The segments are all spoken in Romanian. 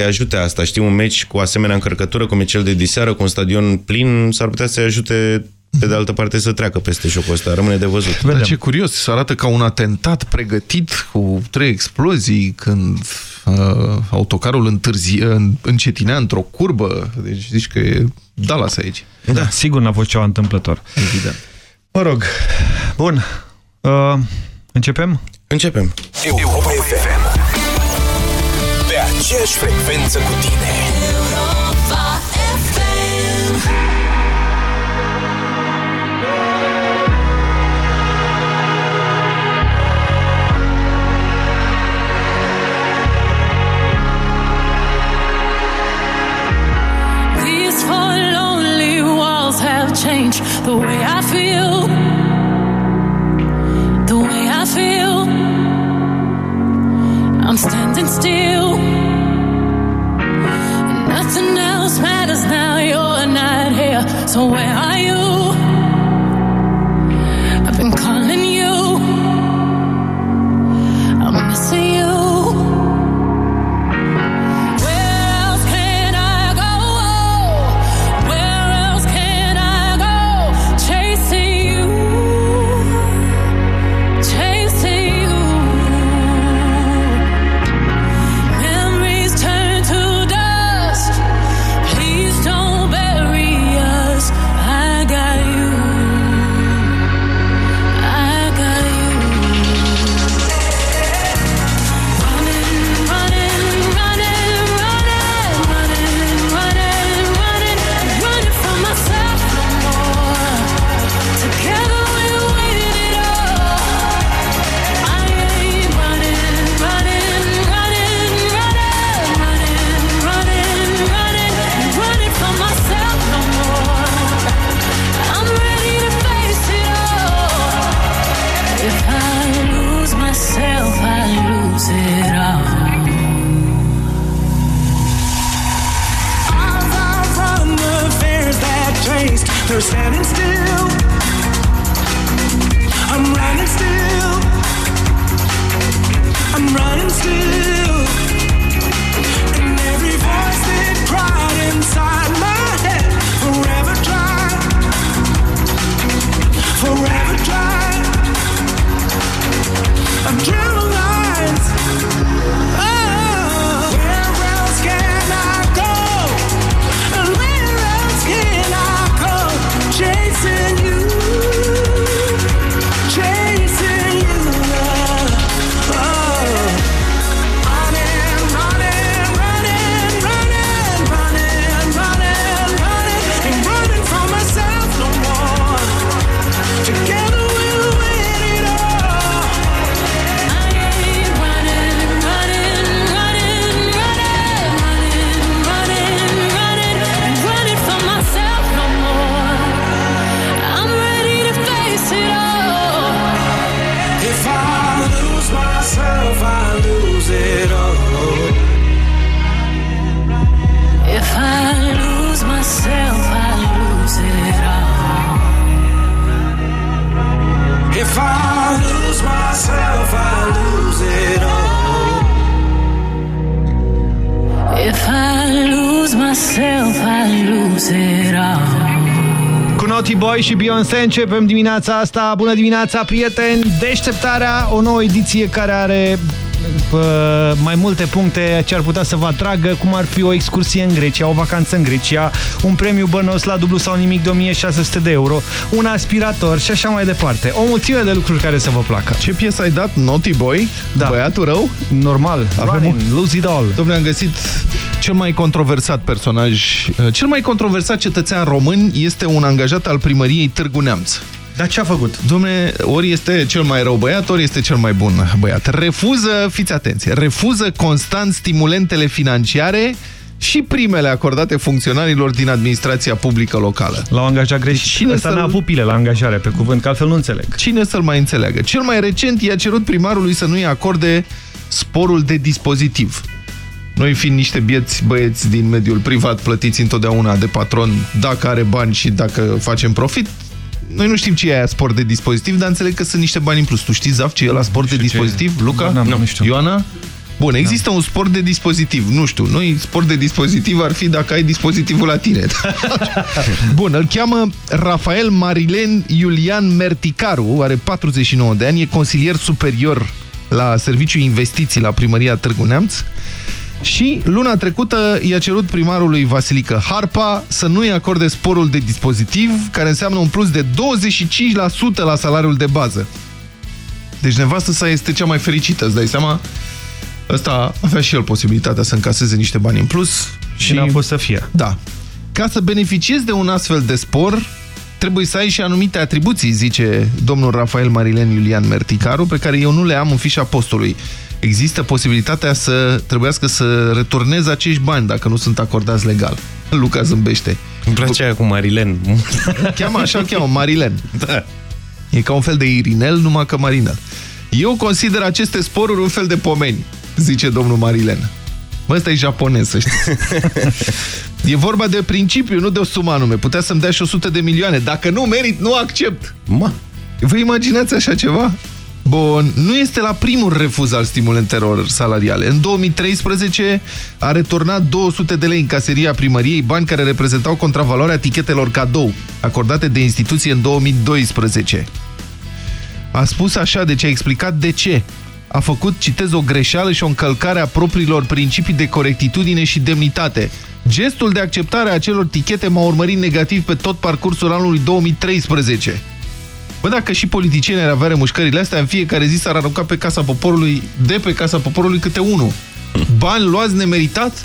îi ajute asta. Știi, un meci cu asemenea încărcătură, cum e cel de diseară, cu un stadion plin, s-ar putea să-i ajute pe de altă parte să treacă peste șocul ăsta. Rămâne de văzut. Dar ce curios, se arată ca un atentat pregătit cu trei explozii când uh, autocarul întârzi, încetinea într-o curbă. Deci zici că e Dallas aici. Da, da. sigur n-a fost ceva întâmplător. Evident. Mă rog. Bun. Uh, începem? Începem. Europa FM. Aceeași frecvență cu tine. Europa FM. change the way I feel. The way I feel. I'm standing still. Now. You're not here. So where are you? Beyoncé începem dimineața asta. Bună dimineața, prieteni! Deșteptarea, o nouă ediție care are pă, mai multe puncte ce ar putea să vă atragă, cum ar fi o excursie în Grecia, o vacanță în Grecia, un premiu bănos la dublu sau nimic de 1600 de euro, un aspirator și așa mai departe. O mulțime de lucruri care să vă placă. Ce piesă ai dat? Naughty Boy? Da. Băiatul rău? Normal. Avem Running, un- lose it all. Domnule, am găsit cel mai controversat personaj, cel mai controversat cetățean român este un angajat al primăriei Târgu Neamț. Dar ce a făcut? Domne, ori este cel mai rău băiat, ori este cel mai bun băiat. Refuză, fiți atenție, refuză constant stimulentele financiare și primele acordate funcționarilor din administrația publică locală. L-au angajat greșit. Cine Ăsta să-l- n-a avut pile la angajare, pe cuvânt, că altfel nu înțeleg. Cine să-l mai înțeleagă? Cel mai recent i-a cerut primarului să nu-i acorde sporul de dispozitiv. Noi fiind niște bieți băieți din mediul privat plătiți întotdeauna de patron dacă are bani și dacă facem profit, noi nu știm ce e aia sport de dispozitiv, dar înțeleg că sunt niște bani în plus. Tu știi, Zaf, ce e la sport de știu ce e. dispozitiv? Luca? Ba, n-am, nu știu. Ioana? Bun, există un sport de dispozitiv. Nu știu, noi sport de dispozitiv ar fi dacă ai dispozitivul la tine. Bun, îl cheamă Rafael Marilen Iulian Merticaru, are 49 de ani, e consilier superior la Serviciul Investiții la Primăria Târgu Neamț și luna trecută i-a cerut primarului Vasilică Harpa să nu-i acorde sporul de dispozitiv, care înseamnă un plus de 25% la salariul de bază. Deci nevastă sa este cea mai fericită, îți dai seama? Ăsta avea și el posibilitatea să încaseze niște bani în plus. Și n-a fost să fie. Da. Ca să beneficiezi de un astfel de spor, trebuie să ai și anumite atribuții, zice domnul Rafael Marilen Iulian Merticaru, pe care eu nu le am în fișa postului. Există posibilitatea să trebuiască să returnez acești bani dacă nu sunt acordați legal. Luca zâmbește. Îmi place aia cu Marilen. Cheamă așa, îl cheamă Marilen. Da. E ca un fel de Irinel, numai că Marinel. Eu consider aceste sporuri un fel de pomeni, zice domnul Marilen. Bă, ăsta e japonez, să știți. e vorba de principiu, nu de o sumă anume. Putea să-mi dea și 100 de milioane. Dacă nu merit, nu accept. Ma. Vă imaginați așa ceva? Bun, nu este la primul refuz al stimulentelor salariale. În 2013 a returnat 200 de lei în caseria primăriei, bani care reprezentau contravaloarea tichetelor cadou, acordate de instituție în 2012. A spus așa, deci a explicat de ce. A făcut, citez, o greșeală și o încălcare a propriilor principii de corectitudine și demnitate. Gestul de acceptare a acelor tichete m-a urmărit negativ pe tot parcursul anului 2013. Bă, dacă și politicienii ar avea remușcările astea, în fiecare zi s-ar arunca pe Casa Poporului, de pe Casa Poporului câte unul. Bani luați nemeritat?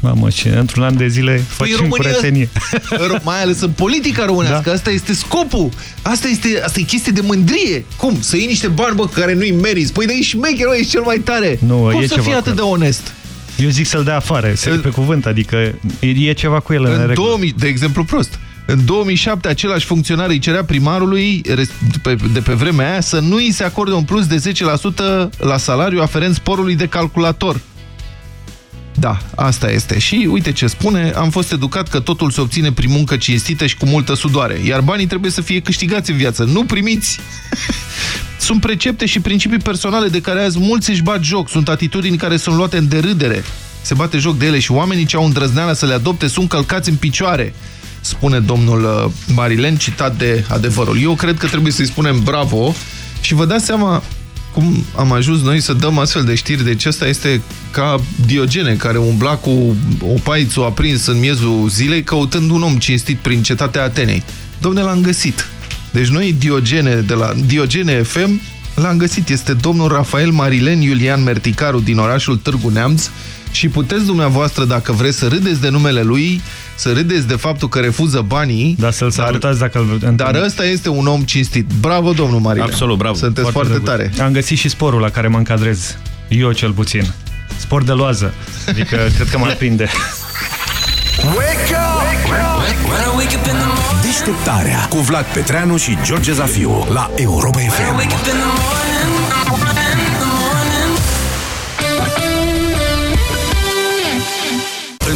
Mamă, și într-un an de zile Păi facem curățenie. mai ales în politica românească, da. asta este scopul. Asta este, asta e chestie de mândrie. Cum? Să iei niște bani, bă, care nu-i meriți. Păi, dar ești șmecher, bă, ești cel mai tare. Nu, Cum e să ceva fii atât de acolo. onest? Eu zic să-l dea afară, să pe cuvânt, adică e, e ceva cu el în, În regulă. 2000, de exemplu prost. În 2007, același funcționar îi cerea primarului res- pe- de pe vremea aia să nu îi se acorde un plus de 10% la salariu aferent sporului de calculator. Da, asta este. Și uite ce spune, am fost educat că totul se obține prin muncă cinstită și cu multă sudoare, iar banii trebuie să fie câștigați în viață, nu primiți. Sunt precepte și principii personale de care azi mulți își bat joc, sunt atitudini care sunt luate în derâdere. Se bate joc de ele și oamenii ce au îndrăzneala să le adopte sunt călcați în picioare, spune domnul uh, Marilen, citat de adevărul. Eu cred că trebuie să-i spunem bravo și vă dați seama cum am ajuns noi să dăm astfel de știri, deci asta este ca Diogene, care umbla cu o paiță aprins în miezul zilei, căutând un om cinstit prin cetatea Atenei. Domne, l-am găsit. Deci noi, Diogene, de la Diogene FM, l-am găsit. Este domnul Rafael Marilen Iulian Merticaru din orașul Târgu Neamț și puteți dumneavoastră, dacă vreți să râdeți de numele lui, să râdeți de faptul că refuză banii, Dar să-l salutați dacă îl dar ăsta este un om cinstit. Bravo, domnul Marilen. Absolut, bravo. Sunteți foarte, drăguț. tare. Am găsit și sporul la care mă încadrez. Eu cel puțin. Spor de loază. Adică cred că mă prinde. Deșteptarea cu Vlad Petreanu și George Zafiu la Europa FM.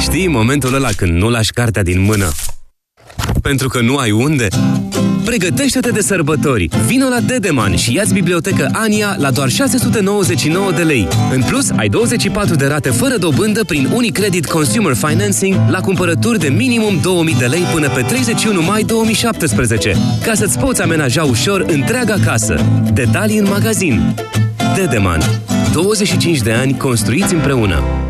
Știi momentul ăla când nu lași cartea din mână? Pentru că nu ai unde? Pregătește-te de sărbători! Vino la Dedeman și ia-ți bibliotecă Ania la doar 699 de lei. În plus, ai 24 de rate fără dobândă prin Unicredit Consumer Financing la cumpărături de minimum 2000 de lei până pe 31 mai 2017, ca să-ți poți amenaja ușor întreaga casă. Detalii în magazin. Dedeman. 25 de ani construiți împreună.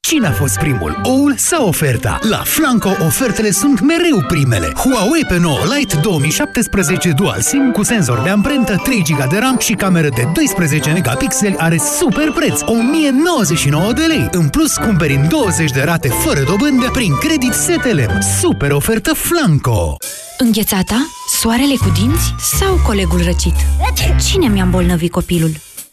Cine a fost primul, oul sau oferta? La Flanco ofertele sunt mereu primele. Huawei pe 9 Lite 2017 Dual SIM cu senzor de amprentă, 3 GB de RAM și cameră de 12 megapixeli are super preț, 1099 de lei. În plus, cumperi în 20 de rate fără dobândă prin credit STLM. Super ofertă Flanco! Înghețata? Soarele cu dinți? Sau colegul răcit? Cine mi-a îmbolnăvit copilul?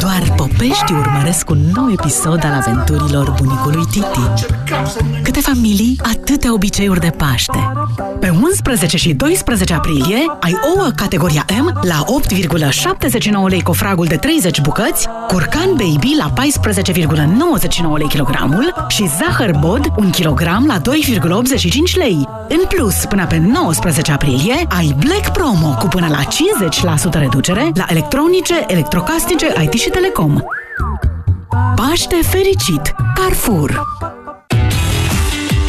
Doar popești urmăresc un nou episod al aventurilor bunicului Titi. Câte familii, atâtea obiceiuri de Paște. Pe 11 și 12 aprilie ai ouă categoria M la 8,79 lei cofragul de 30 bucăți, curcan baby la 14,99 lei kilogramul și zahăr bod 1 kg la 2,85 lei. În plus, până pe 19 aprilie ai Black Promo cu până la 50% reducere la electronice, electrocasnice, IT și Telecom. Paște fericit! Carrefour!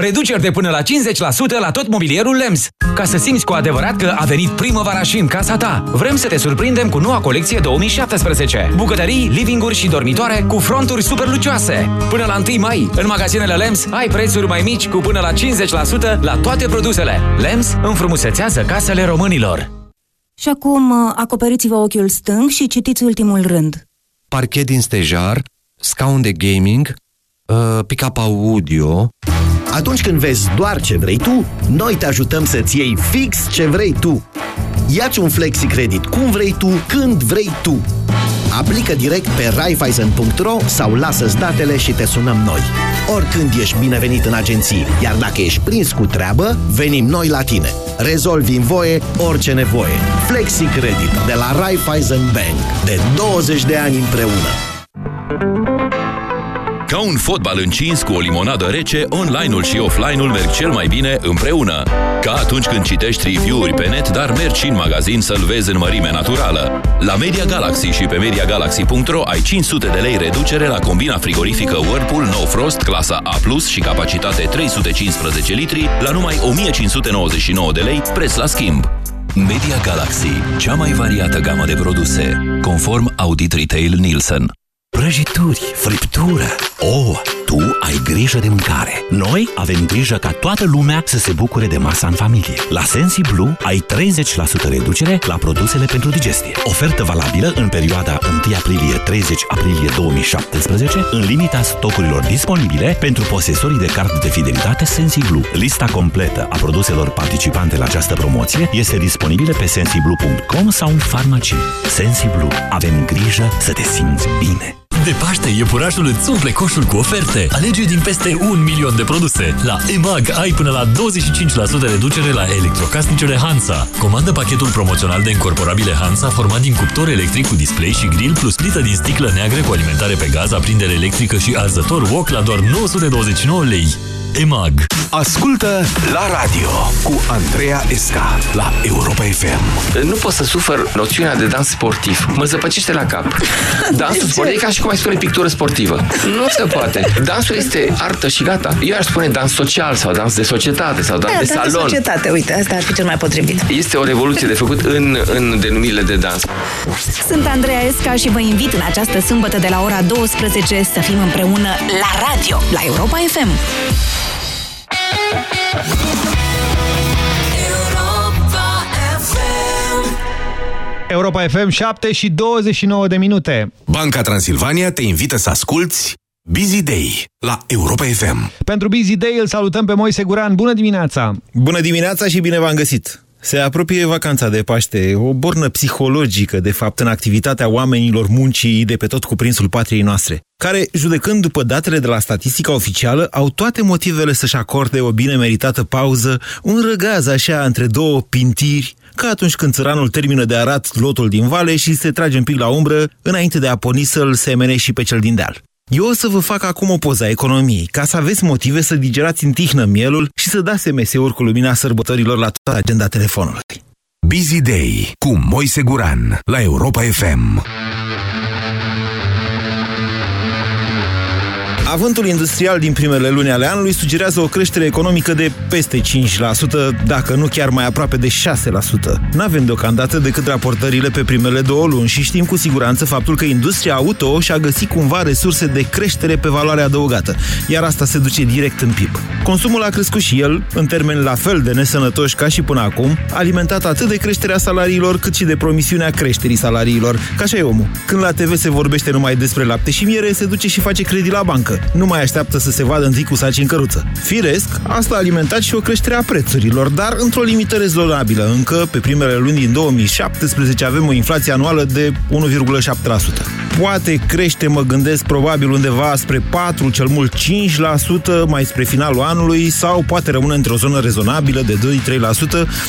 Reduceri de până la 50% la tot mobilierul LEMS. Ca să simți cu adevărat că a venit primăvara și în casa ta. Vrem să te surprindem cu noua colecție 2017. Bucătării, livinguri și dormitoare cu fronturi super lucioase. Până la 1 mai, în magazinele LEMS ai prețuri mai mici cu până la 50% la toate produsele. LEMS înfrumusețează casele românilor. Și acum uh, acoperiți-vă ochiul stâng și citiți ultimul rând. parchet din stejar, scaun de gaming, uh, pick-up audio... Atunci când vezi doar ce vrei tu, noi te ajutăm să-ți iei fix ce vrei tu. Iați un flexi credit cum vrei tu, când vrei tu. Aplică direct pe raiffeisen.ro sau lasă-ți datele și te sunăm noi. Oricând ești binevenit în agenții, iar dacă ești prins cu treabă, venim noi la tine. Rezolvi în voie orice nevoie. Flexi Credit de la Raiffeisen Bank. De 20 de ani împreună. Ca un fotbal încins cu o limonadă rece, online-ul și offline-ul merg cel mai bine împreună. Ca atunci când citești review-uri pe net, dar mergi și în magazin să-l vezi în mărime naturală. La Media Galaxy și pe MediaGalaxy.ro ai 500 de lei reducere la combina frigorifică Whirlpool No Frost clasa A+, și capacitate 315 litri la numai 1599 de lei, preț la schimb. Media Galaxy, cea mai variată gamă de produse, conform Audit Retail Nielsen. Prăjituri, friptură. Oh, tu ai grijă de mâncare. Noi avem grijă ca toată lumea să se bucure de masa în familie. La Sensi Blue ai 30% reducere la produsele pentru digestie. Ofertă valabilă în perioada 1 aprilie-30 aprilie 2017 în limita stocurilor disponibile pentru posesorii de card de fidelitate Sensi Blue. Lista completă a produselor participante la această promoție este disponibilă pe sensiblu.com sau în farmacii. Sensi Blue. Avem grijă să te simți bine. De Paște, iepurașul îți umple coșul cu oferte. Alege din peste un milion de produse. La EMAG ai până la 25% reducere la electrocasnicele Hansa. Comandă pachetul promoțional de incorporabile Hansa format din cuptor electric cu display și grill plus plită din sticlă neagră cu alimentare pe gaz, aprindere electrică și arzător wok la doar 929 lei. EMAG. Ascultă la radio cu Andreea Esca la Europa FM. Nu pot să sufăr noțiunea de dans sportiv. Mă zăpăcește la cap. Dansul sportiv e ca și cum ai spune pictură sportivă. Nu se poate. Dansul este artă și gata. Eu aș spune dans social sau dans de societate sau dans Da, de dar de salon. societate, uite, asta ar fi cel mai potrivit. Este o revoluție de făcut în, în denumirile de dans. Sunt Andreea Esca și vă invit în această sâmbătă de la ora 12 să fim împreună la radio, la Europa FM. Europa FM 7 și 29 de minute. Banca Transilvania te invită să asculti Busy Day la Europa FM. Pentru Busy Day îl salutăm pe Moise Guran. Bună dimineața! Bună dimineața și bine v-am găsit! Se apropie vacanța de Paște, o bornă psihologică, de fapt, în activitatea oamenilor muncii de pe tot cuprinsul patriei noastre, care, judecând după datele de la statistica oficială, au toate motivele să-și acorde o bine meritată pauză, un răgaz așa între două pintiri, ca atunci când țăranul termină de arat lotul din vale și se trage un pic la umbră înainte de a porni să-l semene și pe cel din deal. Eu o să vă fac acum o poză a economiei, ca să aveți motive să digerați în tihnă mielul și să dați SMS-uri cu lumina sărbătorilor la toată agenda telefonului. Busy Day cu Moise Guran la Europa FM. Avântul industrial din primele luni ale anului sugerează o creștere economică de peste 5%, dacă nu chiar mai aproape de 6%. N-avem deocamdată decât raportările pe primele două luni și știm cu siguranță faptul că industria auto și-a găsit cumva resurse de creștere pe valoare adăugată, iar asta se duce direct în PIB. Consumul a crescut și el, în termeni la fel de nesănătoși ca și până acum, alimentat atât de creșterea salariilor cât și de promisiunea creșterii salariilor. Ca așa e omul. Când la TV se vorbește numai despre lapte și miere, se duce și face credit la bancă nu mai așteaptă să se vadă în cu saci în căruță. Firesc, asta a alimentat și o creștere a prețurilor, dar într-o limită rezonabilă. Încă, pe primele luni din 2017, avem o inflație anuală de 1,7%. Poate crește, mă gândesc, probabil undeva spre 4, cel mult 5% mai spre finalul anului sau poate rămâne într-o zonă rezonabilă de 2-3%,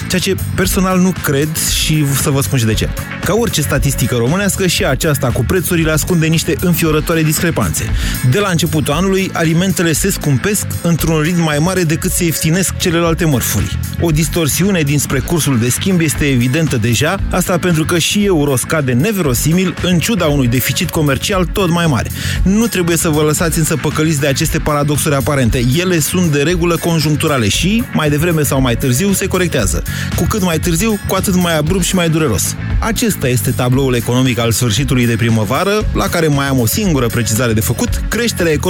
ceea ce personal nu cred și să vă spun și de ce. Ca orice statistică românească, și aceasta cu prețurile ascunde niște înfiorătoare discrepanțe. De la începutul anului, alimentele se scumpesc într-un ritm mai mare decât se ieftinesc celelalte mărfuri. O distorsiune dinspre cursul de schimb este evidentă deja, asta pentru că și euro scade neverosimil în ciuda unui deficit comercial tot mai mare. Nu trebuie să vă lăsați însă păcăliți de aceste paradoxuri aparente. Ele sunt de regulă conjuncturale și, mai devreme sau mai târziu, se corectează. Cu cât mai târziu, cu atât mai abrupt și mai dureros. Acesta este tabloul economic al sfârșitului de primăvară, la care mai am o singură precizare de făcut. Creșterea economică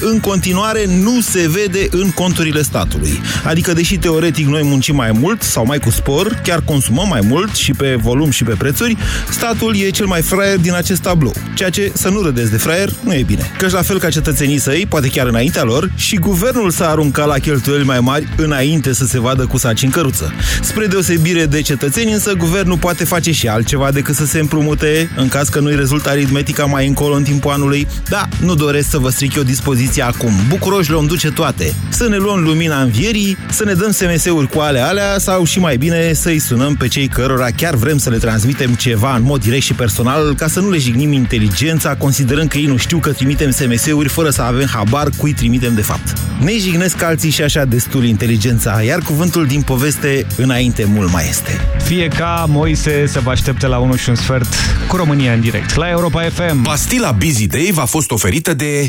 în continuare nu se vede în conturile statului. Adică, deși teoretic noi muncim mai mult sau mai cu spor, chiar consumăm mai mult și pe volum și pe prețuri, statul e cel mai fraier din acest tablou. Ceea ce, să nu râdeți de fraier, nu e bine. Căci la fel ca cetățenii săi, poate chiar înaintea lor, și guvernul s-a aruncat la cheltuieli mai mari înainte să se vadă cu saci în căruță. Spre deosebire de cetățeni, însă, guvernul poate face și altceva decât să se împrumute, în caz că nu-i rezultă aritmetica mai încolo în timpul anului. Da, nu doresc să vă stric eu dispoziția acum. Bucuroși le duce toate. Să ne luăm lumina învierii, să ne dăm SMS-uri cu ale alea sau și mai bine să-i sunăm pe cei cărora chiar vrem să le transmitem ceva în mod direct și personal ca să nu le jignim inteligența considerând că ei nu știu că trimitem SMS-uri fără să avem habar cui trimitem de fapt. Ne jignesc alții și așa destul inteligența, iar cuvântul din poveste înainte mult mai este. Fie ca Moise să vă aștepte la 1 și un sfert cu România în direct, la Europa FM. Pastila Busy Day v-a fost oferită de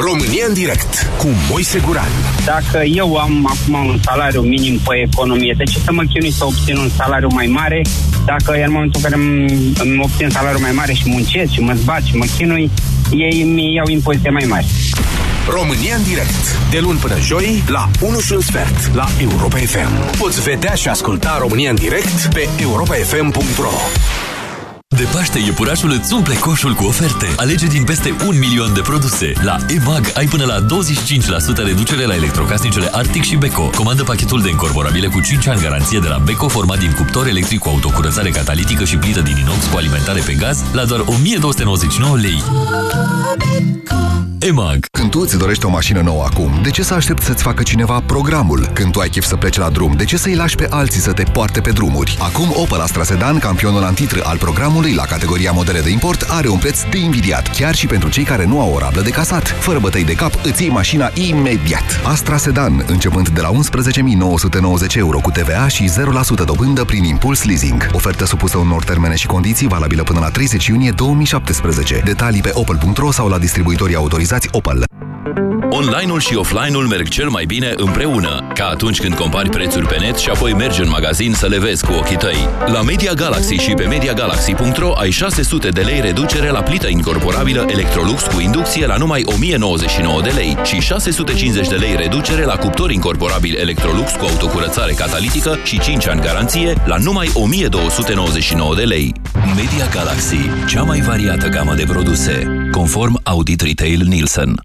România în direct cu Moise Guran. Dacă eu am acum un salariu minim pe economie, de ce să mă chinui să obțin un salariu mai mare dacă în momentul în care îmi, îmi obțin salariu mai mare și muncesc și mă zbat și mă chinui, ei îmi iau impozite mai mari. România în direct, de luni până joi, la 1 și un sfert, la Europa FM. Poți vedea și asculta România în direct pe europafm.ro De Paște, iepurașul îți umple coșul cu oferte. Alege din peste un milion de produse. La EMAG ai până la 25% reducere la electrocasnicele Arctic și Beko. Comandă pachetul de încorporabile cu 5 ani garanție de la Beko, format din cuptor electric cu autocurățare catalitică și plită din inox cu alimentare pe gaz, la doar 1299 lei. EMAG Când tu îți dorești o mașină nouă acum, de ce să aștepți să-ți facă cineva programul? Când tu ai chef să pleci la drum, de ce să-i lași pe alții să te poarte pe drumuri? Acum Opel Astra Sedan, campionul antitră al programului la categoria modele de import, are un preț de invidiat, chiar și pentru cei care nu au o rablă de casat. Fără bătăi de cap, îți iei mașina imediat. Astra Sedan, începând de la 11.990 euro cu TVA și 0% dobândă prin impuls leasing. Ofertă supusă unor termene și condiții, valabilă până la 30 iunie 2017. Detalii pe opel.ro sau la distribuitorii autorizați Opel. Online-ul și offline-ul merg cel mai bine împreună, ca atunci când compari prețuri pe net și apoi mergi în magazin să le vezi cu ochii tăi. La Media Galaxy și pe MediaGalaxy.ro ai 600 de lei reducere la plită incorporabilă Electrolux cu inducție la numai 1099 de lei și 650 de lei reducere la cuptor incorporabil Electrolux cu autocurățare catalitică și 5 ani garanție la numai 1299 de lei. Media Galaxy, cea mai variată gamă de produse, conform Audit Retail Nielsen.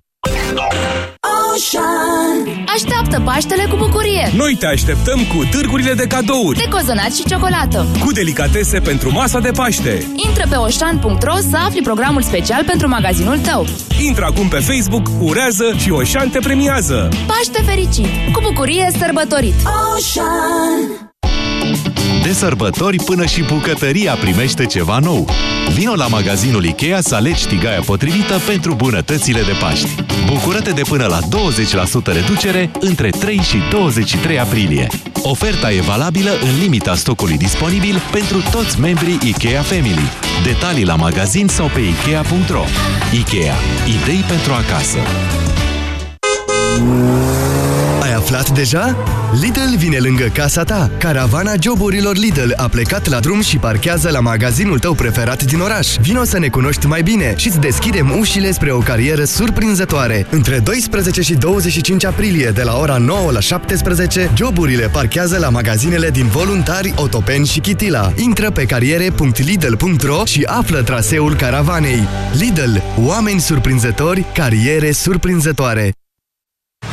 Ocean Așteaptă Paștele cu bucurie! Noi te așteptăm cu târgurile de cadouri, De cozonat și ciocolată! cu delicatese pentru masa de Paște. Intră pe oșan.ro să afli programul special pentru magazinul tău. Intră acum pe Facebook, urează și Oșan te premiază. Paște fericit! Cu bucurie sărbătorit! Ocean. De sărbători până și bucătăria primește ceva nou. Vino la magazinul Ikea să alegi tigaia potrivită pentru bunătățile de Paști. Bucură-te de până la 20% reducere între 3 și 23 aprilie. Oferta e valabilă în limita stocului disponibil pentru toți membrii Ikea Family. Detalii la magazin sau pe Ikea.ro Ikea. Idei pentru acasă. Ai aflat deja? Lidl vine lângă casa ta. Caravana joburilor Lidl a plecat la drum și parchează la magazinul tău preferat din oraș. Vino să ne cunoști mai bine și îți deschidem ușile spre o carieră surprinzătoare. Între 12 și 25 aprilie, de la ora 9 la 17, joburile parchează la magazinele din Voluntari, Otopeni și Chitila. Intră pe cariere.lidl.ro și află traseul caravanei. Lidl. Oameni surprinzători, cariere surprinzătoare.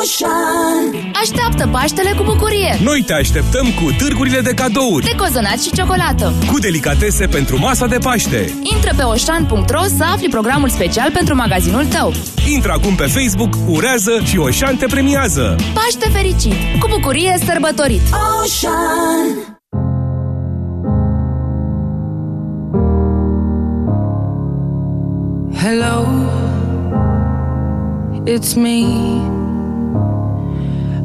Ocean. Așteaptă Paștele cu bucurie! Noi te așteptăm cu târgurile de cadouri, De cozonat și ciocolată! cu delicatese pentru masa de Paște. Intră pe oșan.ro să afli programul special pentru magazinul tău. Intră acum pe Facebook, urează și Oșan te premiază. Paște fericit! Cu bucurie sărbătorit! Ocean. Hello, it's me.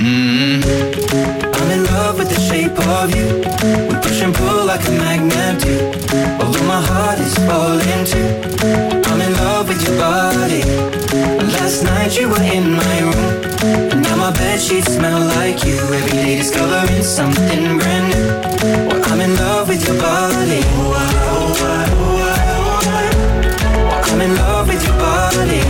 Mm-hmm. I'm in love with the shape of you. We push and pull like a magnet do. Although my heart is falling too. I'm in love with your body. Last night you were in my room. And now my bed sheets smell like you. Every day discovering something brand new. Well, I'm in love with your body. I'm in love with your body.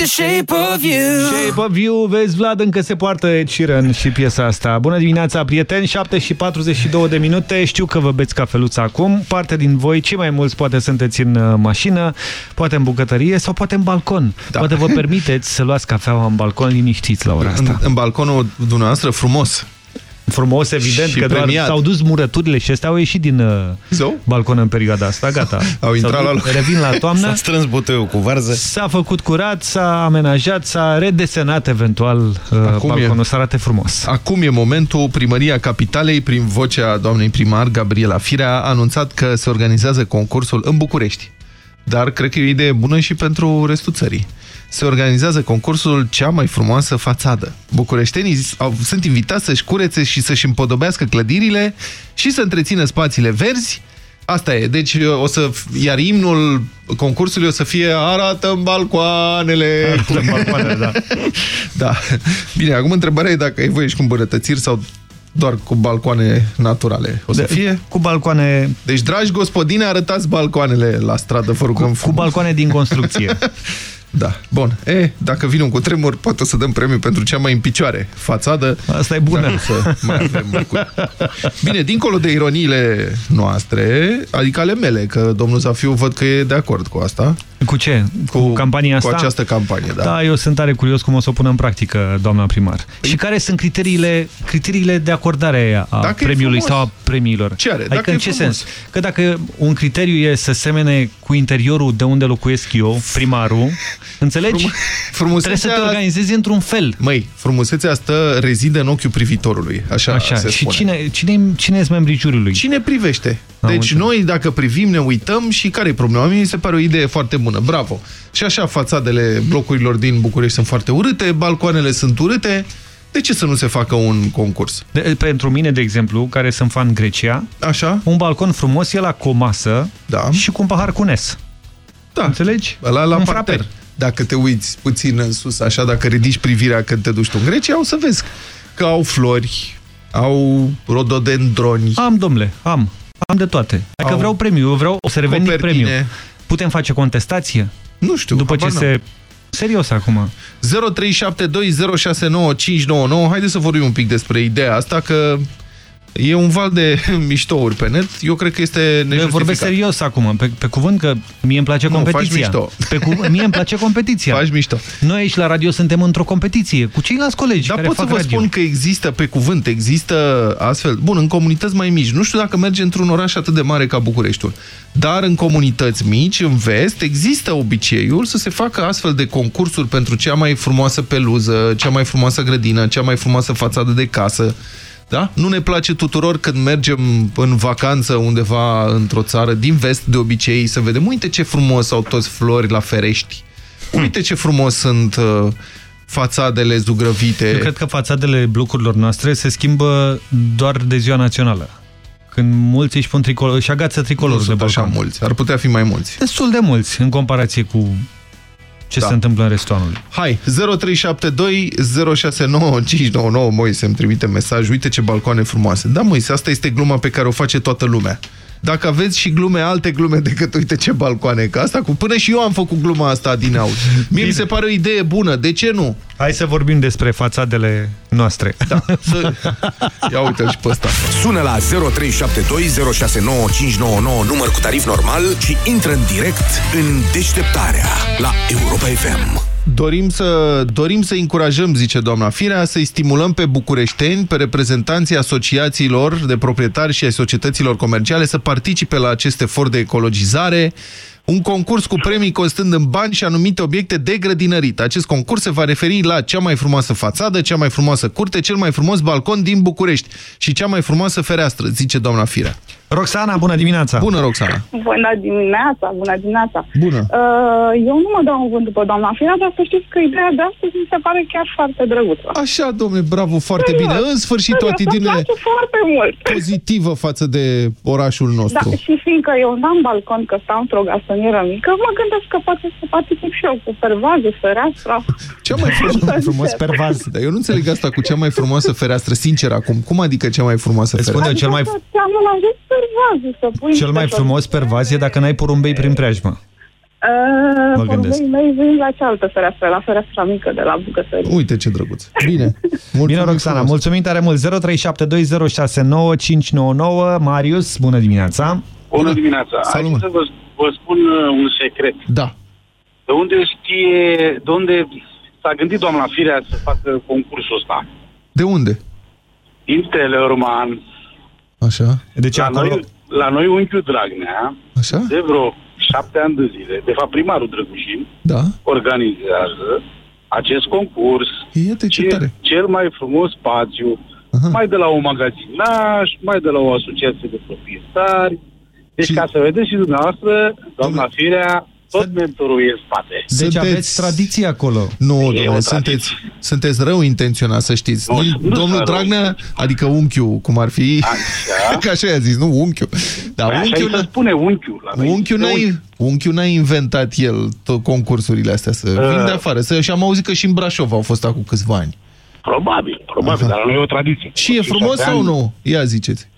The shape of you. Shape of You, vezi Vlad, încă se poartă Ed Sheeran și piesa asta. Bună dimineața, prieteni, 7 și 42 de minute. Știu că vă beți cafeluța acum. Parte din voi, cei mai mulți, poate sunteți în uh, mașină, poate în bucătărie sau poate în balcon. Da. Poate vă permiteți să luați cafeaua în balcon liniștiți la ora asta. În, în balconul dumneavoastră frumos. Frumos, evident, Și că doar premiat. s-au dus murăturile și astea au ieșit din uh, Zău? balcon în perioada asta, gata. Au intrat S-au la dus- loc. Revin la toamnă. S-a strâns butoiul cu varză. S-a făcut curat, s-a amenajat, s-a redesenat eventual uh, Acum e- balconul să arate frumos. Acum e momentul, Primăria Capitalei, prin vocea doamnei primar Gabriela Firea, a anunțat că se organizează concursul în București. Dar cred că e o idee bună și pentru restul țării. Se organizează concursul Cea mai frumoasă fațadă. Bucureștenii au, sunt invitați să-și curețe și să-și împodobească clădirile și să întrețină spațiile verzi. Asta e. Deci o să, iar imnul concursului o să fie arată balcoanele. Arată balcoanele, da. da. Bine, acum întrebarea e dacă ai voie și cu îmbunătățiri sau doar cu balcoane naturale. O să De- fie? Cu balcoane... Deci, dragi gospodine, arătați balcoanele la stradă, vă rugăm Cu balcoane din construcție. Da, bun. E, dacă vine un cutremur, poate o să dăm premiu pentru cea mai în picioare fațadă. Asta e bună. Dar nu Să mai avem lucruri. Bine, dincolo de ironiile noastre, adică ale mele, că domnul Zafiu văd că e de acord cu asta. Cu ce? Cu, cu campania cu asta? această campanie, da. Da, eu sunt tare curios cum o să o pună în practică, doamna primar. Păi- Și care sunt criteriile, criteriile de acordare a Dacă e premiului frumos. sau a premiilor? Ce are? Adică Dacă în e ce frumos. sens? Că dacă un criteriu e să semene cu interiorul de unde locuiesc eu, primarul, înțelegi? frumusețea... Trebuie să te organizezi într-un fel. Măi, frumusețea asta rezide în ochiul privitorului, așa, Așa, se și spune. cine, cine, cine sunt membrii juriului? Cine privește? Am Deci înțeles. noi, dacă privim, ne uităm și care e problema? Mie mi se pare o idee foarte bună, bravo. Și așa, fațadele blocurilor din București sunt foarte urâte, balcoanele sunt urâte, de ce să nu se facă un concurs? De, pentru mine, de exemplu, care sunt fan Grecia, Așa? un balcon frumos e la cu o masă da. și cu un pahar cu nes. Da. Înțelegi? La, la Un parter. frape. Dacă te uiți puțin în sus, așa, dacă ridici privirea când te duci tu în Grecia, o să vezi că au flori, au rododendroni. Am, domnule, am. Am de toate. Adică Au vreau premiu, eu vreau o să revendic copertine. premiu. Putem face contestație? Nu știu. După ce habar se... Serios acum. 0372069599. Haideți să vorbim un pic despre ideea asta, că e un val de miștouri pe net. Eu cred că este Eu nejustificat. vorbesc serios acum, pe, pe cuvânt că mie îmi place Nu, competiția. faci mișto. Pe cu, mie îmi place competiția. Faci mișto. Noi aici la radio suntem într-o competiție cu ceilalți colegi Dar care pot să fac vă radio. spun că există, pe cuvânt, există astfel, bun, în comunități mai mici, nu știu dacă merge într-un oraș atât de mare ca Bucureștiul, dar în comunități mici, în vest, există obiceiul să se facă astfel de concursuri pentru cea mai frumoasă peluză, cea mai frumoasă grădină, cea mai frumoasă fațadă de casă, da? Nu ne place tuturor când mergem în vacanță undeva într-o țară din vest, de obicei, să vedem, uite ce frumos au toți flori la ferești, uite ce frumos sunt uh, fațadele zugrăvite. Eu cred că fațadele blocurilor noastre se schimbă doar de ziua națională. Când mulți își pun tricolor, își agață tricolorul Nu de sunt așa balcon. mulți, ar putea fi mai mulți. Destul de mulți în comparație cu ce Da. se întâmplă în restul anului. Hai, 0372 069599 Moise îmi trimite mesaj, uite ce balcoane frumoase. Da, Moise, asta este gluma pe care o face toată lumea. Dacă aveți și glume, alte glume decât uite ce balcoane, că asta cu... Până și eu am făcut gluma asta din aur. Mie mi se pare o idee bună, de ce nu? Hai să vorbim despre fațadele noastre. Da, să... Ia uite și pe ăsta. Sună la 0372069599 număr cu tarif normal și intră în direct în deșteptarea la Europa FM. Dorim să, dorim să încurajăm, zice doamna Firea, să-i stimulăm pe bucureșteni, pe reprezentanții asociațiilor de proprietari și ai societăților comerciale să participe la acest efort de ecologizare. Un concurs cu premii constând în bani și anumite obiecte de grădinărit. Acest concurs se va referi la cea mai frumoasă fațadă, cea mai frumoasă curte, cel mai frumos balcon din București și cea mai frumoasă fereastră, zice doamna Firea. Roxana, bună dimineața! Bună, Roxana! Bună dimineața, bună dimineața. Bună! Uh, eu nu mă dau în vânt după doamna Fira, dar să știți că ideea de astăzi mi se pare chiar foarte drăguță. Așa, domnule, bravo, foarte Serios, bine. În sfârșit, o serios, atitudine Îmi place foarte mult. pozitivă față de orașul Da, nostru. și fiindcă eu n-am balcon, că stau într-o gasonieră mică, mă gândesc că poate să particip și eu cu pervază, fereastra. Cea mai frumoasă, frumos pervaz. Dar eu nu înțeleg asta cu cea mai frumoasă fereastră, sincer acum. Cum adică cea mai frumoasă Îți spun fereastră? eu, cel mai, Adică ți-am la zis pervază, să pui cel mai niște frumos pervaz e dacă n-ai porumbei prin preajmă. Uh, Mă gândesc. porumbei mei vin la cealaltă fereastră, la fereastra mică de la bucătărie. Uite ce drăguț. Bine. Bine, Roxana, frumos. mulțumim tare mult. 0372069599. Marius, bună dimineața! Bună dimineața! Hai Salut. să vă, vă spun uh, un secret. Da. De unde știe, de unde s-a gândit doamna Firea să facă concursul ăsta? De unde? Din Teleorman. Așa. Deci la, acolo... noi, la noi unchiul Dragnea, Așa? de vreo șapte ani de zile, de fapt primarul Drăgușin, Da. organizează acest concurs. Iată ce tare. Cel mai frumos spațiu, mai de la un magazinaș, mai de la o asociație de proprietari. Deci ca să vedeți și dumneavoastră, doamna Firea, tot mentorul e în spate. Deci aveți tradiție acolo. Nu, E o domnule, tradiție. sunteți, sunteți rău intenționat, să știți. Nu, Nu, nu Domnul sunt rău. Dragnea, adică unchiul, cum ar fi, Așa. că așa i-a zis, nu unchiul. Dar Păi așa unchiul, îi se spune unchiul. La noi. unchiul, n-a, unchiul n-a inventat el tot concursurile astea, să Uh. vin de afară. Să, și am auzit că și în Brașov au fost acum câțiva ani. Probabil, probabil, dar la noi e o tradiție. Și e frumos șase sau ani. nu? Ia ziceți.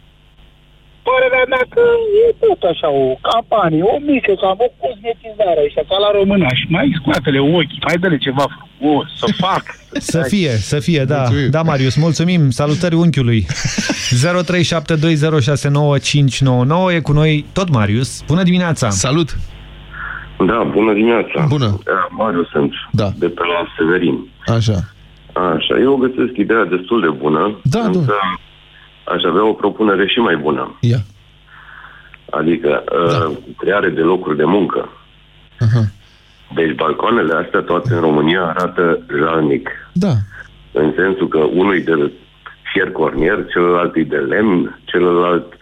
Părerea mea că e tot așa o campanie, o mică, cam o cosmetizare, așa, ca la românaș. Mai scoate-le ochii, mai dă-le ceva frumos, să fac. Să fie, să fie, da. Da, Marius, mulțumim. Salutări unchiului. 0372069599 e cu noi tot Marius. Bună dimineața! Salut! Da, bună dimineața. Bună. Da, Mariu sunt, da. de pe la Severin. Așa. Așa, eu găsesc ideea destul de bună, da, însă aș avea o propunere și mai bună. Ia. Adică da. uh, creare de locuri de muncă. Aha. Deci balcoanele astea toate în România arată jalnic. Da. În sensul că unul e de fier cornier, celălalt e de lemn, celălalt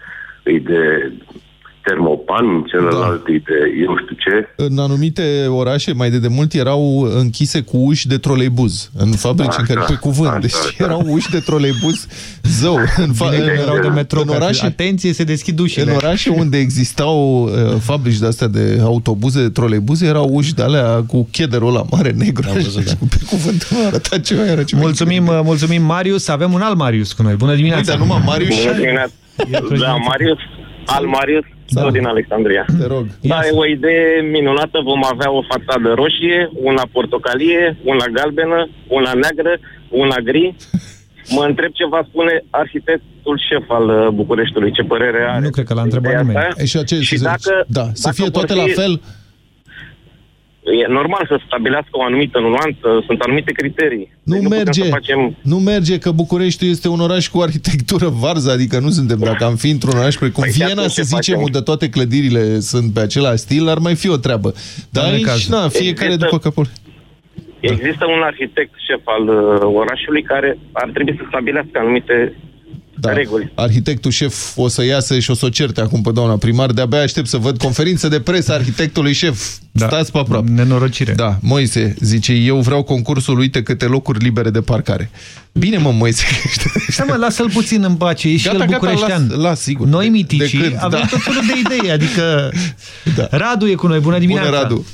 e de termopan, celălalt da. e de eu știu ce. În anumite orașe, mai de demult, erau închise cu uși de troleibuz. În fabrici în care, pe cuvânt. Deci erau uși de troleibuz zău. În, fa- Bine că erau de metro, în orașe, atenție, se deschid ușile. În orașe unde existau uh, fabrici de-astea de autobuze, de troleibuze, erau uși de alea cu chederul ăla mare negru. Da, văzut, da. Pe cuvânt, mă, arăta ceva, era ceva Mulțumim, uh, mulțumim, Marius. Avem un alt Marius cu noi. Bună dimineața! Uite, numai Marius Bună dimineața. Da, Marius, al Marius, da. din Alexandria. Te rog. Da, e o idee minunată. Vom avea o fațadă roșie, una portocalie, una galbenă, una neagră, una gri. Mă întreb ce va spune arhitectul șef al uh, Bucureștiului, ce părere are. Nu cred că l-a întrebat de nimeni. asta. E și, ce, și să, dacă, da, să dacă fie vor toate fi- la fel. E normal să stabilească o anumită nuanță, sunt anumite criterii. Nu Deci putem merge, Să facem... nu merge că Bucureștiul este un oraș cu arhitectură varză, adică nu suntem, dacă am fi într-un oraș precum Păi și Viena, atunci să ce zicem, facem? unde toate clădirile sunt pe același stil, ar mai fi o treabă. Dar Nu e aici, cazul. na, fiecare Există- după capul. Există un arhitect șef al uh, orașului care ar trebui să stabilească anumite Da. reguli. Arhitectul șef o să iasă și o să o certe acum pe doamna primar. De-abia aștept să văd conferință de presă a arhitectului șef. Da. Stați pe aproape. Nenorocire. Da, Moise zice, eu vreau concursul, uite câte locuri libere de parcare. Bine, mă, Moise. Stai mă, lasă-l puțin în pace, e și Gata, el gata, bucureștean. las- las, sigur. Noi De mitici când, avem da. tot felul de idei, adică... Radu e cu noi, bună dimineața! Bună, Radu!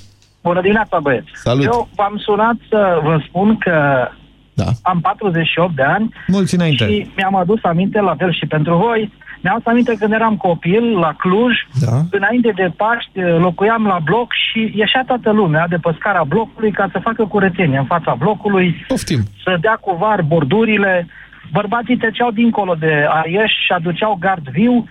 Bună dimineața, băieți! Salut. Eu v-am sunat să vă spun că da. am 48 de ani Mulți înainte. și mi-am adus aminte, la fel și pentru voi, mi-am adus aminte când eram copil la Cluj, da. înainte de Paști, locuiam la bloc și ieșea toată lumea de pe scara blocului ca să facă curățenie în fața blocului, Poftim. să dea cu var bordurile, bărbații treceau dincolo de arieș și aduceau gard viu,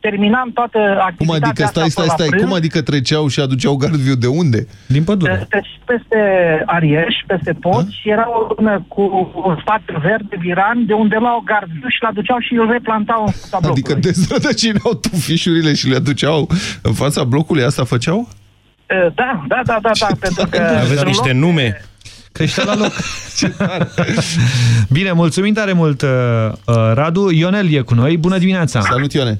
terminam toată activitatea Cum adică, asta stai, stai, pe la stai, prânz. cum adică treceau și aduceau gardviu de unde? Din pădure. Deci peste Arieș, peste Poți, era o lună cu un spațiu verde, viran, de unde luau gardul și l-aduceau și îl replantau în fața blocului. Adică dezrădăcinau tufișurile și le aduceau în fața blocului, asta făceau? E, Da, da, da, da, da, pentru că... Aveți în niște loc- nume. Crește la loc. Bine, mulțumim tare mult, uh, uh, Radu. Ionel e cu noi. Bună dimineața! Salut, Ione!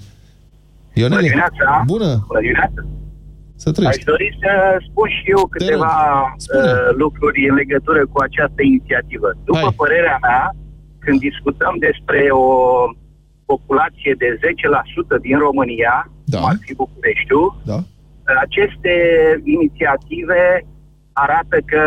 Ionel, Bună dimineața! Bună! Bună dimineața! Să trăiești! Aș dori să spun și eu câteva uh, lucruri în legătură cu această inițiativă. După Hai. părerea mea, când discutăm despre o populație de 10% din România, da. cum ar fi Bucureștiul, da. aceste inițiative arată că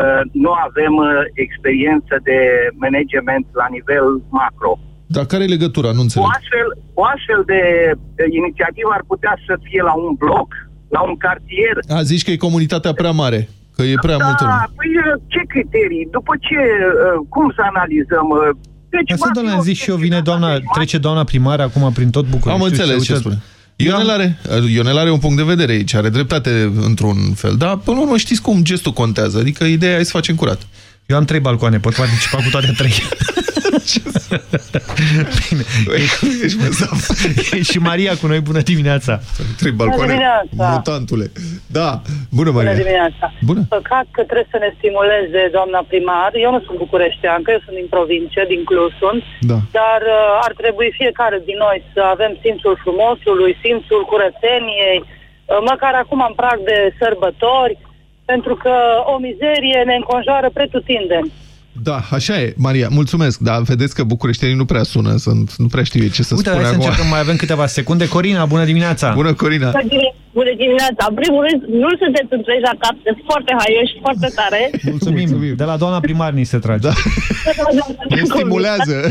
uh, nu avem uh, experiență de management la nivel macro. Dar care e legătura? Nu O înțeleg. astfel, o astfel de uh, inițiativă ar putea să fie la un bloc, la un cartier. A, zici că e comunitatea prea mare, că e prea multă lume. Da, păi uh, ce criterii? După ce, uh, cum să analizăm? uh, Deci, Asta, va fi doamne, o am zis și eu, vine doamna, trece doamna primară acum prin tot București. Am înțeles ce spune. Ionel are, Ionel are un punct de vedere aici, are dreptate într-un fel, dar până la urmă știți cum gestul contează, adică ideea e să facem curat. Eu am trei balcoane, pot participa cu toate trei. Bine. E, e și Maria cu noi, bună dimineața. Trei balcoane, dimineața. mutantule. Da, bună Bună Maria. dimineața. Bună. Păcat că trebuie să ne stimuleze doamna primar. Eu nu sunt bucureșteancă, eu sunt din provincie, din Cluj sunt. Da. Dar uh, ar trebui fiecare din noi să avem simțul frumosului, simțul curățeniei, uh, măcar acum în prag de sărbători, pentru că o mizerie ne înconjoară pretutindeni. Da, așa e, Maria, mulțumesc, dar vedeți că bucureștenii nu prea sună, sunt, nu prea știu ei ce să Uite, spune hai să acum. încercăm, mai avem câteva secunde. Corina, bună dimineața! Bună, Corina! Bună dimine- Bună dimineața! În primul rând, nu sunteți întregi la cap, sunteți foarte haioși, foarte tare. Mulțumim. De la doamna primar ni se trage. Da. Ne stimulează.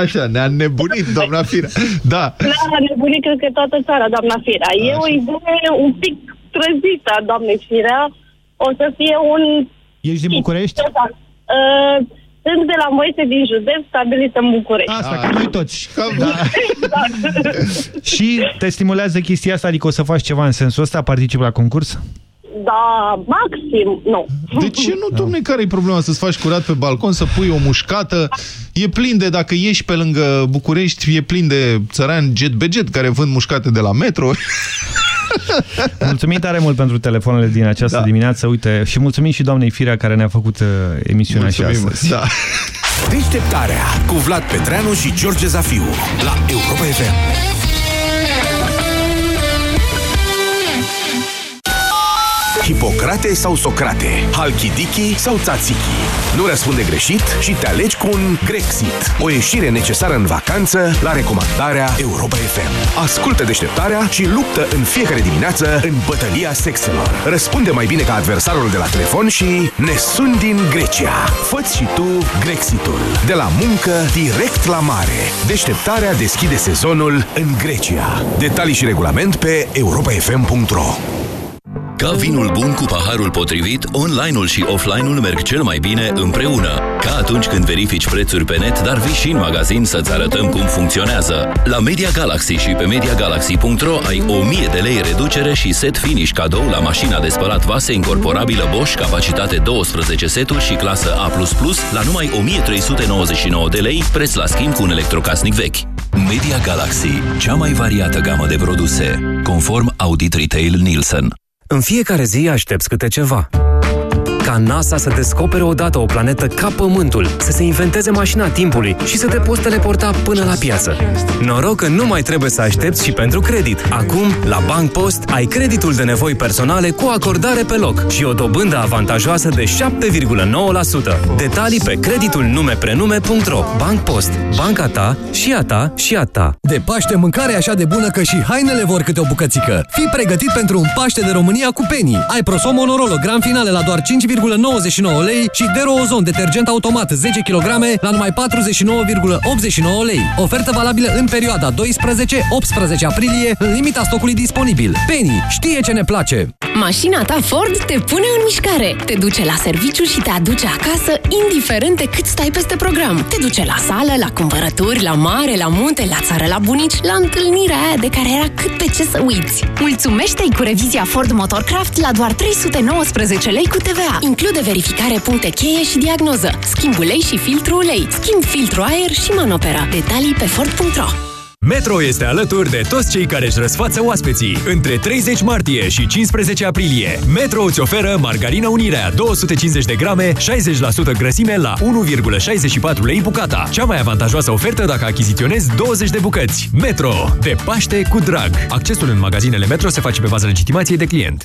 Așa, ne-a nebunit, doamna Firea. Da. La nebunit, cred că toată țara, doamna Firea. E o idee un pic trăzită a doamnei Firea. O să fie un... Ești din București? Uh, Sunt de la Moise din județ, stabilită în București. Asta, ca noi toți. Da. Exact. Și te stimulează chestia asta, adică o să faci ceva în sensul ăsta, participi la concurs? Da, maxim, nu. De ce nu, domne, care e problema să-ți faci curat pe balcon, să pui o mușcată? E plin de, dacă ieși pe lângă București, e plin de țărani jet be jet care vând mușcate de la metro. Mulțumim tare mult pentru telefoanele din această da. dimineață. Uite, și mulțumim și doamnei Firea care ne-a făcut uh, emisiunea și Mulțumim, astăzi. da. Deșteptarea cu Vlad Petreanu și George Zafiu la Europa FM. Hipocrate sau Socrate, Halkidiki sau Tzatziki. Nu răspunde greșit și te alegi cu un Grexit. O ieșire necesară în vacanță la recomandarea Europa FM. Ascultă deșteptarea și luptă în fiecare dimineață în bătălia sexelor. Răspunde mai bine ca adversarul de la telefon și ne suni din Grecia. Făți și tu Grexitul. De la muncă direct la mare. Deșteptarea deschide sezonul în Grecia. Detalii și regulament pe europafm.ro Ca vinul bun cu paharul potrivit, online-ul și offline-ul merg cel mai bine împreună. Ca atunci când verifici prețuri pe net, dar vii și în magazin să-ți arătăm cum funcționează. La Media Galaxy și pe MediaGalaxy.ro ai 1000 de lei reducere și set finish cadou la mașina de spălat vase incorporabilă Bosch, capacitate 12 seturi și clasă A++ la numai 1399 de lei, preț la schimb cu un electrocasnic vechi. Media Galaxy, cea mai variată gamă de produse, conform Audit Retail Nielsen. În fiecare zi aștepți câte ceva. Ca NASA să descopere odată o planetă ca Pământul, să se inventeze mașina timpului și să te poți teleporta până la piață. Noroc că nu mai trebuie să aștepți și pentru credit. Acum, la Bank Post, ai creditul de nevoi personale cu acordare pe loc și o dobândă avantajoasă de 7,9%. Detalii pe creditulnumeprenume.ro Bank Post. Banca ta și a ta și a ta. De Paște mâncare e așa de bună că și hainele vor câte o bucățică. Fii pregătit pentru un Paște de România cu Penny. Ai Prosomo Norolo Grand Finale la doar 5,99 lei și Dero Ozon detergent automat 10 kg la numai 49,89 lei. Ofertă valabilă în perioada 12-18 aprilie în limita stocului disponibil. Penny știe ce ne place! Mașina ta Ford te pune în mișcare. Te duce la serviciu și te aduce acasă, indiferent de cât stai peste program. Te duce la sală, la cumpărături, la mare, la munte, la țară, la bunici, la întâlnirea aia de care era cât pe ce să uiți. Mulțumește-i cu revizia Ford Motorcraft la doar 319 lei cu TVA. Include verificare puncte cheie și diagnoză, schimb ulei și filtru ulei, schimb filtru aer și manopera. Detalii pe Ford.ro Metro este alături de toți cei care își răsfață oaspeții. Între 30 martie și 15 aprilie, Metro îți oferă margarină Unirea 250 de grame, 60% grăsime la 1,64 lei bucata. Cea mai avantajoasă ofertă dacă achiziționezi 20 de bucăți. Metro. De Paște cu drag. Accesul în magazinele Metro se face pe bază legitimației de client.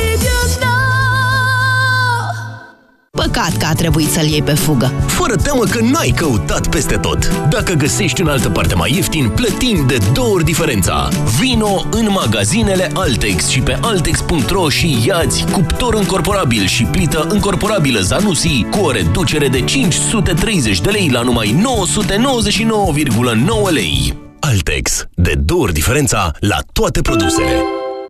Păcat că a trebuit să-l iei pe fugă. Fără teamă că n-ai căutat peste tot. Dacă găsești în altă parte mai ieftin, plătim de două ori diferența. Vino în magazinele Altex și pe altex.ro și iați cuptor încorporabil și plită încorporabilă Zanussi cu o reducere de 530 de lei la numai 999,9 lei. Altex. De două ori diferența la toate produsele.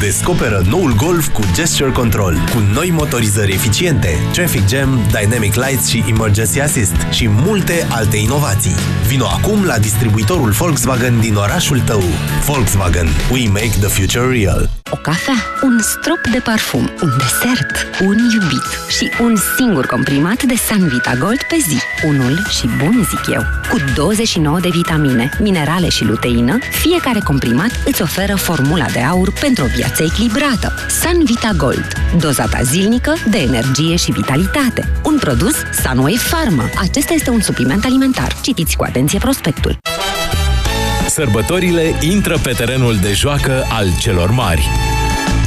Descoperă noul Golf cu Gesture Control, cu noi motorizări eficiente, Traffic Jam, Dynamic Lights și Emergency Assist și multe alte inovații. Vino acum la distribuitorul Volkswagen din orașul tău. Volkswagen. We make the future real. o cafea, un strop de parfum, un desert, un iubit și un singur comprimat de Sanvita Gold pe zi. Unul și bun, zic eu. Cu 29 de vitamine, minerale și luteină, fiecare comprimat îți oferă formula de aur pentru o viață echilibrată. Sanvita Gold. Dozata zilnică de energie și vitalitate. Un produs Sunway Pharma. Acesta este un supliment alimentar. Citiți cu atenție prospectul. Sărbătorile intră pe terenul de joacă al celor mari.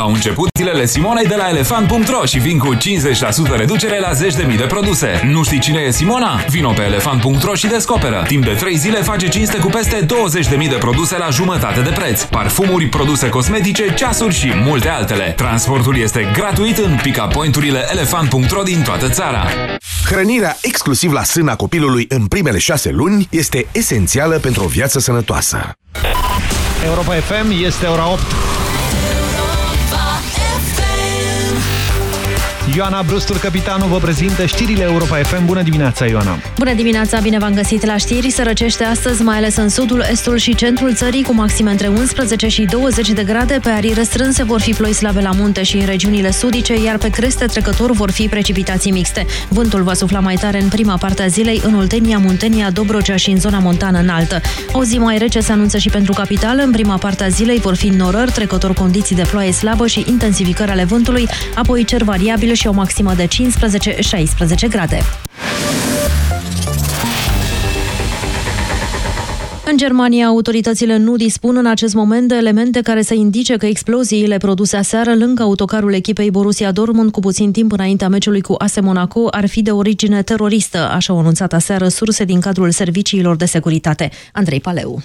Au început zilele Simonei de la elefant.ro și vin cu 50% reducere la zeci de mii de produse. Nu știi cine e Simona? Vino pe elefant.ro și descoperă. Timp de 3 zile face cinste cu peste 20 de mii de produse la jumătate de preț. Parfumuri, produse cosmetice, ceasuri și multe altele. Transportul este gratuit în pick-up point-urile elefant.ro din toată țara. Hrănirea exclusiv la sâna copilului în primele șase luni este esențială pentru o viață sănătoasă. Europa FM este ora 8. Ioana Brustur, capitanul, vă prezintă știrile Europa FM. Bună dimineața, Ioana! Bună dimineața, bine v-am găsit la știri. Se răcește astăzi, mai ales în sudul, estul și centrul țării, cu maxime între 11 și 20 de grade. Pe arii restrânse vor fi ploi slabe la munte și în regiunile sudice, iar pe creste trecător vor fi precipitații mixte. Vântul va sufla mai tare în prima parte a zilei, în Oltenia, Muntenia, Dobrogea și în zona montană înaltă. O zi mai rece se anunță și pentru capitală. În prima parte a zilei vor fi norări, trecător condiții de ploaie slabă și intensificări ale vântului, apoi cer variabil și o maximă de 15-16 grade. În Germania, autoritățile nu dispun în acest moment de elemente care să indice că exploziile produse aseară lângă autocarul echipei Borussia Dortmund cu puțin timp înaintea meciului cu AS Monaco ar fi de origine teroristă, așa au anunțat aseară surse din cadrul serviciilor de securitate. Andrei Paleu.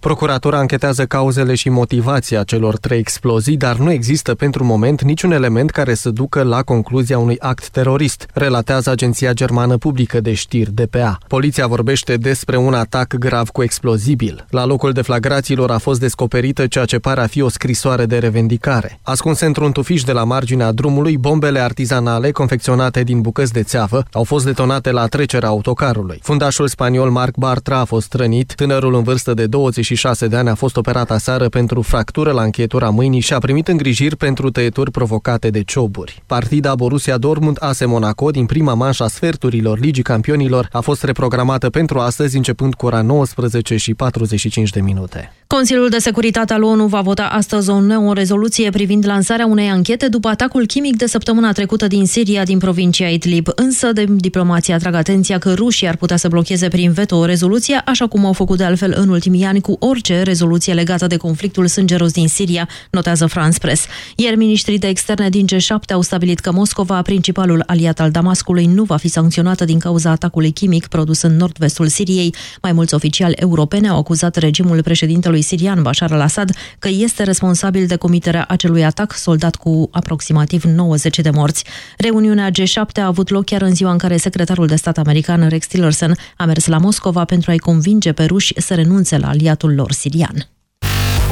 Procuratura închetează cauzele și motivația celor trei explozii, dar nu există pentru moment niciun element care să ducă la concluzia unui act terorist, relatează agenția germană publică de știri DPA. Poliția vorbește despre un atac grav cu explozibil. La locul deflagrațiilor a fost descoperită ceea ce pare a fi o scrisoare de revendicare. Ascunse într-un tufiș de la marginea drumului, bombele artizanale confecționate din bucăți de țeavă au fost detonate la trecerea autocarului. Fundașul spaniol Marc Bartra a fost rănit, tânărul în vârstă de 20 26 de ani a fost operat aseară pentru fractură la încheietura mâinii și a primit îngrijiri pentru tăieturi provocate de cioburi. Partida Borussia Dortmund AS Monaco din prima manșă a sferturilor Ligii Campionilor a fost reprogramată pentru astăzi începând cu ora 19 și 45 de minute. Consiliul de Securitate al ONU va vota astăzi o nouă rezoluție privind lansarea unei anchete după atacul chimic de săptămâna trecută din Siria, din provincia Idlib. Însă, de diplomația atrag atenția că rușii ar putea să blocheze prin veto o rezoluție, așa cum au făcut de altfel în ultimii ani cu orice rezoluție legată de conflictul sângeros din Siria, notează France Press. Ieri, ministrii de externe din G7 au stabilit că Moscova, principalul aliat al Damascului, nu va fi sancționată din cauza atacului chimic produs în nord-vestul Siriei. Mai mulți oficiali europeni au acuzat regimul președintelui sirian Bashar al-Assad că este responsabil de comiterea acelui atac soldat cu aproximativ 90 de morți. Reuniunea G7 a avut loc chiar în ziua în care secretarul de stat american Rex Tillerson a mers la Moscova pentru a-i convinge pe ruși să renunțe la aliatul lor sirian.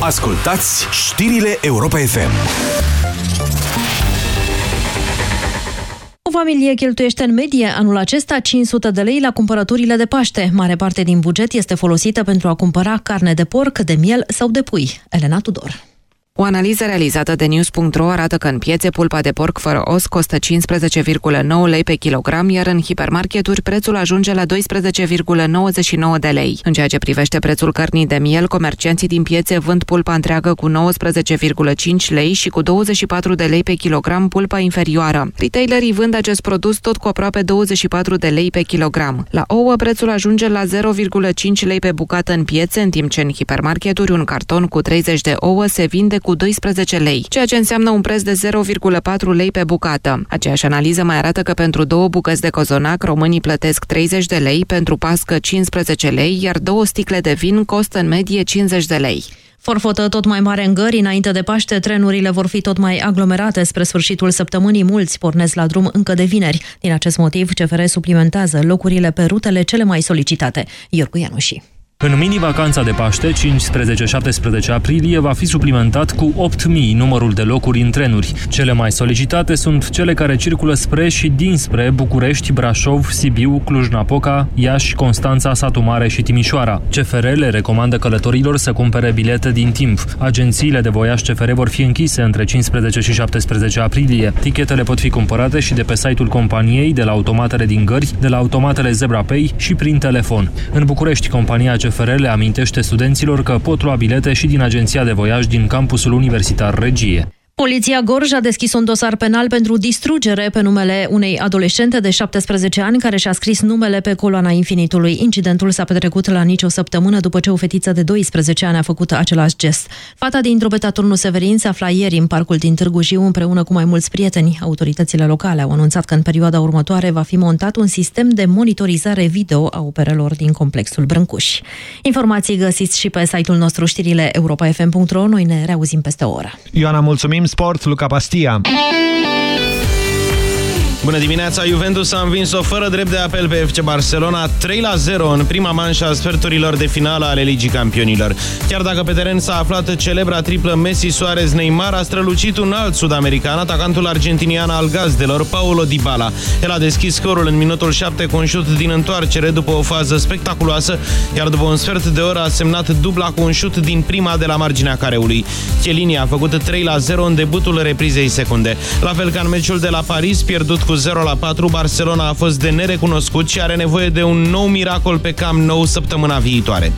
Ascultați știrile Europa FM. O familie cheltuiește în medie anul acesta 500 de lei la cumpărăturile de Paște. Mare parte din buget este folosită pentru a cumpăra carne de porc, de miel sau de pui. Elena Tudor. O analiză realizată de News.ro arată că în piețe pulpa de porc fără os costă 15,9 lei pe kilogram, iar în hipermarketuri prețul ajunge la 12,99 de lei. În ceea ce privește prețul cărnii de miel, comercianții din piețe vând pulpa întreagă cu 19,5 lei și cu 24 de lei pe kilogram pulpa inferioară. Retailerii vând acest produs tot cu aproape 24 de lei pe kilogram. La ouă, prețul ajunge la 0,5 lei pe bucată în piețe, în timp ce în hipermarketuri un carton cu 30 de ouă se vinde cu 12 lei, ceea ce înseamnă un preț de 0,4 lei pe bucată. Aceeași analiză mai arată că pentru două bucăți de cozonac românii plătesc 30 de lei, pentru pască 15 lei, iar două sticle de vin costă în medie 50 de lei. Forfotă tot mai mare în gări, înainte de Paște, trenurile vor fi tot mai aglomerate spre sfârșitul săptămânii. Mulți pornesc la drum încă de vineri. Din acest motiv, CFR suplimentează locurile pe rutele cele mai solicitate. Iorgu Ianuși. În mini-vacanța de Paște, 15-17 aprilie, va fi suplimentat cu 8.000 numărul de locuri în trenuri. Cele mai solicitate sunt cele care circulă spre și dinspre București, Brașov, Sibiu, Cluj-Napoca, Iași, Constanța, Satu Mare și Timișoara. CFR le recomandă călătorilor să cumpere bilete din timp. Agențiile de voiaj CFR vor fi închise între 15 și 17 aprilie. Tichetele pot fi cumpărate și de pe site-ul companiei, de la automatele din gări, de la automatele ZebraPay și prin telefon. În București, compania CFR le amintește studenților că pot lua bilete și din agenția de voiaj din campusul universitar Regie. Poliția Gorj a deschis un dosar penal pentru distrugere pe numele unei adolescente de 17 ani care și-a scris numele pe coloana infinitului. Incidentul s-a petrecut la nicio săptămână după ce o fetiță de 12 ani a făcut același gest. Fata din drobeta turnul Severin se afla ieri în parcul din Târgu Jiu împreună cu mai mulți prieteni. Autoritățile locale au anunțat că în perioada următoare va fi montat un sistem de monitorizare video a operelor din complexul Brâncuși. Informații găsiți și pe site-ul nostru știrile europa.fm.ro. Noi ne reauzim peste o oră. Ioana, mulțumim! Sport, Luca Pastia. Bună dimineața! Juventus a învins-o fără drept de apel pe FC Barcelona 3 la 0 în prima manșă a sferturilor de finală ale Ligii Campionilor. Chiar dacă pe teren s-a aflat celebra triplă Messi, Suarez, Neymar, a strălucit un alt sud-american, atacantul argentinian al gazdelor, Paulo Dybala. El a deschis scorul în minutul 7 cu un șut din întoarcere după o fază spectaculoasă, iar după un sfert de oră a semnat dubla cu un șut din prima de la marginea careului. Chiellini a făcut 3 la 0 în debutul reprizei secunde. La fel ca în meciul de la Paris, pierdut cu 0 la 4, Barcelona a fost de nerecunoscut și are nevoie de un nou miracol pe cam nou săptămâna viitoare.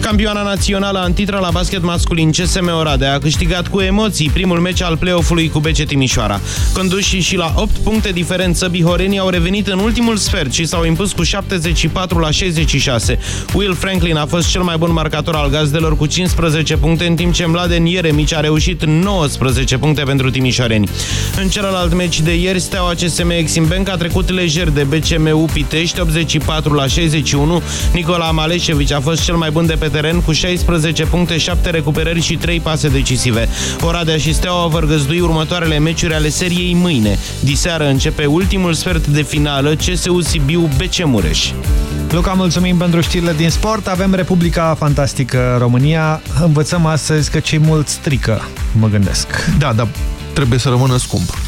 Campioana națională antitra la basket masculin CSM Oradea a câștigat cu emoții primul meci al play-off-ului cu BC Timișoara. Conduși și la 8 puncte diferență, bihorenii au revenit în ultimul sfert și s-au impus cu 74 la 66. Will Franklin a fost cel mai bun marcator al gazdelor cu 15 puncte, în timp ce Mladen Ieremici a reușit 19 puncte pentru timișoreni. În celălalt meci de ieri, Steaua CSM Eximbank a trecut lejer de BCMU Pitești 84 la 61. Nicola Maleșevici a fost cel mai bun de pe teren cu 16 puncte, 7 recuperări și 3 pase decisive. Oradea și Steaua vor găzdui următoarele meciuri ale seriei mâine. Diseară începe ultimul sfert de finală CSU Sibiu BC Mureș. Luca, mulțumim pentru știrile din sport. Avem Republica Fantastică România. Învățăm astăzi că cei mulți strică, mă gândesc. Da, dar trebuie să rămână scump.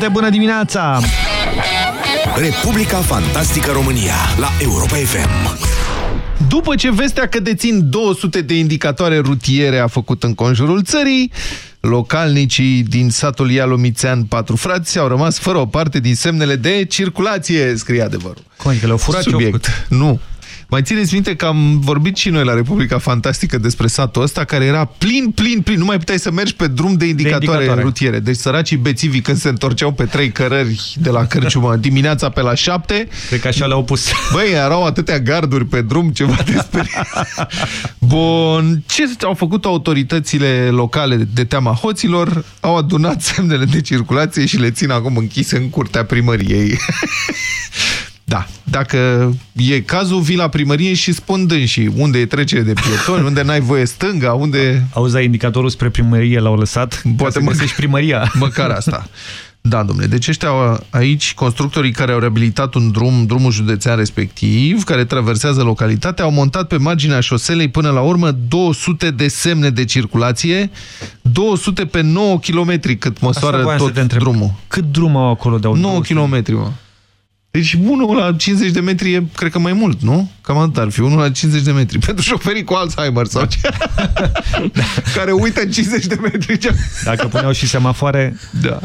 Minute, bună dimineața! Republica Fantastică România la Europa FM. După ce vestea că dețin 200 de indicatoare rutiere a făcut în conjurul țării, localnicii din satul Ialomițean, patru frați, au rămas fără o parte din semnele de circulație, scrie adevărul. Cum adică le-au furat Subiect. Nu. Mai țineți minte că am vorbit și noi la Republica Fantastică despre satul ăsta, care era plin, plin, plin. Nu mai puteai să mergi pe drum de indicatoare, de indicatoare. rutiere. Deci săracii bețivii când se întorceau pe trei cărări de la Cărciumă dimineața pe la șapte... Cred că așa le-au pus. Băi, erau atâtea garduri pe drum, ceva de speriat. Bun. Ce au făcut autoritățile locale de teama hoților? Au adunat semnele de circulație și le țin acum închise în curtea primăriei. Da, dacă e cazul, vii la primărie și spun dânsii unde e trecere de pietoni, unde n-ai voie stânga, unde... Auzi, indicatorul spre primărie l-au lăsat? Poate mă găsești primăria. Măcar asta. Da, domnule. Deci ăștia aici, constructorii care au reabilitat un drum, drumul județean respectiv, care traversează localitatea, au montat pe marginea șoselei până la urmă 200 de semne de circulație, 200 pe 9 km cât măsoară tot drumul. Cât drum au acolo de 9 km, mă. Deci unul la 50 de metri e, cred că mai mult, nu? Cam atât ar fi, unul la 50 de metri. Pentru șoferii cu Alzheimer sau ce? Care uită 50 de metri. Dacă puneau și semafoare... Da.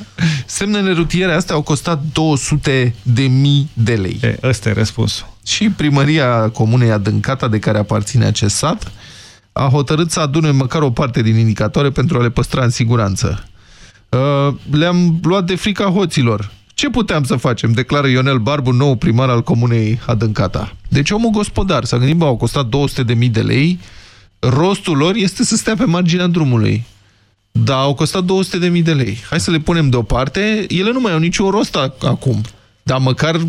Semnele rutiere astea au costat 200 de mii de lei. E, ăsta e răspunsul. Și primăria comunei Adâncata, de care aparține acest sat, a hotărât să adune măcar o parte din indicatoare pentru a le păstra în siguranță. Uh, Le-am luat de frica hoților ce puteam să facem? Declară Ionel Barbu, nou primar al comunei Adâncata. Deci omul gospodar s-a gândit, bă, au costat 200.000 de lei, rostul lor este să stea pe marginea drumului. Da, au costat 200.000 de lei. Hai să le punem deoparte, ele nu mai au niciun rost acum. Dar măcar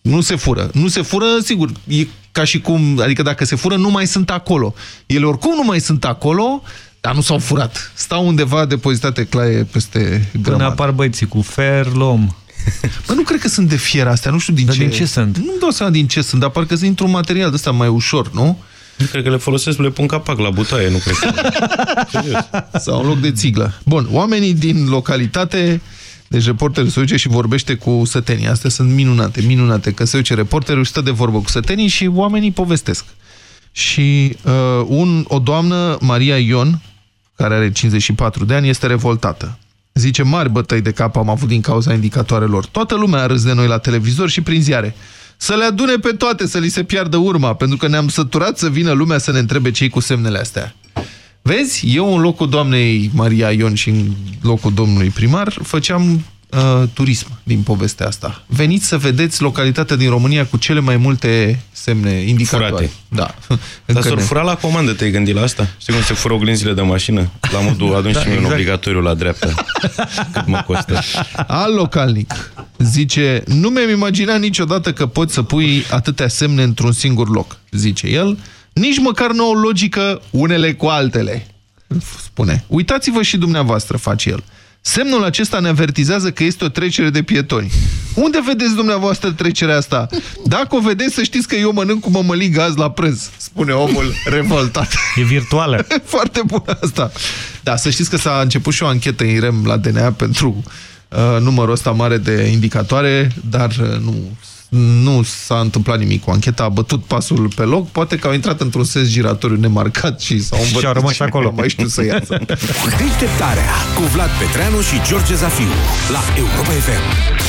nu se fură. Nu se fură, sigur, e ca și cum, adică dacă se fură, nu mai sunt acolo. Ele oricum nu mai sunt acolo, dar nu s-au furat. Stau undeva depozitate claie peste grămadă. Până apar băieții cu fer, lom. Bă, nu cred că sunt de fier astea, nu știu din Dar ce. din ce sunt? Nu-mi dau seama din ce sunt, dar parcă sunt într-un material de ăsta mai ușor, nu? Nu cred că le folosesc, le pun capac la butaie, nu cred că... Sau în loc de țiglă. Bun, oamenii din localitate, deci reporterul se duce și vorbește cu sătenii. Astea sunt minunate, minunate, că se duce reporterul și stă de vorbă cu sătenii și oamenii povestesc. Și uh, un, o doamnă, Maria Ion, care are 54 de ani, este revoltată. Zice, mari bătăi de cap am avut din cauza indicatoarelor. Toată lumea a râs de noi la televizor și prin ziare. Să le adune pe toate, să li se piardă urma, pentru că ne-am săturat să vină lumea să ne întrebe cei cu semnele astea. Vezi, eu în locul doamnei Maria Ion și în locul domnului primar făceam uh, turism din povestea asta. Veniți să vedeți localitatea din România cu cele mai multe semne indicatoare. Furate. Da. Dar s-or fura la comandă, te-ai gândit la asta? Știi cum se fură oglinzile de mașină? La modul adun Da, și mie un exact. obligatoriu la dreapta. Cât mă costă? Al localnic zice, nu mi-am imaginat niciodată că poți să pui atâtea semne într-un singur loc, zice el, nici măcar nu au logică unele cu altele. Spune, uitați-vă și dumneavoastră, face el. Semnul acesta ne avertizează că este o trecere de pietoni. Unde vedeți dumneavoastră trecerea asta? Dacă o vedeți, să știți că eu mănânc cu mămăligă azi la prânz, spune omul revoltat. E virtuală. Foarte bună asta. Da, să știți că s-a început și o anchetă în IREM la DNA pentru uh, numărul ăsta mare de indicatoare, dar uh, nu, nu s-a întâmplat nimic cu ancheta, a bătut pasul pe loc, poate că au intrat într-un sens giratoriu nemarcat și s-au învățat. Și au rămas acolo. Nu mai știu să iasă. Deșteptarea cu Vlad Petreanu și George Zafiu la Europa FM.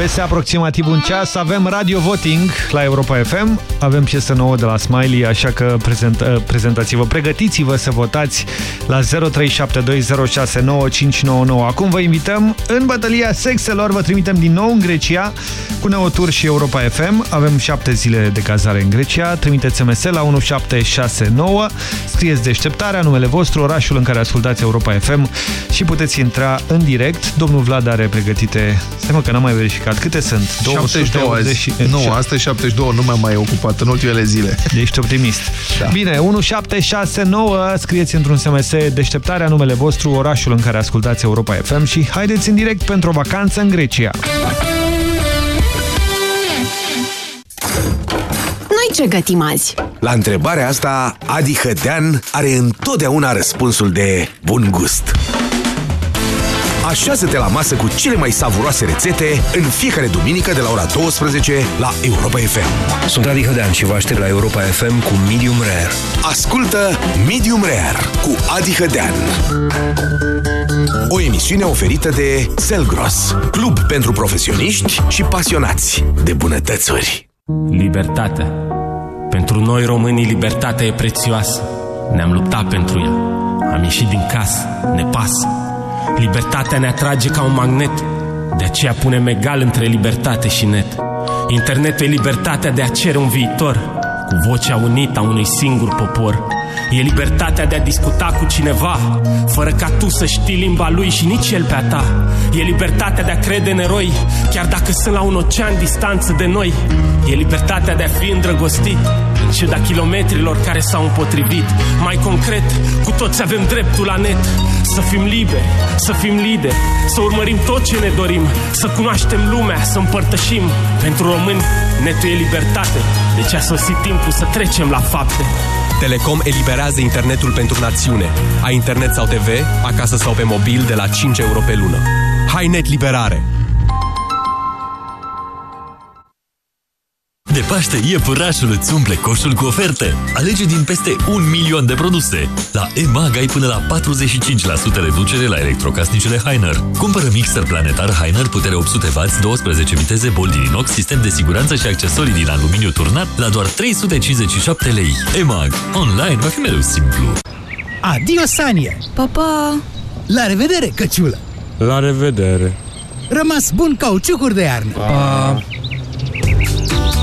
Peste aproximativ un ceas avem radio voting la Europa FM, avem piesă nouă de la Smiley, așa că prezent, uh, prezentați-vă, pregătiți-vă să votați la 0372069599. Acum vă invităm în bătălia sexelor, vă trimitem din nou în Grecia cu Neotur și Europa FM. Avem șapte zile de cazare în Grecia, trimiteți SMS la 1769, scrieți deșteptarea, numele vostru, orașul în care ascultați Europa FM și puteți intra în direct. Domnul Vlad are pregătite, stai mă că n-am mai verificat, câte sunt? 72 azi. Nu, astăzi 72, nu mi-am mai ocupat în ultimele zile. Ești optimist. Da. Bine, 1769, scrieți într-un SMS deșteptarea numele vostru, orașul în care ascultați Europa FM și haideți în direct pentru o vacanță în Grecia. Noi ce gătim azi? La întrebarea asta, Adi Hădean are întotdeauna răspunsul de bun gust. Așează-te la masă cu cele mai savuroase rețete în fiecare duminică de la ora 12 la Europa FM. Sunt Adi Hădean și vă aștept la Europa FM cu Medium Rare. Ascultă Medium Rare cu Adi Hădean. O emisiune oferită de Selgros, club pentru profesioniști și pasionați de bunătățuri. Libertatea. Pentru noi românii libertatea e prețioasă. Ne-am luptat pentru ea. Am ieșit din casă. Ne pasă. Libertatea ne atrage ca un magnet. De aceea punem egal între libertate și net. Internetul e libertatea de a cere un viitor cu vocea unită a unui singur popor. E libertatea de a discuta cu cineva, fără ca tu să știi limba lui și nici el pe a ta. E libertatea de a crede în eroi, chiar dacă sunt la un ocean distanță de noi. E libertatea de a fi îndrăgostit, în ciuda kilometrilor care s-au împotrivit. Mai concret, cu toți avem dreptul la net, să fim liberi, să fim lideri, să urmărim tot ce ne dorim, să cunoaștem lumea, să împărtășim. Pentru români, netul e libertate, deci a sosit timpul să trecem la fapte. Telecom eliberează internetul pentru națiune. Ai internet sau TV, acasă sau pe mobil, de la 5 euro pe lună. Hai net liberare! De Paște, iepurașul îți umple coșul cu oferte. Alege din peste un milion de produse. La EMAG ai până la 45% reducere la electrocasnicele Heiner. Cumpără mixer planetar Heiner, putere 800W, 12 viteze, bol din inox, sistem de siguranță și accesorii din aluminiu turnat la doar 357 lei. EMAG. Online va fi mereu simplu. Adio, Sanie! Pa, pa! La revedere, căciulă! La revedere! Rămas bun cauciucuri de iarnă! Pa.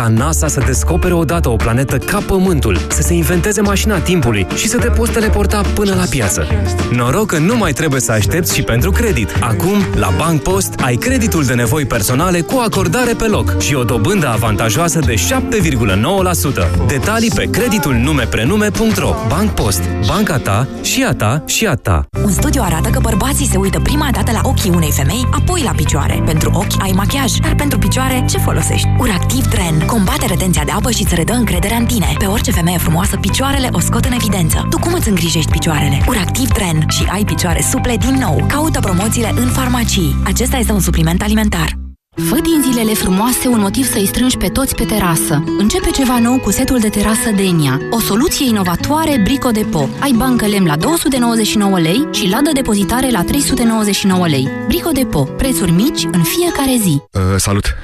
Ca NASA să descopere odată o planetă ca Pământul, să se inventeze mașina timpului și să te poți teleporta până la piață. Noroc că nu mai trebuie să aștepți și pentru credit. Acum, la Bank Post, ai creditul de nevoi personale cu acordare pe loc și o dobândă avantajoasă de 7,9%. Detalii pe creditul nume-prenume.ro Bank Post. Banca ta și a ta și a ta. Un studiu arată că bărbații se uită prima dată la ochii unei femei, apoi la picioare. Pentru ochi ai machiaj, dar pentru picioare ce folosești? Uractiv Tren combate retenția de apă și îți redă încredere în tine. Pe orice femeie frumoasă, picioarele o scot în evidență. Tu cum îți îngrijești picioarele? Uractiv Tren și ai picioare suple din nou. Caută promoțiile în farmacii. Acesta este un supliment alimentar. Fă din zilele frumoase un motiv să-i strângi pe toți pe terasă. Începe ceva nou cu setul de terasă Denia, o soluție inovatoare Brico Depo. Ai bancă lemn la 299 lei și ladă depozitare la 399 lei. Brico Depo, prețuri mici în fiecare zi. Uh, salut!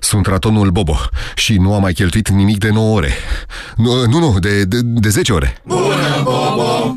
Sunt ratonul Bobo și nu am mai cheltuit nimic de 9 ore. Nu, nu, nu de, de, de 10 ore. Bună, Bobo!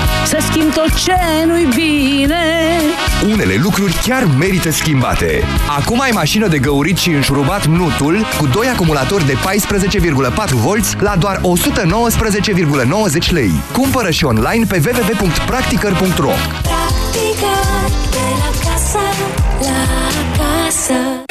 Să schimbi tot ce nu-i bine Unele lucruri chiar merită schimbate. Acum ai mașină de găurit și înșurubat Nutul cu doi acumulatori de 14,4V la doar 119,90 lei. Cumpără și online pe www.practicăr.ro Practica de la casă, la casă.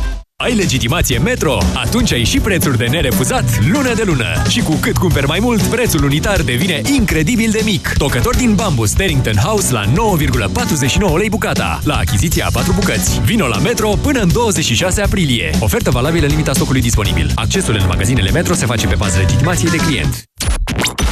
Ai legitimație Metro? Atunci ai și prețuri de nerefuzat lună de lună. Și cu cât cumperi mai mult, prețul unitar devine incredibil de mic. Tocător din bambu Sterrington House la 9,49 lei bucata. La achiziția a 4 bucăți. Vino la Metro până în 26 aprilie. Ofertă valabilă în limita stocului disponibil. Accesul în magazinele Metro se face pe bază legitimației de client.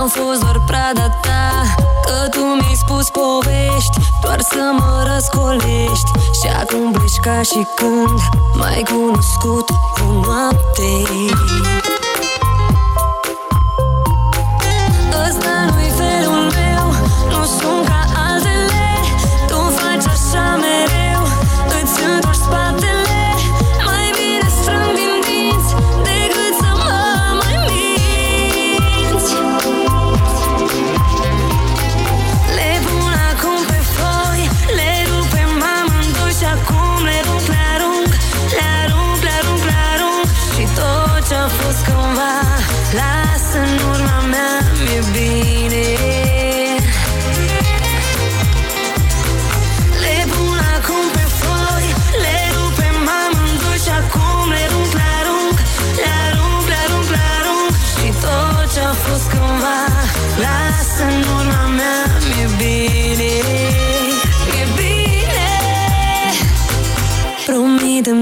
Am fost doar prada ta Că tu mi-ai spus povești. Doar să mă răscolești. Și acum pleci ca și când M-ai cunoscut o noapte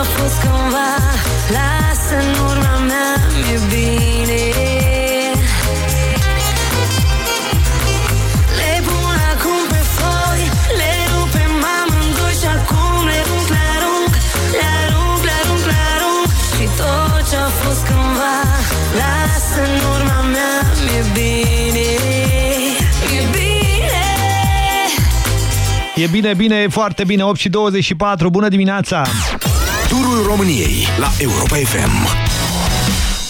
tot ce-a fost cândva Las în urma mea Mi-e bine. Le pun acum pe foi Le rupem amândoi Și acum le rup, le arunc Le arunc, le arunc, le arunc. Și tot ce-a fost cândva Las în urma mea Mi-e bine. Mi-e bine. E bine, bine, e foarte bine, 8 și 24, bună dimineața! Turul României la Europa FM.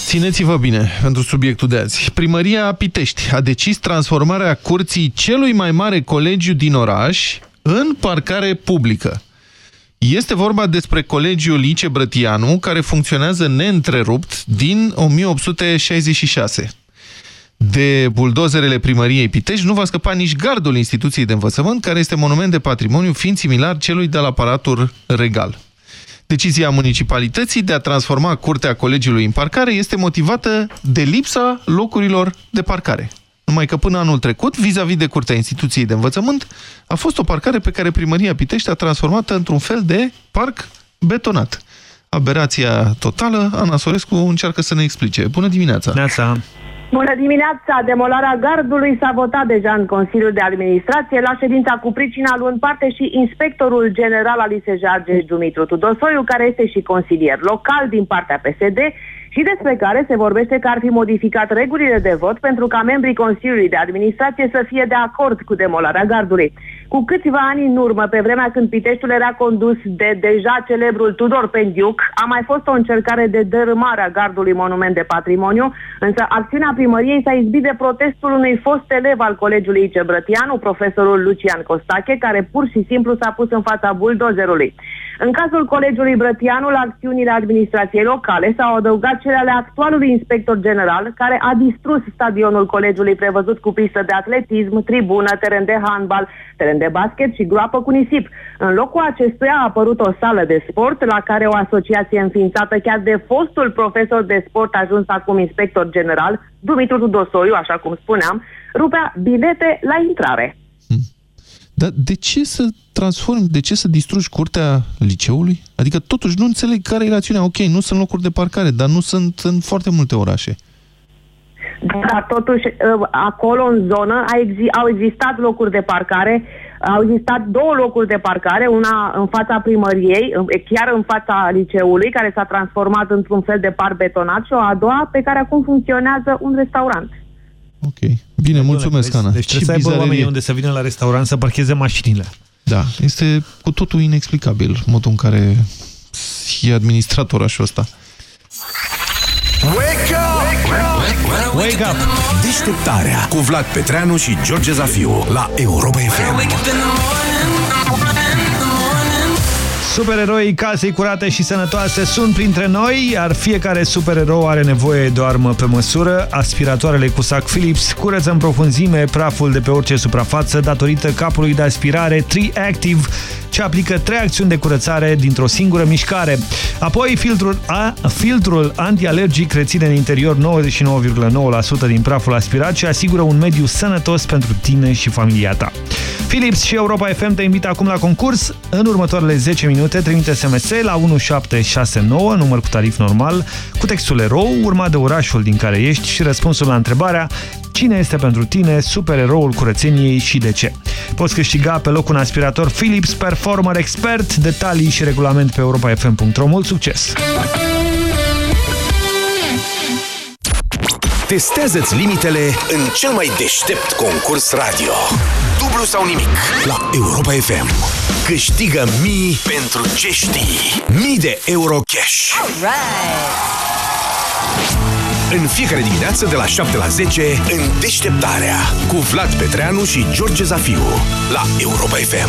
țineți-vă bine pentru subiectul de azi. Primăria Pitești a decis transformarea curții celui mai mare colegiu din oraș în parcare publică. Este vorba despre Colegiul Lice Brătianu, care funcționează neîntrerupt din 1866. De buldozerele primăriei Pitești nu va scăpa nici gardul instituției de învățământ, care este monument de patrimoniu, fiind similar celui de la Palatul Regal. Decizia municipalității de a transforma curtea colegiului în parcare este motivată de lipsa locurilor de parcare. Numai că până anul trecut, vis-a-vis -vis de curtea instituției de învățământ, a fost o parcare pe care primăria Pitești a transformat într-un fel de parc betonat. Aberația totală, Ana Sorescu încearcă să ne explice. Bună dimineața! Neața. Bună dimineața! Demolarea gardului s-a votat deja în Consiliul de Administrație. La ședința cu pricina luând parte și inspectorul general al ISJ Dumitru Tudosoiu, care este și consilier local din partea PSD și despre care se vorbește că ar fi modificat regulile de vot pentru ca membrii Consiliului de Administrație să fie de acord cu demolarea gardului. Cu câțiva ani în urmă, pe vremea când Piteștiul era condus de deja celebrul Tudor Pendiuc, a mai fost o încercare de dărâmare a gardului monument de patrimoniu, însă acțiunea primăriei s-a izbit de protestul unui fost elev al Colegiului Cebrătianu, profesorul Lucian Costache, care pur și simplu s-a pus în fața buldozerului. În cazul Colegiului Brătianu, la acțiunile administrației locale s-au adăugat cele ale actualului inspector general, care a distrus stadionul colegiului prevăzut cu pistă de atletism, tribună, teren de handbal, teren de basket și groapă cu nisip. În locul acestuia a apărut o sală de sport la care o asociație înființată chiar de fostul profesor de sport ajuns acum inspector general, Dumitru Tudosoiu, așa cum spuneam, rupea bilete la intrare. Dar de ce să transformi, de ce să distrugi curtea liceului? Adică totuși nu înțeleg care e rațiunea. Ok, nu sunt locuri de parcare, dar nu sunt în foarte multe orașe. Dar totuși ă, acolo în zonă au existat locuri de parcare, au existat două locuri de parcare, una în fața primăriei, chiar în fața liceului, care s-a transformat într-un fel de par betonat și o a doua pe care acum funcționează un restaurant. Ok. Bine, mulțumesc, Ana. Deci trebuie să aibă oamenii unde să vină la restaurant să parcheze mașinile. Da, este cu totul inexplicabil modul în care e administrat orașul ăsta. Wake up! Wake up! Wake up! Deșteptarea cu Vlad Petreanu și George Zafiu la Europa FM. Supereroii casei curate și sănătoase sunt printre noi, iar fiecare supererou are nevoie de o armă pe măsură. Aspiratoarele cu sac Philips curăță în profunzime praful de pe orice suprafață datorită capului de aspirare Tri-Active, ce aplică trei acțiuni de curățare dintr-o singură mișcare. Apoi, filtrul, a, filtrul antialergic reține în interior 99,9% din praful aspirat și asigură un mediu sănătos pentru tine și familia ta. Philips și Europa FM te invită acum la concurs. În următoarele 10 minute trimite SMS la 1769, număr cu tarif normal, cu textul erou, urmat de orașul din care ești și răspunsul la întrebarea Cine este pentru tine supereroul curățeniei și de ce? Poți câștiga pe loc un aspirator Philips Performer Expert, detalii și regulament pe europafm.ro. Mult succes! Testează-ți limitele în cel mai deștept concurs radio. Dublu sau nimic la Europa FM. Câștigă mii pentru ce știi. Mii de euro cash. În fiecare dimineață de la 7 la 10 în Deșteptarea cu Vlad Petreanu și George Zafiu la Europa FM.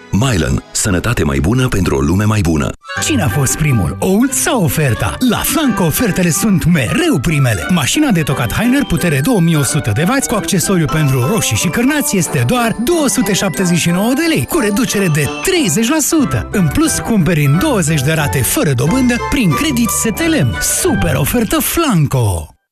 Mylan. Sănătate mai bună pentru o lume mai bună. Cine a fost primul, oul sau oferta? La Flanco ofertele sunt mereu primele. Mașina de tocat Heiner putere 2100 de W cu accesoriu pentru roșii și cârnați este doar 279 de lei, cu reducere de 30%. În plus, cumperi în 20 de rate fără dobândă prin credit STLM. Super ofertă Flanco!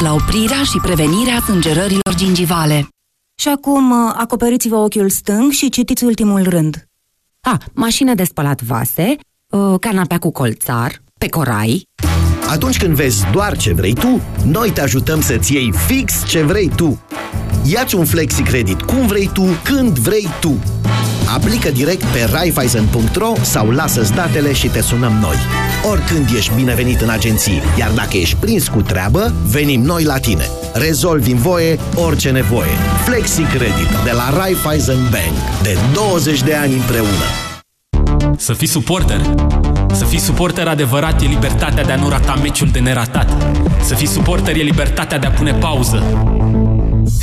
la oprirea și prevenirea sângerărilor gingivale. Și acum uh, acoperiți-vă ochiul stâng și citiți ultimul rând. A, mașină de spălat vase, uh, canapea cu colțar, pe corai. Atunci când vezi doar ce vrei tu, noi te ajutăm să-ți iei fix ce vrei tu. Iați un flexi credit cum vrei tu, când vrei tu. Aplică direct pe raiffeisen.ro sau lasă-ți datele și te sunăm noi. Oricând ești binevenit în agenții, iar dacă ești prins cu treabă, venim noi la tine. Rezolvi în voie orice nevoie. Flexi Credit de la Raiffeisen Bank. De 20 de ani împreună. Să fii suporter. Să fii suporter adevărat e libertatea de a nu rata meciul de neratat. Să fii suporter e libertatea de a pune pauză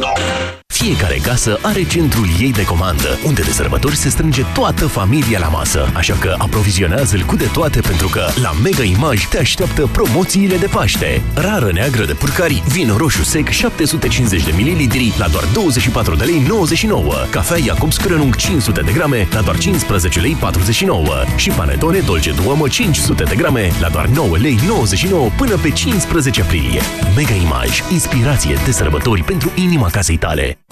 go. Fiecare casă are centrul ei de comandă, unde de sărbători se strânge toată familia la masă. Așa că aprovizionează-l cu de toate pentru că la Mega Image te așteaptă promoțiile de Paște. Rară neagră de purcari, vin roșu sec 750 de ml la doar 24 de lei 99. Cafea Jacobs Crănung 500 de grame la doar 15 lei 49. Și panetone Dolce Duomo 500 de grame la doar 9 lei 99 până pe 15 aprilie. Mega Image, inspirație de sărbători pentru inima casei tale.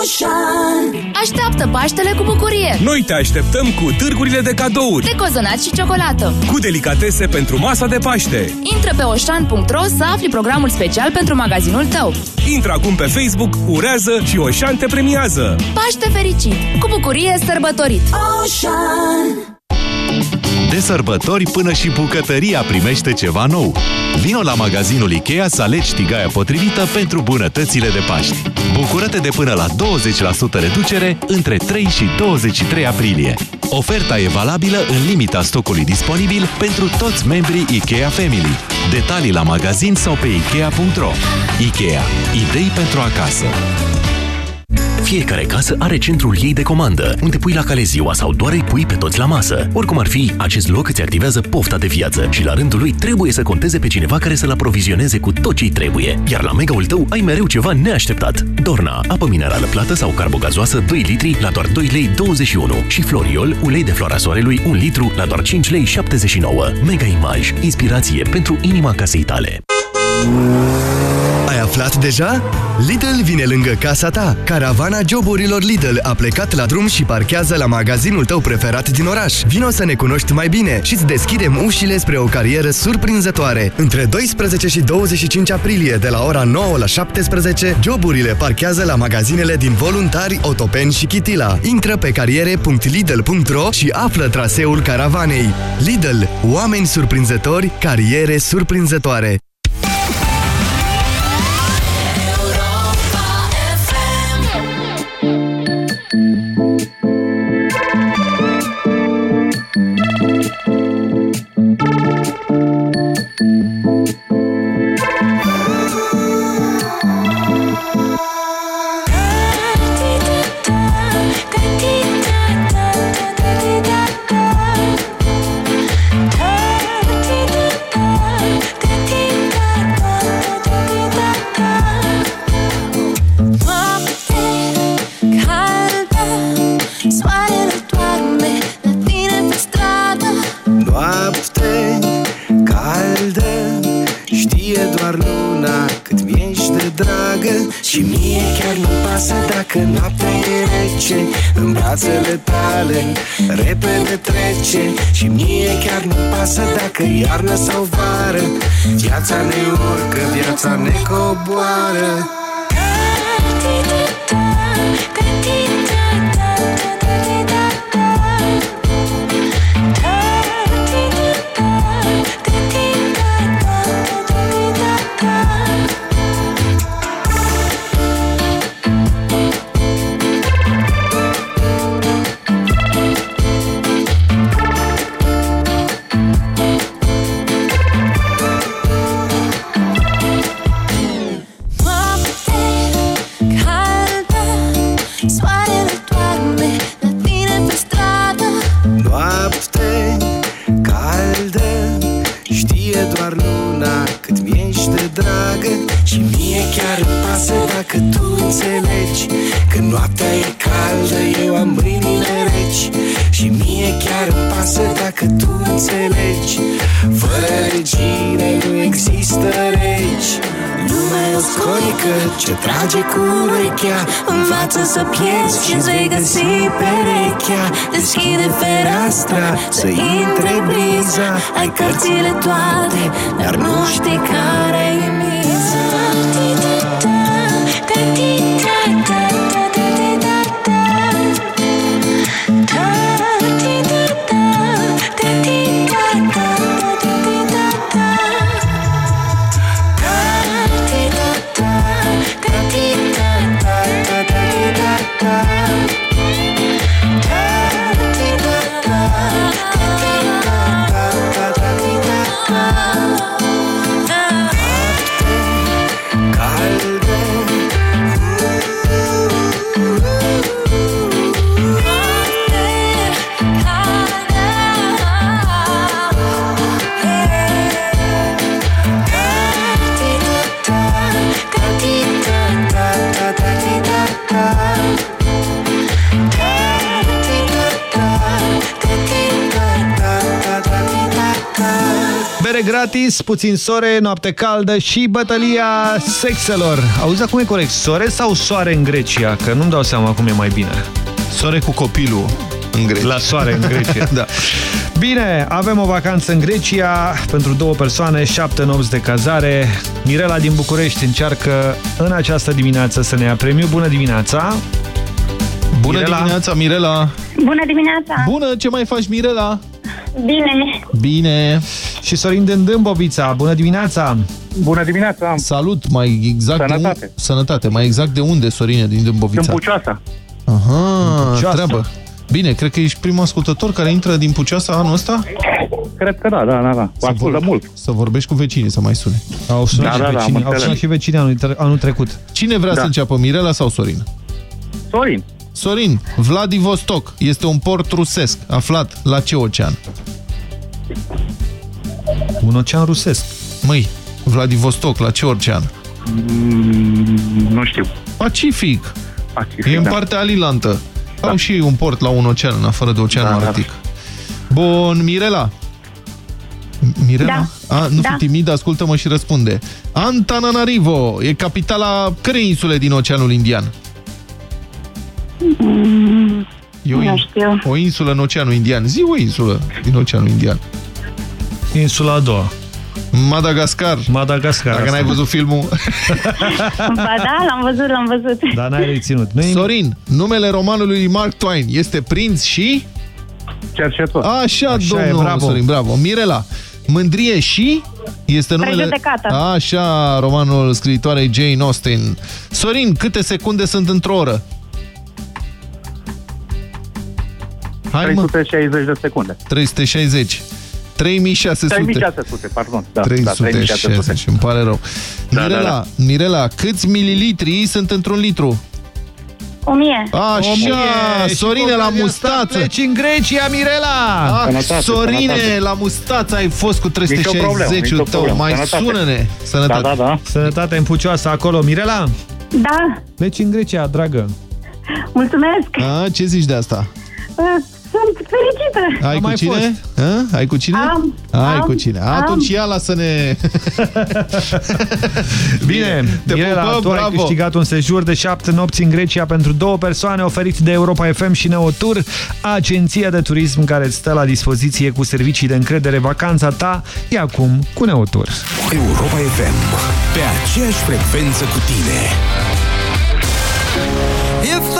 Ocean Așteaptă Paștele cu bucurie! Noi te așteptăm cu târgurile de cadouri, De cozonați și ciocolată! cu delicatese pentru masa de Paște. Intră pe oșan.ro să afli programul special pentru magazinul tău. Intră acum pe Facebook, urează și Oșan te premiază. Paște fericit! Cu bucurie sărbătorit! Ocean De sărbători până și bucătăria primește ceva nou. Vino la magazinul Ikea să alegi tigaia potrivită pentru bunătățile de Paști. Bucură-te de până la 20% reducere între 3 și 23 aprilie. Oferta e valabilă în limita stocului disponibil pentru toți membrii Ikea Family. Detalii la magazin sau pe Ikea.ro Ikea. Idei pentru acasă. Fiecare casă are centrul ei de comandă, unde pui la cale ziua sau doar îi pui pe toți la masă. Oricum ar fi, acest loc îți activează pofta de viață și la rândul lui trebuie să conteze pe cineva care să-l aprovizioneze cu tot ce trebuie. Iar la mega-ul tău ai mereu ceva neașteptat. Dorna, apă minerală plată sau carbogazoasă 2 litri la doar 2 lei 21 și Floriol, ulei de floarea soarelui 1 litru la doar 5 lei 79. Mega Image, inspirație pentru inima casei tale. Ai aflat deja? Lidl vine lângă casa ta. Caravana joburilor Lidl a plecat la drum și parchează la magazinul tău preferat din oraș. Vino să ne cunoști mai bine și îți deschidem ușile spre o carieră surprinzătoare. Între 12 și 25 aprilie, de la ora 9 la 17, joburile parchează la magazinele din Voluntari, Otopeni și Chitila. Intră pe cariere.lidl.ro și află traseul caravanei. Lidl. Oameni surprinzători, cariere surprinzătoare. Brațele tale repede trece Și mie chiar nu pasă dacă iarnă sau vară. Viața ne urcă, viața ne coboară. Noapte cu urechea Învață să pierzi și îți vei găsi perechea. Deschide fereastra să intre briza Ai cărțile toate, dar nu știi care e gratis, puțin sore, noapte caldă și bătălia sexelor. Auzi acum e corect, sore sau soare în Grecia? Că nu-mi dau seama cum e mai bine. Soare cu copilul în Grecia. La soare în Grecia. da. Bine, avem o vacanță în Grecia pentru două persoane, șapte nopți de cazare. Mirela din București încearcă în această dimineață să ne ia premiu. Bună dimineața! Bună Mirela. dimineața, Mirela! Bună dimineața! Bună, ce mai faci, Mirela? Bine! Bine! Și Sorin din Dâmbovița, bună dimineața! Bună dimineața! Salut, mai exact Sănătate. de unde? Sănătate. Mai exact de unde, Sorine, din Dâmbovița? Din Pucioasa. Aha, Pucioasa. treabă. Bine, cred că ești primul ascultător care intră din Pucioasa anul ăsta? Cred că da, da, da, da. Să Ascultă vor- mult. Să vorbești cu vecinii, să mai sune. Au sunat, Da, și, da, da, am vecinii, au înțeles. sunat și vecinii anul, tre- anul trecut. Cine vrea Da. să înceapă, Mirela sau Sorin? Sorin. Sorin, Vladivostok este un port rusesc aflat la ce ocean? Un ocean rusesc. Măi, Vladivostok, la ce ocean? Mm, nu știu. Pacific. Pacific, E în da. partea alilantă. Au și ei un port la un ocean, în afară de oceanul Da, da. Arctic. Bun, Mirela. Mirela? Da. A, nu Da. fi timid, ascultă-mă și răspunde. Antananarivo e capitala cărei insule din Oceanul Indian? Mm, E o, Nu in- știu. o insulă în Oceanul Indian. Zi o insulă din Oceanul Indian. Insula a doua. Madagascar. Madagascar. Dacă n-ai văzut filmul... Ba da, l-am văzut, l-am văzut. Dar n-ai reținut. Nu Sorin, numele romanului Mark Twain este Prinț și... Cercetor. Așa, Așa e, domnul bravo. Sorin, bravo. Mirela, Mândrie și... Este numele... Prejudecată. Așa, romanul scriitoarei Jane Austen. Sorin, câte secunde sunt într-o oră? Hai, mă. 360 de secunde. 360. 3600. 3600, pardon. Da, da, 360, îmi pare rău. Da, Mirela, da, Mirela, câți mililitri sunt într-un litru? O mie. Așa, Sorine la mustață. Pleci în Grecia, Mirela! Ah, Sănătate, Sorine, sănătate. la mustață ai fost cu Nicio problemă, 360 nicio tău. problemă. Mai Sănătate. sună-ne. Sănătate. Da, da, da. Sănătate în Pucioasa acolo. Mirela, Da, pleci în Grecia, dragă. mulțumesc. A, ce zici de asta? Uh, Să sunt fericită. Ai Am cu mai cine? A? Ai cu cine? Am, Ai am, cu cine? Atunci ia lasă-ne... Bine, Te Mirela, pupăm, tu ai bravo. câștigat un sejur de șapte nopți în Grecia pentru două persoane oferit de Europa FM și Neotur, agenția de turism care îți stă la dispoziție cu servicii de încredere. Vacanța ta e acum cu Neotur. Europa FM. Pe aceeași frecvență cu tine. If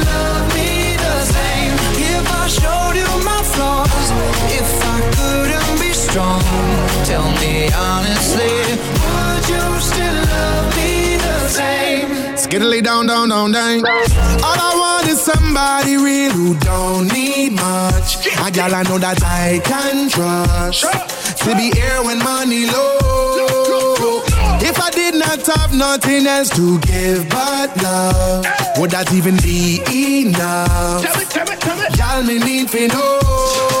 if I couldn't be strong, tell me honestly, would you still love me the same? Skiddly down, down, down, down. All I want is somebody real who don't need much. A gal I know that I can trust. To be here when money low. If I did not have nothing else to give but love, would that even be enough? Y'all me need to know.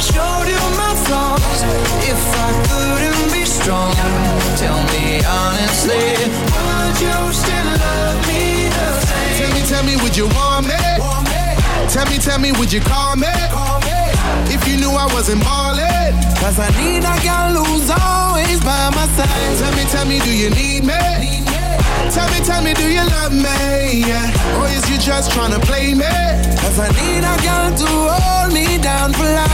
showed you my flaws, if I couldn't be strong, tell me honestly, would you still love me the same? Tell me, tell me, would you want me? Tell me, tell me, would you call me? If you knew I wasn't ballin'. Cause I need a girl who's always by my side. Tell me, tell me, do you need me? Tell me, tell me, do you love me? Yeah. Or is you just tryna play me? Cause I need a girl to hold me down for life.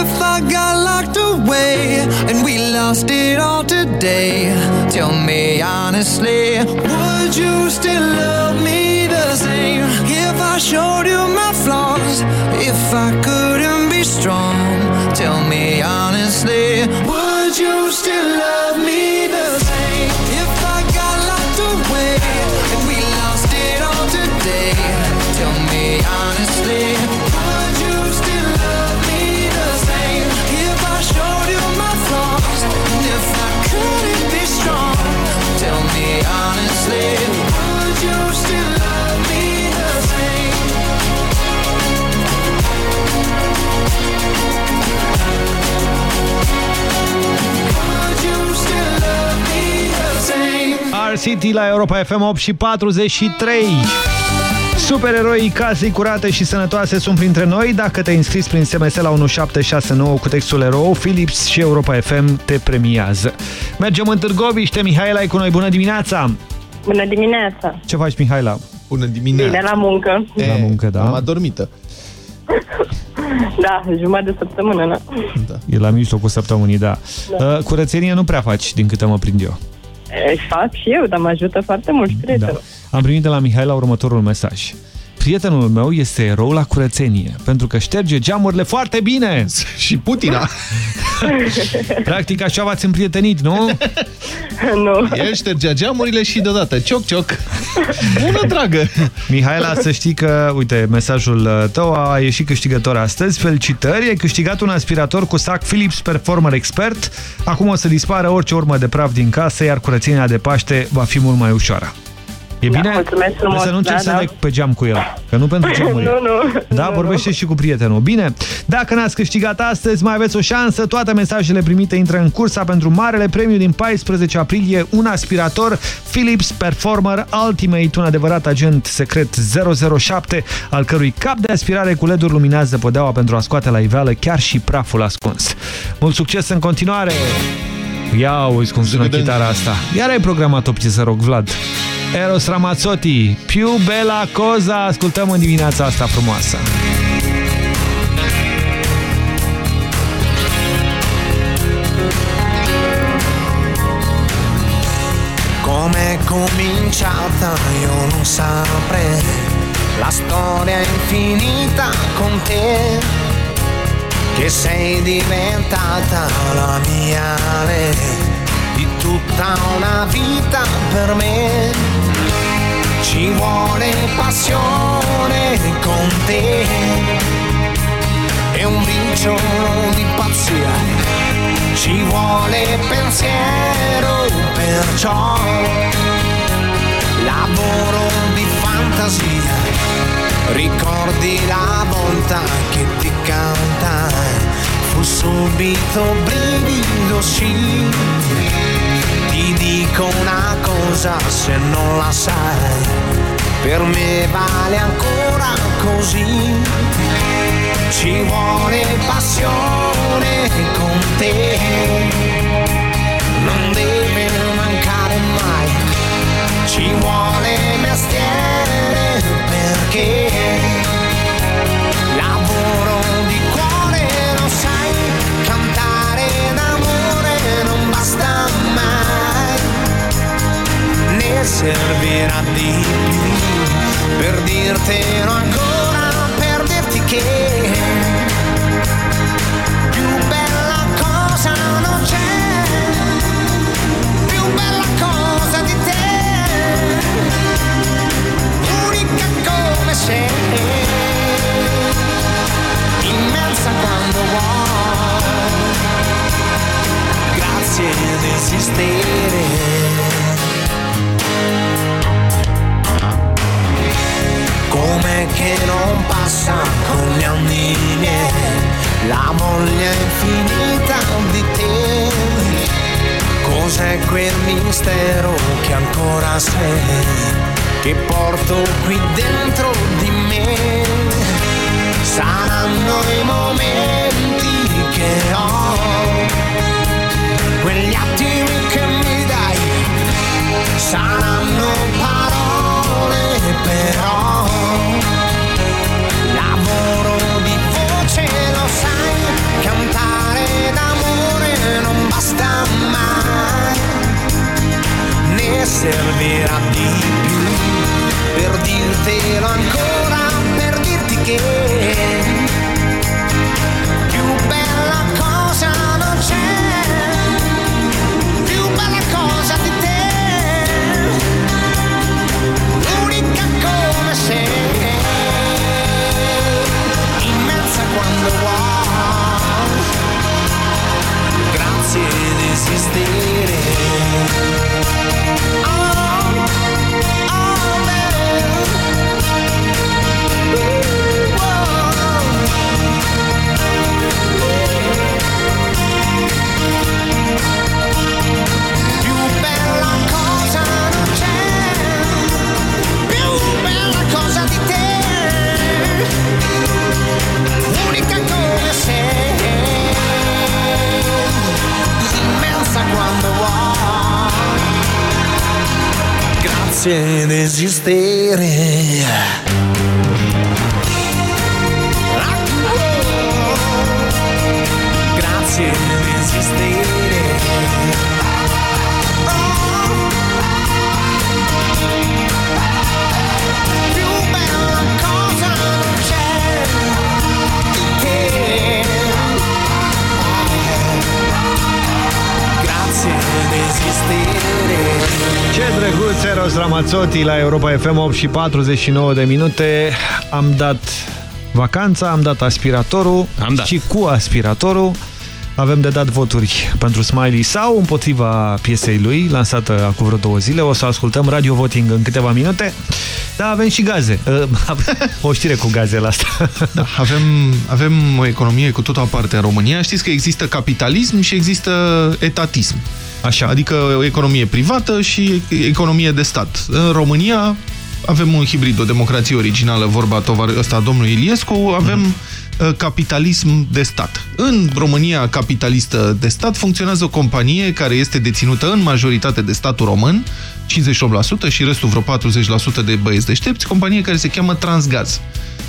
If I got locked away and we lost it all today, tell me honestly, would you still love me the same? If I showed you my flaws, if I couldn't be strong, tell me honestly, would honestly, same? RCT la Europa FM 8 și 43. Supereroii casei curate și sănătoase sunt printre noi. Dacă te-ai înscris prin SMS la 1769 cu textul erou, Philips și Europa FM te premiază. Mergem în Târgoviște. Mihaela e cu noi. Bună dimineața! Bună dimineața! Ce faci, Mihaela? Bună dimineața! Bine, la muncă. La muncă, da? Am adormită. Da, jumătate de săptămână, na. E la mijlocul săptămânii, da. Da. Uh, Curățenie nu prea faci, din câte mă prind eu. E, fac și eu, dar mă ajută foarte mult și prietenul. Da. Am primit de la Mihaela următorul mesaj. Prietenul meu este erou la curățenie, pentru că șterge geamurile foarte bine. Și Putina. Practic așa v-ați împrietenit, nu? Nu. El ștergea geamurile și deodată, cioc, cioc. Bună, dragă! Mihaela, să știi că, uite, mesajul tău a ieșit câștigător astăzi. Felicitări, ai câștigat un aspirator cu sac Philips Performer Expert. Acum o să dispară orice urmă de praf din casă, iar curățenia de Paște va fi mult mai ușoară. E Da, bine? mulțumesc frumos, să nu încerci da, să da. dai pe geam cu el, că nu pentru geamuri. Nu, nu. Da, Nu, vorbește și cu prietenul. Bine, dacă n-ați câștigat astăzi, mai aveți o șansă. Toate mesajele primite intră în cursa pentru marele premiu din 14 aprilie, un aspirator Philips Performer Ultimate, un adevărat agent secret 007, al cărui cap de aspirare cu LED-uri luminează podeaua pentru a scoate la iveală chiar și praful ascuns. Mult succes în continuare! Ia uiți cum sună chitara asta. Iar ai programat o piesă rock, Vlad. Eros Ramazzotti, Più Bella Cosa, ascultăm în dimineața asta frumoasă. Come è cominciata io non saprei La storia infinita con te Che sei diventata la mia re Di tutta una vita per me. Ci vuole passione con te. E un briciolo di pazzia. Ci vuole pensiero, perciò lavoro di fantasia. Ricordi la volta che ti cantai, fu subito brivido, sì. Ti dico una cosa se non la sai, per me vale ancora così. Ci vuole passione con te, non deve mancare mai. Ci vuole mestiere perché servirà di più per dirtelo ancora, per dirti che più bella cosa non c'è, più bella cosa di te, unica come sei, immensa quando vuoi, grazie di esistere. Come che non passa con gli anni miei la voglia infinita di te. Cos'è quel mistero che ancora sei, che porto qui dentro di me? Saranno i momenti che ho, quegli attimi che mi dai, saranno parole però. Eros Ramazzotti la Europa FM 8 și 49 de minute. Am dat vacanța, am dat aspiratorul am dat. și cu aspiratorul avem de dat voturi pentru Smiley sau împotriva piesei lui, lansată acum vreo două zile. O să ascultăm radio voting în câteva minute. Da, avem și gaze. O știre cu gaze la asta. Da, avem, avem o economie cu totul aparte în România. Știți că există capitalism și există etatism. Așa. Adică o economie privată și economie de stat. În România avem un hibrid, o democrație originală, vorba tovar ăsta a domnului Iliescu, avem mm -hmm. capitalism de stat. În România capitalistă de stat funcționează o companie care este deținută în majoritate de statul român, 58% și restul vreo 40% de băieți deștepți, companie care se cheamă Transgaz.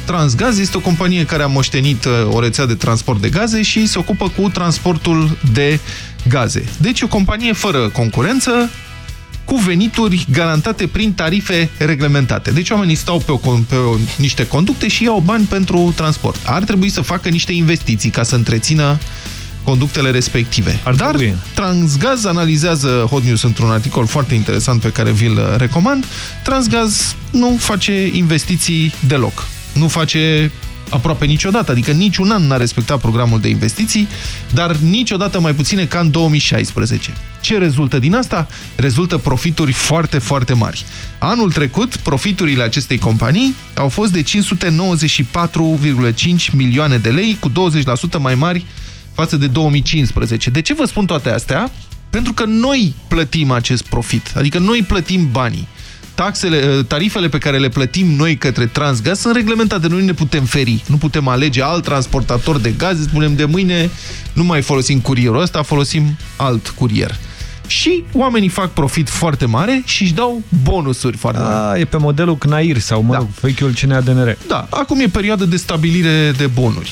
Transgaz este o companie care a moștenit uh, o rețea de transport de gaze și se ocupă cu transportul de gaze. Deci o companie fără concurență, cu venituri garantate prin tarife reglementate. Deci oamenii stau pe, o, pe o, niște conducte și iau bani pentru transport. Ar trebui să facă niște investiții ca să întrețină conductele respective. Ar Dar trebui. Transgaz analizează Hot News într-un articol foarte interesant pe care vi-l recomand. Transgaz nu face investiții deloc. Nu face aproape niciodată, adică niciun an n-a respectat programul de investiții, dar niciodată mai puține ca în 2016. Ce rezultă din asta? Rezultă profituri foarte, foarte mari. Anul trecut, profiturile acestei companii au fost de 594,5 milioane de lei, cu 20% mai mari față de 2015. De ce vă spun toate astea? Pentru că noi plătim acest profit, adică noi plătim banii taxele, tarifele pe care le plătim noi către Transgaz sunt reglementate. Noi nu ne putem feri. Nu putem alege alt transportator de gaze. Spunem de mâine nu mai folosim curierul ăsta, folosim alt curier. Și oamenii fac profit foarte mare și își dau bonusuri foarte mari. A, e pe modelul CNAIR sau, mă Da. rog, vechiul CNADNR. Da, acum e perioadă de stabilire de bonuri.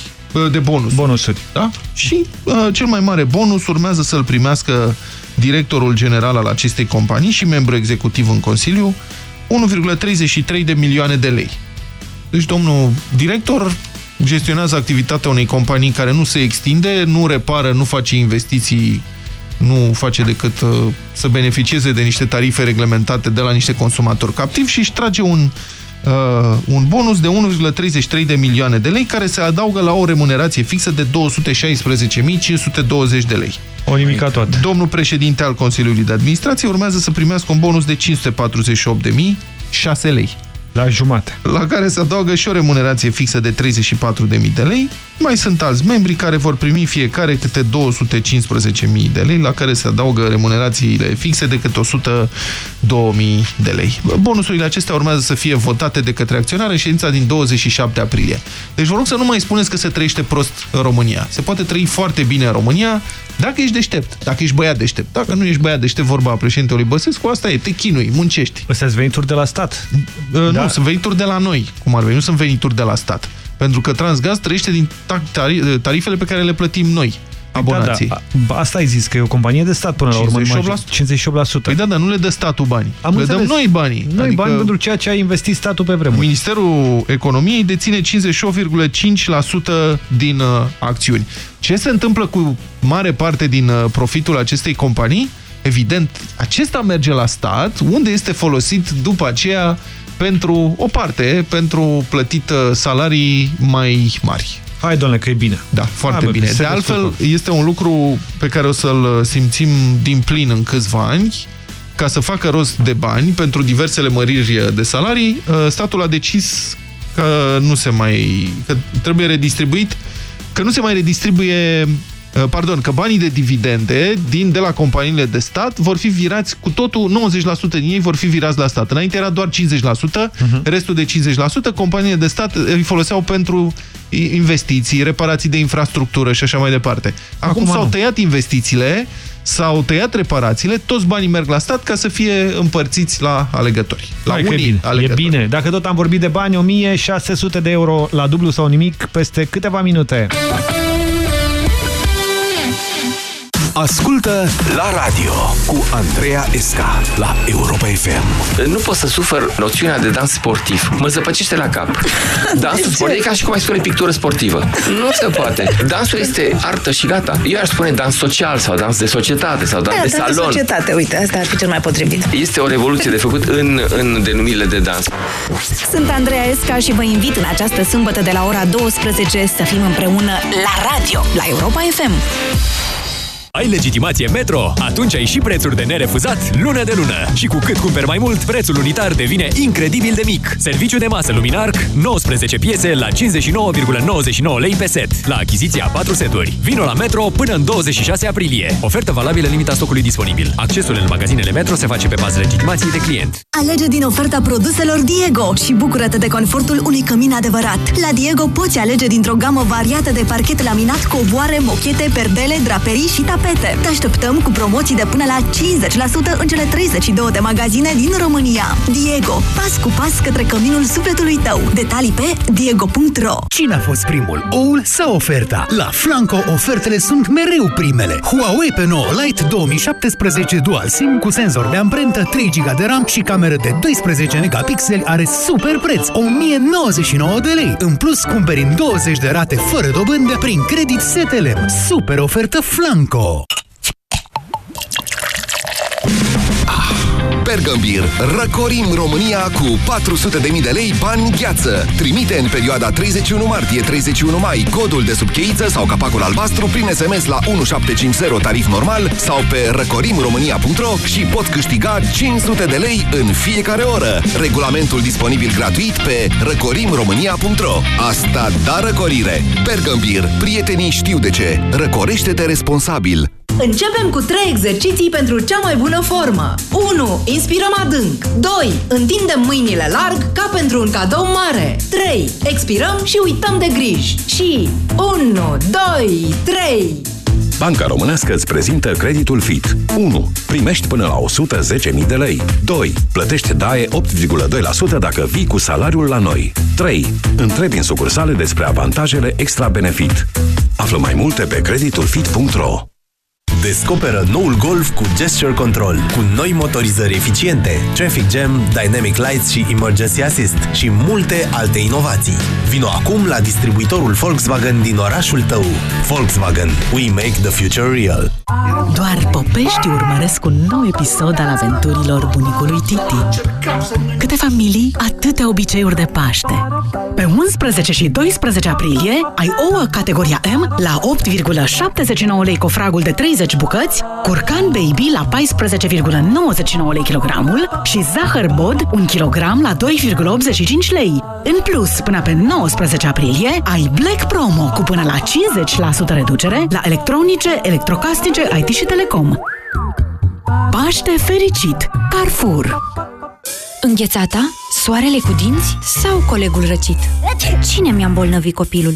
De bonus. Bonusuri. Da? Și uh, cel mai mare bonus urmează să-l primească directorul general al acestei companii și membru executiv în Consiliu, 1,33 de milioane de lei. Deci domnul director gestionează activitatea unei companii care nu se extinde, nu repară, nu face investiții, nu face decât uh, să beneficieze de niște tarife reglementate de la niște consumatori captivi și își trage un, uh, un bonus de 1,33 de milioane de lei care se adaugă la o remunerație fixă de 216.520 de lei. O nimica toată. Domnul președinte al Consiliului de Administrație urmează să primească un bonus de 548.006 lei. La jumate. La care se adaugă și o remunerație fixă de 34.000 de lei. Mai sunt alți membri care vor primi fiecare câte 215.000 de lei, la care se adaugă remunerațiile fixe de câte 102.000 de lei. Bonusurile acestea urmează să fie votate de către acționare în ședința din 27 aprilie. Deci vă rog să nu mai spuneți că se trăiește prost în România. Se poate trăi foarte bine în România dacă ești deștept, dacă ești băiat deștept. Dacă nu ești băiat deștept, vorba a președintelui Băsescu, asta e, te chinui, muncești. Astea sunt venituri de la stat. Uh, Da. Nu, sunt venituri de la noi, cum ar veni, nu sunt venituri de la stat. Pentru că Transgaz trăiește din ta- tari- tarifele pe care le plătim noi, abonații. Da, da. Asta ai zis, că e o companie de stat până la urmă. 58%. 58%. Păi da, dar nu le dă statul banii. Am le înțeles. dăm noi banii. Noi bani pentru ceea ce a investit statul pe vremuri. Ministerul Economiei deține 58,5% din uh, acțiuni. Ce se întâmplă cu mare parte din uh, profitul acestei companii? Evident, acesta merge la stat, unde este folosit după aceea pentru o parte, pentru plătit uh, salarii mai mari. Hai, domnule, că e bine. Da, foarte Hai, bă, bine. se De altfel, descurcă. este un lucru pe care o să-l simțim din plin în câțiva ani. Ca să facă rost de bani pentru diversele măriri de salarii, uh, statul a decis că nu se mai... că trebuie redistribuit, că nu se mai redistribuie uh, Pardon, că banii de dividende din, de la companiile de stat vor fi virați cu totul, 90% din ei vor fi virați la stat. Înainte era doar 50%, Mhm. restul de 50% companiile de stat îi foloseau pentru i- investiții, reparații de infrastructură și așa mai departe. Acum, Acum s-au nu. tăiat investițiile, s-au tăiat reparațiile, toți banii merg la stat ca să fie împărțiți la alegători. La Hai că e unii bine. alegători. E bine. Dacă tot am vorbit de bani, 1600 de euro la dublu sau nimic peste câteva minute. Ascultă la radio cu Andreea Esca la Europa FM. Nu pot să sufăr noțiunea de dans sportiv. Mă zăpăcește la cap. Dansul sportiv e ca și cum ai spune pictură sportivă. Nu se poate. Dansul este artă și gata. Eu aș spune dans social sau dans de societate sau dans Da, de dar de salon. societate, uite, asta ar fi cel mai potrivit. Este o revoluție de făcut în, în denumirile de dans. Sunt Andreea Esca și vă invit în această sâmbătă de la ora 12 să fim împreună la radio, la Europa FM. Ai legitimație Metro? Atunci ai și prețuri de nerefuzat lună de lună. Și cu cât cumperi mai mult, prețul unitar devine incredibil de mic. Serviciu de masă Luminarc, 19 piese la 59,99 lei pe set. La achiziția a 4 seturi. Vino la Metro până în 26 aprilie. Ofertă valabilă în limita stocului disponibil. Accesul în magazinele Metro se face pe bază legitimației de client. Alege din oferta produselor Diego și bucură-te de confortul unui cămin adevărat. La Diego poți alege dintr-o gamă variată de parchet laminat, covoare, mochete, perdele, draperii și tapete. Te așteptăm cu promoții de până la 50% în cele 32 de magazine din România. Diego, pas cu pas către căminul sufletului tău. Detalii pe diego.ro Cine a fost primul, oul sau oferta? La Flanco ofertele sunt mereu primele. Huawei pe 9 Lite 2017 Dual SIM cu senzor de amprentă, 3 GB de RAM și cameră de 12 megapixeli are super preț, 1099 de lei. În plus, cumperi în 20 de rate fără dobândă prin credit STLM. Super ofertă Flanco! と。Bergambir. Răcorim România cu 400.000 de lei bani gheață. Trimite în perioada 31 martie-31 mai codul de subcheiță sau capacul albastru prin SMS la 1750 tarif normal sau pe răcorimromânia.ro și pot câștiga 500 de lei în fiecare oră. Regulamentul disponibil gratuit pe răcorimromânia.ro Asta da răcorire! Bergambir. Prietenii știu de ce. Răcorește-te responsabil. Începem cu 3 exerciții pentru cea mai bună formă. 1. Inspirăm adânc. 2. Întindem mâinile larg ca pentru un cadou mare. 3. Expirăm și uităm de griji. Și 1, 2, 3. Banca Românească îți prezintă creditul FIT. 1. Primești până la 110.000 de lei. 2. Plătești DAE 8,2% dacă vii cu salariul la noi. 3. Întrebi în sucursale despre avantajele extra benefit. Află mai multe pe creditulfit.ro Descoperă noul Golf cu Gesture Control, cu noi motorizări eficiente, Traffic Jam, Dynamic Lights și Emergency Assist și multe alte inovații. Vino acum la distribuitorul Volkswagen din orașul tău. Volkswagen. We make the future real. Doar popești urmăresc un nou episod al aventurilor bunicului Titi. Câte familii, atâtea obiceiuri de Paște. Pe 11 și 12 aprilie ai ouă categoria M la 8,79 lei cofragul de 30 bucăți, curcan baby la 14,99 lei kilogramul și zahăr bod 1 kg la 2,85 lei. În plus, până pe 19 aprilie ai Black Promo cu până la 50% reducere la electronice, electrocasnice, IT și telecom. Paște fericit! Carrefour! Înghețata? Soarele cu dinți? Sau colegul răcit? Cine mi-a îmbolnăvit copilul?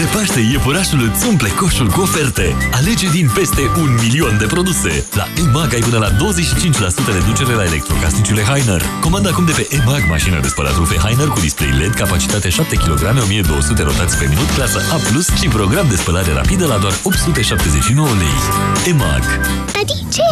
De Paște, iepurașul îți umple coșul cu oferte. Alege din peste un milion de produse. La EMAG ai până la 25% reducere la electrocasnicele Heiner. Comanda acum de pe EMAG mașină de spălat rufe Heiner cu display LED, capacitate 7 kg, 1200 rotații pe minut, clasă A+, și program de spălare rapidă la doar 879 lei. EMAG. Tati, ce e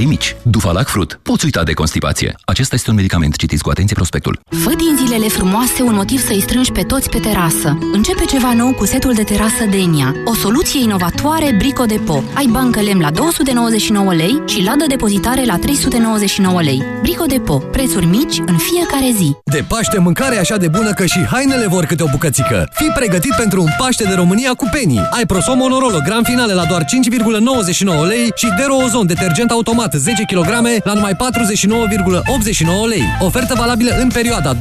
cei mici. Dufalac Fruit. Poți uita de constipație. Acesta este un medicament. Citiți cu atenție prospectul. Fă din zilele frumoase un motiv să-i strângi pe toți pe terasă. Începe ceva nou cu setul de terasă terasă Denia. O soluție inovatoare Brico Depo. Ai bancă lemn la 299 lei și ladă depozitare la 399 lei. Brico Depo. Prețuri mici în fiecare zi. De Paște mâncare așa de bună că și hainele vor câte o bucățică. Fii pregătit pentru un Paște de România cu Penny. Ai Prosomo Norolo Gran Finale la doar 5,99 lei și Dero Ozon detergent automat 10 kg la numai 49,89 lei. Ofertă valabilă în perioada 12-18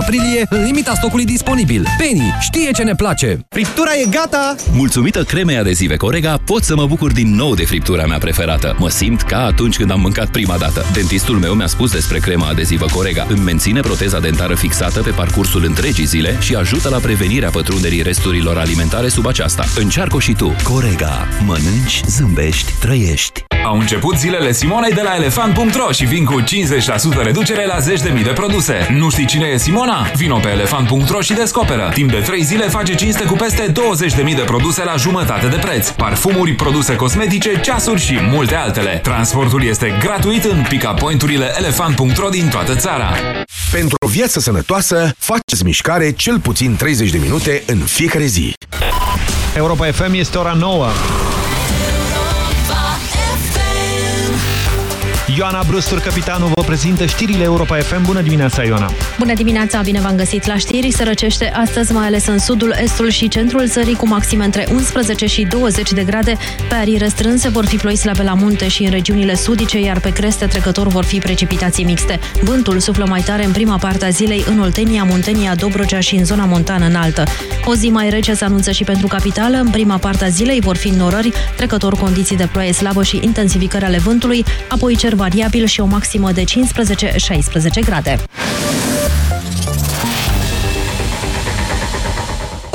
aprilie, în limita stocului disponibil. Penny știe ce ne place! Friptura e gata! Mulțumită cremei adezive Corega, pot să mă bucur din nou de friptura mea preferată. Mă simt ca atunci când am mâncat prima dată. Dentistul meu mi-a spus despre crema adezivă Corega. Îmi menține proteza dentară fixată pe parcursul întregii zile și ajută la prevenirea pătrunderii resturilor alimentare sub aceasta. Încearcă și tu. Corega. Mănânci, zâmbești, trăiești. Au început zilele Simonei de la elefant.ro și vin cu 50% reducere la zeci de mii de produse. Nu știi cine e Simona? Vino pe elefant.ro și descoperă. Timp de 3 zile face cinste cu peste 20.000 de produse la jumătate de preț. Parfumuri, produse cosmetice, ceasuri și multe altele. Transportul este gratuit în pick-up point-urile elefant.ro din toată țara. Pentru o viață sănătoasă, faceți mișcare cel puțin 30 de minute în fiecare zi. Europa FM este ora 9. Ioana Brustur, capitanul, vă prezintă știrile Europa FM. Bună dimineața, Ioana! Bună dimineața, bine v-am găsit la știri. Se răcește astăzi, mai ales în sudul, estul și centrul țării, cu maxime între 11 și 20 de grade. Pe arii restrânse vor fi ploi slabe la munte și în regiunile sudice, iar pe creste trecător vor fi precipitații mixte. Vântul suflă mai tare în prima parte a zilei în Oltenia, Muntenia, Dobrogea și în zona montană înaltă. O zi mai rece se anunță și pentru capitală. În prima parte a zilei vor fi norări, trecător condiții de ploaie slabă și intensificări ale vântului, apoi cer variabil și o maximă de 15-16 grade.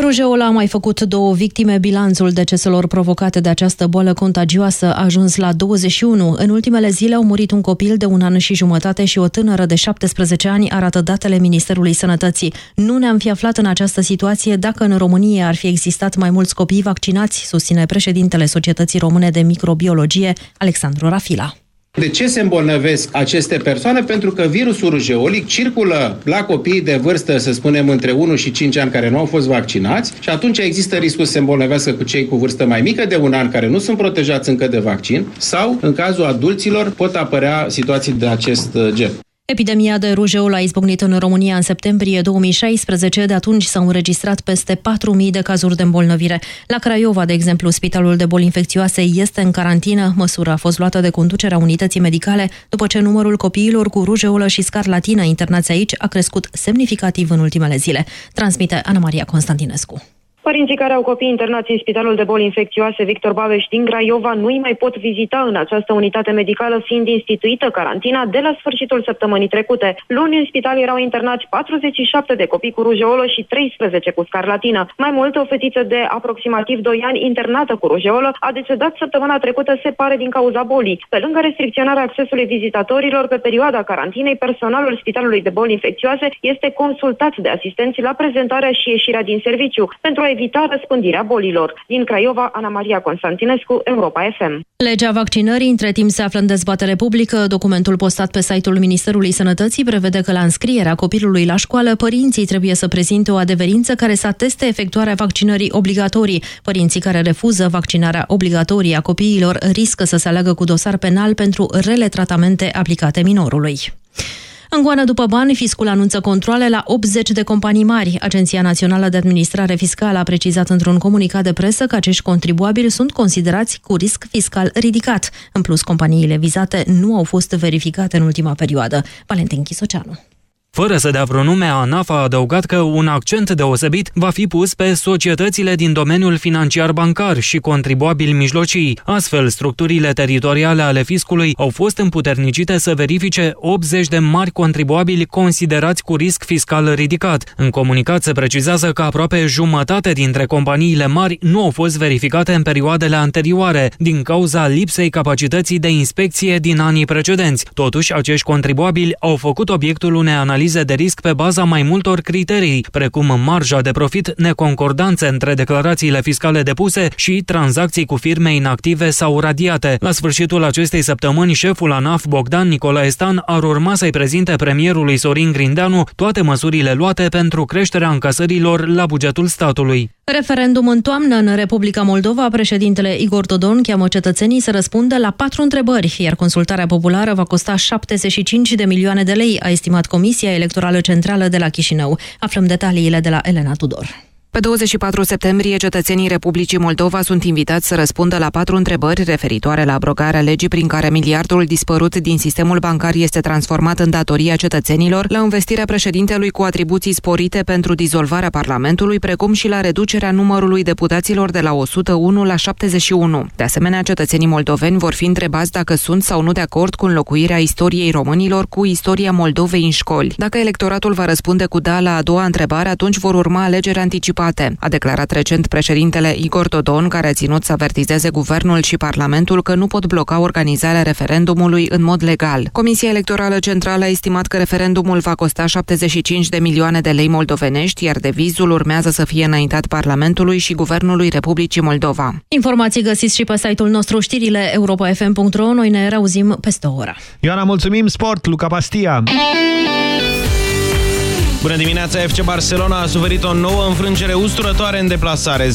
Rujeul a mai făcut două victime. Bilanțul deceselor provocate de această boală contagioasă a ajuns la 21. În ultimele zile au murit un copil de un an și jumătate și o tânără de 17 ani, arată datele Ministerului Sănătății. Nu ne-am fi aflat în această situație dacă în România ar fi existat mai mulți copii vaccinați, susține președintele Societății Române de Microbiologie, Alexandru Rafila. De ce se îmbolnăvesc aceste persoane? Pentru că virusul rujeolic circulă la copii de vârstă, să spunem, între 1 și 5 ani care nu au fost vaccinați și atunci există riscul să se îmbolnăvească cu cei cu vârstă mai mică de un an care nu sunt protejați încă de vaccin sau, în cazul adulților, pot apărea situații de acest gen. Epidemia de rujeol a izbucnit în România în septembrie 2016. De atunci s-au înregistrat peste 4.000 de cazuri de îmbolnăvire. La Craiova, de exemplu, Spitalul de Boli Infecțioase este în carantină. Măsura a fost luată de conducerea unității medicale după ce numărul copiilor cu rujeolă și scarlatină internați aici a crescut semnificativ în ultimele zile. Transmite Ana Maria Constantinescu. Părinții care au copii internați în Spitalul de Boli Infecțioase Victor Babeș din Craiova nu îi mai pot vizita în această unitate medicală, fiind instituită carantina de la sfârșitul săptămânii trecute. Luni în spital erau internați 47 de copii cu rujeolă și 13 cu scarlatină. Mai mult, o fetiță de aproximativ 2 ani internată cu rujeolă a decedat săptămâna trecută, se pare, din cauza bolii. Pe lângă restricționarea accesului vizitatorilor pe perioada carantinei, personalul Spitalului de Boli Infecțioase este consultat de asistenți la prezentarea și ieșirea din serviciu pentru a evita răspândirea bolilor. Din Craiova, Ana Maria Constantinescu, Europa FM. Legea vaccinării între timp se află în dezbatere publică. Documentul postat pe site-ul Ministerului Sănătății prevede că la înscrierea copilului la școală, părinții trebuie să prezinte o adeverință care să ateste efectuarea vaccinării obligatorii. Părinții care refuză vaccinarea obligatorie a copiilor riscă să se aleagă cu dosar penal pentru rele tratamente aplicate minorului. În goană după bani, fiscul anunță controle la 80 de companii mari. Agenția Națională de Administrare Fiscală a precizat într-un comunicat de presă că acești contribuabili sunt considerați cu risc fiscal ridicat. În plus, companiile vizate nu au fost verificate în ultima perioadă. Valentin Chisoceanu. Fără să dea vreo nume, ANAF a adăugat că un accent deosebit va fi pus pe societățile din domeniul financiar-bancar și contribuabili mijlocii. Astfel, structurile teritoriale ale fiscului au fost împuternicite să verifice 80 de mari contribuabili considerați cu risc fiscal ridicat. În comunicat se precizează că aproape jumătate dintre companiile mari nu au fost verificate în perioadele anterioare, din cauza lipsei capacității de inspecție din anii precedenți. Totuși, acești contribuabili au făcut obiectul unei analize analize de risc pe baza mai multor criterii, precum marja de profit, neconcordanțe între declarațiile fiscale depuse și tranzacții cu firme inactive sau radiate. La sfârșitul acestei săptămâni, șeful ANAF Bogdan Nicolae Stan ar urma să-i prezinte premierului Sorin Grindeanu toate măsurile luate pentru creșterea încasărilor la bugetul statului. Referendum în toamnă în Republica Moldova, președintele Igor Dodon cheamă cetățenii să răspundă la patru întrebări, iar consultarea populară va costa 75 de milioane de lei, a estimat Comisia Electorală Centrală de la Chișinău. Aflăm detaliile de la Elena Tudor. Pe 24 septembrie, cetățenii Republicii Moldova sunt invitați să răspundă la patru întrebări referitoare la abrogarea legii prin care miliardul dispărut din sistemul bancar este transformat în datoria cetățenilor, la investirea președintelui cu atribuții sporite pentru dizolvarea Parlamentului, precum și la reducerea numărului deputaților de la 101 la 71. De asemenea, cetățenii moldoveni vor fi întrebați dacă sunt sau nu de acord cu înlocuirea istoriei românilor cu istoria Moldovei în școli. Dacă electoratul va răspunde cu da la a doua întrebare, atunci vor urma alegeri anticipate anticipate, a declarat recent președintele Igor Dodon, care a ținut să avertizeze guvernul și Parlamentul că nu pot bloca organizarea referendumului în mod legal. Comisia Electorală Centrală a estimat că referendumul va costa 75 de milioane de lei moldovenești, iar devizul urmează să fie înaintat Parlamentului și Guvernului Republicii Moldova. Informații găsiți și pe site-ul nostru știrile europa.fm.ro. Noi ne reauzim peste o oră. Ioana, mulțumim! Sport, Luca Pastia! Bună dimineața, FC Barcelona a suferit o nouă înfrângere usturătoare în deplasare. 0-3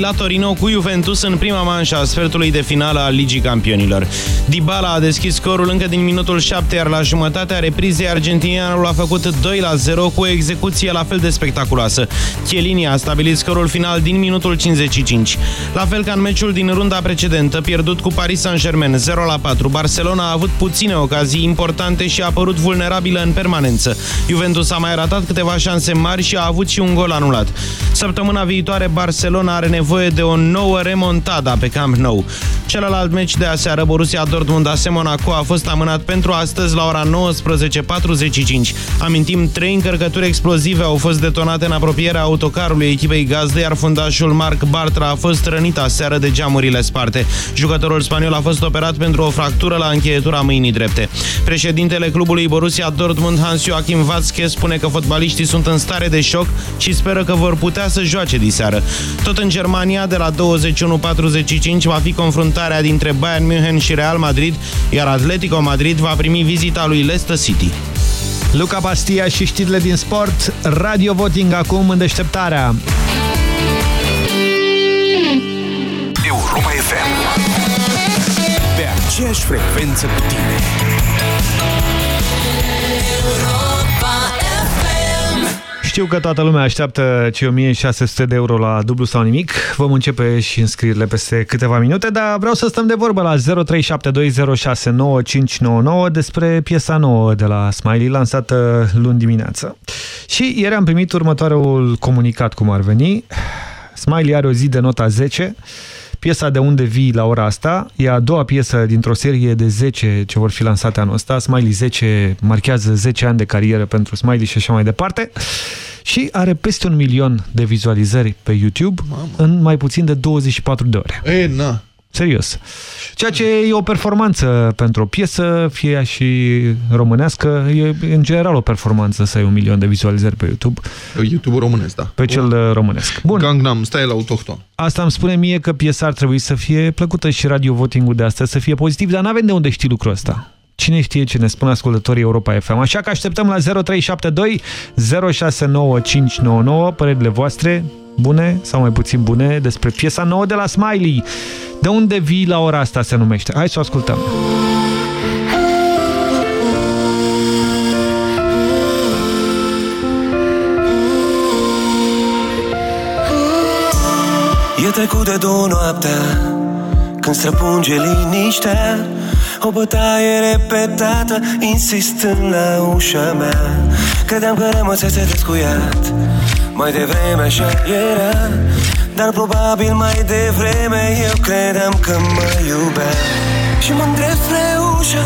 la Torino cu Juventus în prima manșă a sfertului de finală al Ligii Campionilor. Dybala a deschis scorul încă din minutul 7, iar la jumătatea reprizei argentinianul a făcut 2-0 cu o execuție la fel de spectaculoasă. Chiellini a stabilit scorul final din minutul 55. La fel ca în meciul din runda precedentă, pierdut cu Paris Saint-Germain 0-4, Barcelona a avut puține ocazii importante și a apărut vulnerabilă în permanență. Juventus a mai ratat ratat câteva șanse mari și a avut și un gol anulat. Săptămâna viitoare Barcelona are nevoie de o nouă remontada pe Camp Nou. Celălalt meci de aseară, Borussia Dortmund AS Monaco, a fost amânat pentru astăzi la ora 19.45. Amintim, trei încărcături explozive au fost detonate în apropierea autocarului echipei gazdă, iar fundașul Marc Bartra a fost rănit aseară de geamurile sparte. Jucătorul spaniol a fost operat pentru o fractură la încheietura mâinii drepte. Președintele clubului Borussia Dortmund, Hans-Joachim Watzke, spune că fotbaliștii sunt în stare de șoc și speră că vor putea să joace diseară. Tot în Germania, de la 21.45 va fi confruntarea dintre Bayern München și Real Madrid, iar Atletico Madrid va primi vizita lui Leicester City. Luca Bastia și știrile din sport, Radio Voting acum în deșteptarea. Europa FM Pe aceeași frecvență cu tine Știu că toată lumea așteaptă cei 1600 de euro la dublu sau nimic. Vom începe și înscrierile peste câteva minute, dar vreau să stăm de vorbă la 0372069599 despre piesa nouă de la Smiley, lansată luni dimineață. Și ieri am primit următorul comunicat, cum ar veni. Smiley are o zi de nota 10, Piesa De unde vii la ora asta e a doua piesă dintr-o serie de 10 ce vor fi lansate anul ăsta. Smiley 10 marchează 10 ani de carieră pentru Smiley și așa mai departe. Și are peste un milion de vizualizări pe YouTube Mamă. în mai puțin de 24 de ore. E, na. Serios. Ceea ce e o performanță pentru o piesă, fie ea și românească, e în general o performanță să ai un milion de vizualizări pe YouTube. YouTube românesc, da. Pe cel Bun. românesc. Bun. Gangnam Style autohton. Asta îmi spune mie că piesa ar trebui să fie plăcută și radio voting-ul de astăzi să fie pozitiv, dar n-avem de unde știi lucrul ăsta. Cine știe ce ne spun ascultătorii Europa FM. Așa că așteptăm la 0372 069599 părerile voastre, bune sau mai puțin bune, despre piesa nouă de la Smiley. De unde vii la ora asta se numește? Hai să o ascultăm. E trecut de două noaptea Când străpunge liniștea O bătaie repetată Insistând la ușa mea. Credeam că rămăsese descuiat. Mai devreme așa era Dar probabil mai devreme Eu credeam că mă iubea. Și mă îndrept spre ușă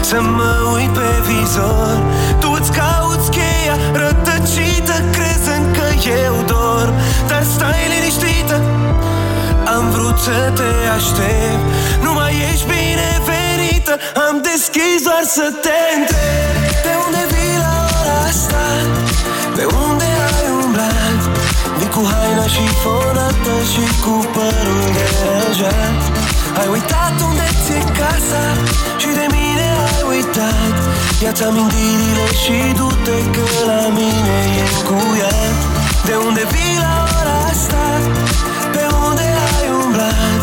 Să mă uit pe vizor. Tu îți cauți cheia rătăcită Crezând că eu dorm Dar stai liniștită Am vrut să te aștept Am deschis doar să te întreb De unde vii la ora asta? Pe unde ai umblat? Vii cu haina și fonată Și cu părul deranjat Ai uitat unde ți-e casa Și de mine ai uitat Ia-ți amintirile și du-te Că la mine e încuiat De unde vii la ora asta? Pe unde ai umblat?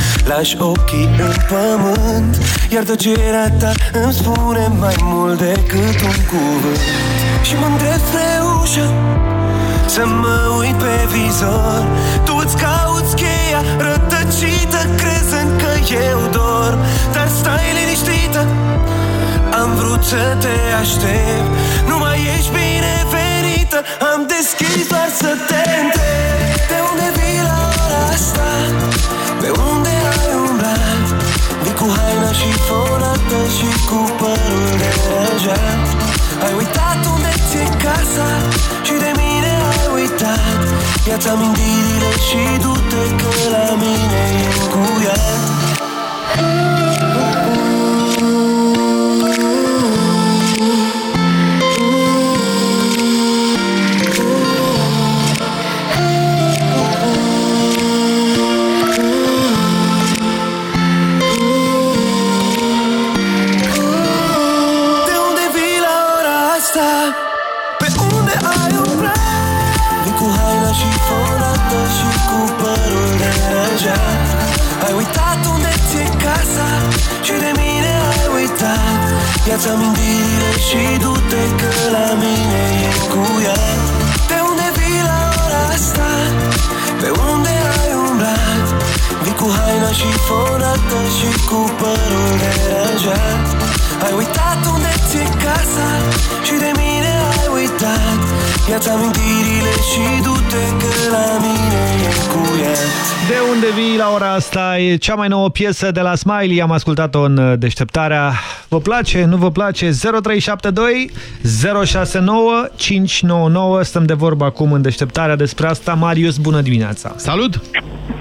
Lași ochii în pământ Iar tăcerea ta îmi spune mai mult decât un cuvânt. Și mă îndrept spre ușă Să mă uit pe vizor. Tu îți cauți cheia rătăcită Crezând că eu dorm Dar stai liniștită Am vrut să te aștept. Nu mai ești binevenită Am deschis doar să te întreb și fonată Și cu părul deranjat Ai uitat unde ți-e casa Și de mine ai uitat. Ia-ți amintirile și du-te Că la mine e cu ea Ia-ți amintirile și du-te că la mine e cu ea De unde vii la ora asta? Pe unde ai umblat? Vii cu haina și fonată și cu părul deranjat Ai uitat unde ți-e casa și de mine ai uitat Ia-ți amintirile și du-te că la mine e cu ea De unde vii la ora asta? E cea mai nouă piesă de la Smiley. Am ascultat-o în uh, deșteptarea. Vă place? Nu vă place? 0372 069 599. Stăm de vorbă acum în deșteptarea despre asta. Marius, bună dimineața! Salut!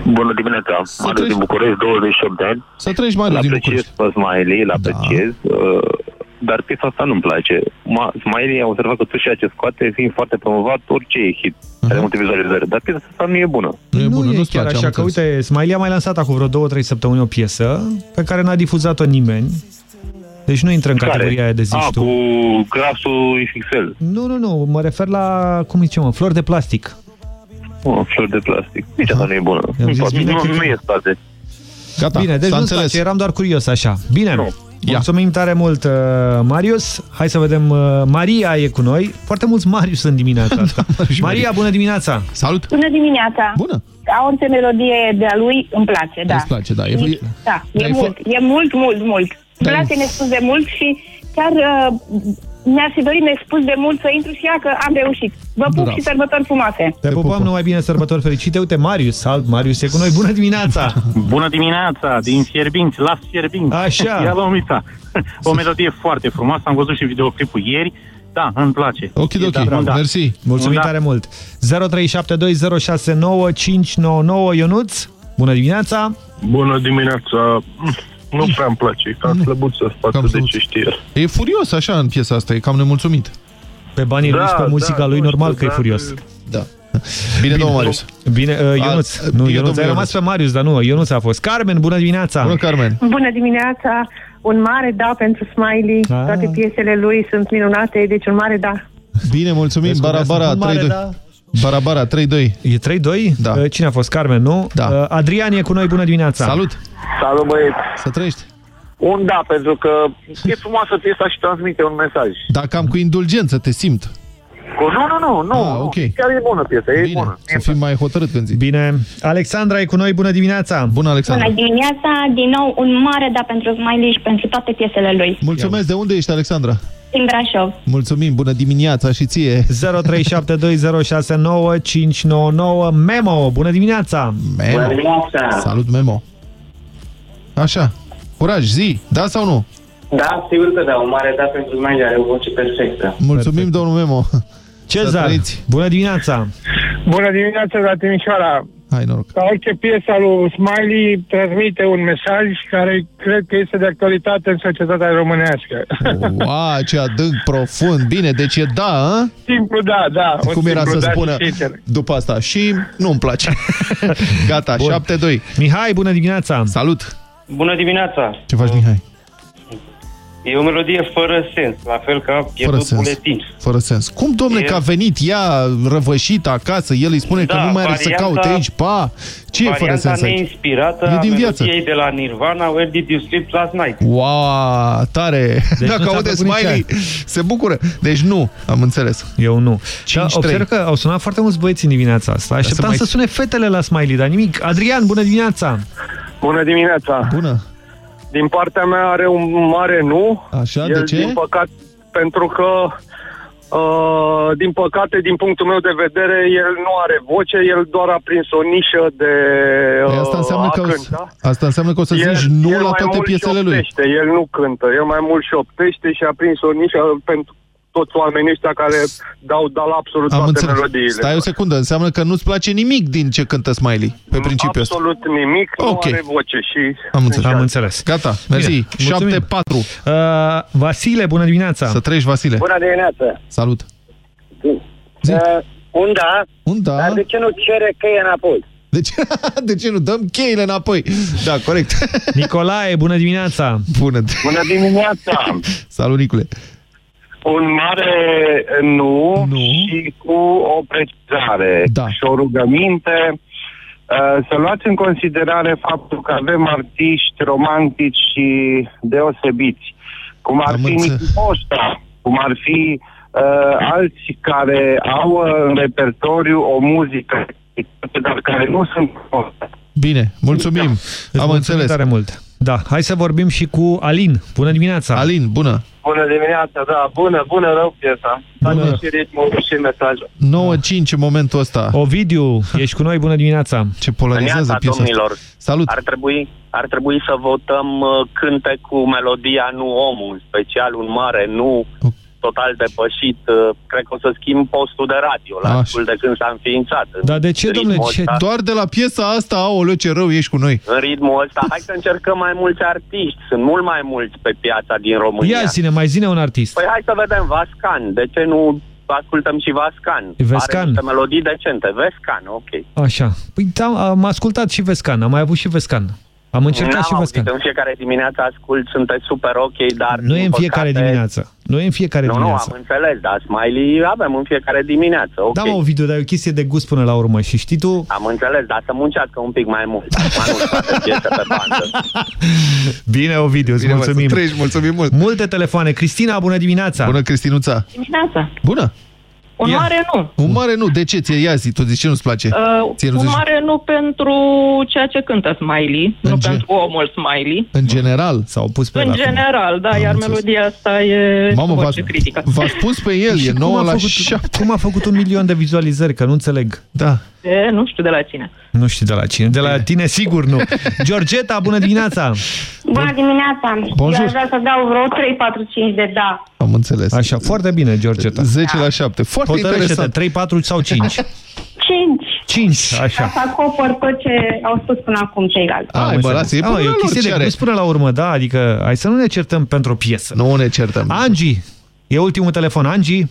Bună dimineața, Marius din București, 28 de ani. Să treci mai L din apreciez pe Smiley, îl apreciez, uh, dar piesa asta nu-mi place. Ma, Smiley a observat că tot ceea ce scoate, fiind foarte promovat, orice e hit. Are multe vizualizări, dar piesa asta nu e bună. Nu e bună, nu e nu-ți chiar place, am așa, că înțeles. uite, Smiley a mai lansat acum vreo 2-3 săptămâni o piesă pe care n-a difuzat-o nimeni. Deci nu intră în Care? categoria aia de zici A, tu. cu glasul XXL. Nu, nu, nu, mă refer la, cum zice mă, flori de plastic. Oh, flori de plastic. Nici asta nu e bună. I-am Nu, zis poate- bine nu, că- nu e stase. Gata, Bine, deci s-a nu înțeles. place, eram doar curios așa. Bine, Nu. mulțumim tare mult, uh, Marius. Hai să vedem, uh, Maria e cu noi. Foarte mulți Marius în dimineața asta. Maria, bună dimineața! Salut! Bună dimineața! Bună! Ca orice melodie de-a lui îmi place, da. Îți place, da. E, E, e, da, Da, e e mult, e mult, mult, mult. Îmi Da, place e- nespus de mult și chiar uh, mi-ar fi dorit nespus de mult să intru și ia că am reușit. Vă pup Bravo. și sărbători frumoase! Te pupăm numai bine, sărbători fericite. Uite, Marius, alt Marius e cu noi. Bună dimineața! Bună dimineața, din Fierbinți, la Fierbinți. Așa. Ia la umița. O melodie foarte frumoasă, am văzut și videoclipul ieri. Da, îmi place. Ok, E ok, da, da. mersi. Mulțumim Da. tare mult! 0372069599 Ionuț, bună dimineața! Bună dimineața! Nu prea îmi place, cam slăbuță față de ce știe el. e furios așa în piesa asta, e cam nemulțumit. Pe banii lui și pe muzica lui, normal că e furios. Da. Bine, domnul Marius. Bine, uh, Ionuț. A, nu, e Ionuț, domnul ai rămas pe Marius, dar nu, Ionuț a fost. Carmen, bună dimineața! Bună, Carmen! Bună dimineața! Un mare da pentru Smiley. Ah. Toate piesele lui sunt minunate, deci un mare da. Bine, mulțumim, Vezi cum Barabara, asta? Un mare 3-2. da. Barabara, 3-2. E 3-2? Da. Uh, Cine a fost? Carmen, nu? Da. Uh, Adrian e cu noi, bună dimineața! Salut! Salut băieți! Să trăiești! Un da, pentru că e frumoasă piesa și transmite un mesaj. Dar cam cu indulgență, te simt. Cu... Nu, nu, nu, nu, Ah, nu. ok. chiar e bună piesa, e Bine, bună. să fim mai hotărât când zici. Bine. Alexandra e cu noi, bună dimineața! Bună, Alexandra! Bună dimineața, din nou un mare da pentru Smiley și pentru toate piesele lui. Mulțumesc, de unde ești, Alexandra? Din Brașov. Mulțumim, bună dimineața și ție! 0372069599 Memo, bună dimineața! Memo. Bună dimineața! Salut, Memo! Așa, curaj, zi, da sau nu? Da, sigur că da, un mare da pentru Smiley, are o voce perfectă. Mulțumim, Perfect. domnul Memo! Cezar, trăiți. bună dimineața! Bună dimineața la Timișoara! Hai noroc. Ca orice piesă lui Smiley transmite un mesaj care cred că este de actualitate în societatea românească. Wow, ce adânc, profund. Bine, deci e da, a? Simplu da, da. un Cum era simplu să da spună și sincer. după asta? Și nu-mi place. Gata, Bun. 7-2. Mihai, bună dimineața! Salut! Bună dimineața! Ce faci, Mihai? E o melodie fără sens, la fel ca Fără pierdut sens. buletin. Fără sens. Cum, domne, E- că a venit ea răvășită acasă, el îi spune că Da, nu mai are să varianta- caute aici, pa! Ce e fără Varianta sens aici? neinspirată E a din viață. melodiei de la Nirvana, Where Did You Sleep Last Night? Wow, tare! Deci Dacă nu ți-a aude plăcut nici Smiley, se bucură. Deci nu, am înțeles. Eu nu. Da, 5-3. observ că au sunat foarte mulți băieți în dimineața asta. Așteptam mai- să sune fetele la Smiley, dar nimic. Adrian, bună dimineața! Bună dimineața! Bună! Din partea mea are un mare nu. Așa, El, de ce? Din păcat, pentru că, uh, din păcate, din punctul meu de vedere, el nu are voce, el doar a prins o nișă de uh, Păi asta înseamnă a că o, cânta. asta înseamnă că o să El- zici nu el la mai toate mult piesele lui. șoptește, El nu cântă, el mai mult șoptește și a prins o nișă pentru toți oamenii ăștia care dau, dau la absolut Am toate înțeles. melodiile. Stai o secundă, înseamnă că nu-ți place nimic din ce cântă Smiley, pe principiul ăsta. Absolut nimic, Ok. nu are voce și... Am înțeles. Am înțeles. Gata, mersi. Bine, mulțumim. 7-4. Uh, Vasile, bună dimineața! Să treci, Vasile. Bună dimineața! Salut. Uh, un da, Un da. dar de ce nu cere cheie înapoi? De ce, de ce nu dăm cheile înapoi? Da, corect. Nicolae, bună dimineața! Bună. Bună dimineața! Salut, Nicule. Un mare nu, nu. și cu o precizare da. și o rugăminte. Uh, Să luați în considerare faptul că avem artiști romantici și deosebiți, cum ar Am fi înțeles. Nicu Costa, cum ar fi uh, alții care au uh, în repertoriu o muzică, dar care nu sunt Bine, mulțumim. Îți Am mulțumim înțeles. tare mult. Da, hai să vorbim și cu Alin. Bună dimineața! Alin, bună! Bună dimineața, da, bună, bună rău piesa. Bună. Face și ritmul și mesajul. 9-5 în momentul ăsta. Ovidiu, ești cu noi, bună dimineața! Ce polarizează Dimineața, piesa asta. domnilor. Salut! Ar trebui, ar trebui să votăm uh, cânte cu melodia Nu Omul, în special un mare nu total depășit. Uh, Cred că o să schimb postul de radio la Așa. ascult de când s-a înființat. În Dar de ce, ritmul domnule, ce? ăsta- Doar de la piesa asta, aoleu, ce rău ești cu noi. În ritmul ăsta, hai să încercăm mai mulți artiști. Sunt mult mai mulți pe piața din România. Ia zine, mai zine un artist. Păi hai să vedem Vascan. De ce nu ascultăm și Vascan? Vescan. Are niște melodii decente. Vescan, ok. Așa. Păi da, am ascultat și Vescan, am mai avut și Vescan. Am încercat N-am și Vescan. auzit, în fiecare dimineață ascult, sunteți super ok, dar... Nu e din în fiecare păcate- dimineață. Nu e în fiecare Nu, nu, dimineață. am înțeles, dar Smiley avem în fiecare dimineață, ok. Da, mă, Ovidiu, dar e o chestie de gust până la urmă și știi tu... Am înțeles, dar să muncească un pic mai mult. Mai mult toate piese pe bandă. Bine, Ovidiu, îți Bine, mă, mulțumim. să treci, mulțumim mult. Multe telefoane. Cristina, bună dimineața! Bună, Cristinuța. Dimineața. Bună. Un Ia. mare nu. Un mare nu. De ce? Ție, ia zi, tu de ce nu-ți place? Uh, Ție nu un zici- mare nu pentru ceea ce cântă Smiley, nu gen- pentru omul Smiley. În general. S-au pus În general, da, iar melodia asta e Mamă, cu v-a- voce critică. V-a spus pe el, Și e cum 9 a la făcut, 7. Cum a făcut un milion de vizualizări? Că nu înțeleg. Da. E, nu știu de la cine. Nu știu de la cine. De la tine, sigur nu. Georgeta, bună dimineața! Bună dimineața! Bonjour. Eu aș vrea să dau vreo 3, 4, 5 de da. Am înțeles. Așa, foarte bine, Georgeta. 10 la 7. Foarte Hotărăște-te, interesant. 3, 4 sau 5? 5. 5, Ca așa. să acopăr tot ce au spus până acum ceilalți. Am înțeles. Ah, e o chestie de gust până la urmă, da? Adică, hai să nu ne certăm pentru o piesă. Nu ne certăm. Angie, e ultimul telefon. Angie,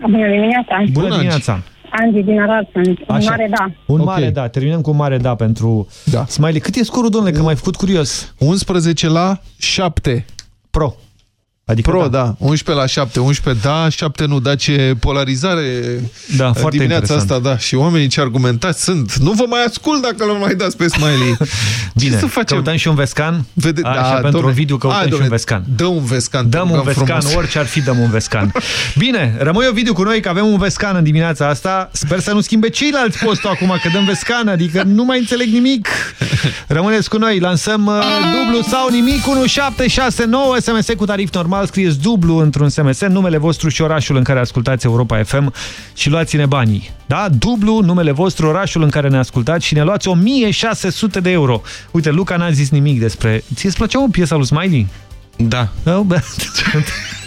Bună dimineața! bună dimineața. Angie din Arad sunt. Un Așa. mare da. Un okay. mare da. Terminăm cu un mare da pentru da. Smiley. Cât e scorul, domnule, că m-ai făcut curios? 11 la 7. Pro. Adică Pro, da. da. 11 la 7. 11 da, 7 nu. Da, ce polarizare Da, foarte dimineața interesant. asta, da. Și oamenii ce argumentați sunt. Nu vă mai ascult dacă nu mai dați pe Smiley. Bine, ce să facem? căutăm și un vescan? Vede, Așa, da, pentru domne. video căutăm Hai, și un domne, vescan. Dă un vescan. te Dăm un rugăm vescan, frumos. orice ar fi, dăm un vescan. Bine, rămâi o video cu noi că avem un vescan în dimineața asta. Sper să nu schimbe ceilalți postul acum, că dăm vescan, adică nu mai înțeleg nimic. Rămâneți cu noi, lansăm uh, dublu sau nimic, 1769, SMS cu tarif normal, scrieți dublu într-un SMS, numele vostru și orașul în care ascultați Europa FM și luați-ne banii. Da? Dublu, numele vostru, orașul în care ne ascultați și ne luați 1600 de euro. Uite, Luca n-a zis nimic despre... Ție-ți plăcea o piesă lui Smiley? Da. Da, bă.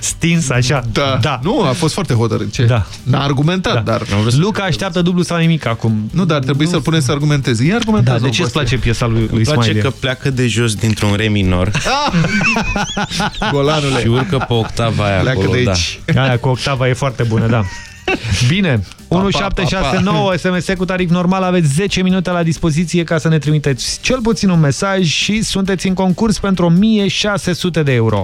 Stins așa. Da. da. Nu, a fost foarte hotărât. Ce? Da. N-a argumentat, Da. dar... Luca așteaptă dublu sau nimic acum. Nu, dar trebuie să-l punem să argumenteze. E argumentează. Da, de ce îți place piesa lui, lui Îmi place Smiley? că pleacă de jos dintr-un re minor Golanule. și urcă pe octava aia Pleacă acolo, de da. aici. Aia cu octava e foarte bună, da. Bine, pa, 1769 SMS cu tarif normal, aveți 10 minute la dispoziție ca să ne trimiteți cel puțin un mesaj și sunteți în concurs pentru 1600 de euro.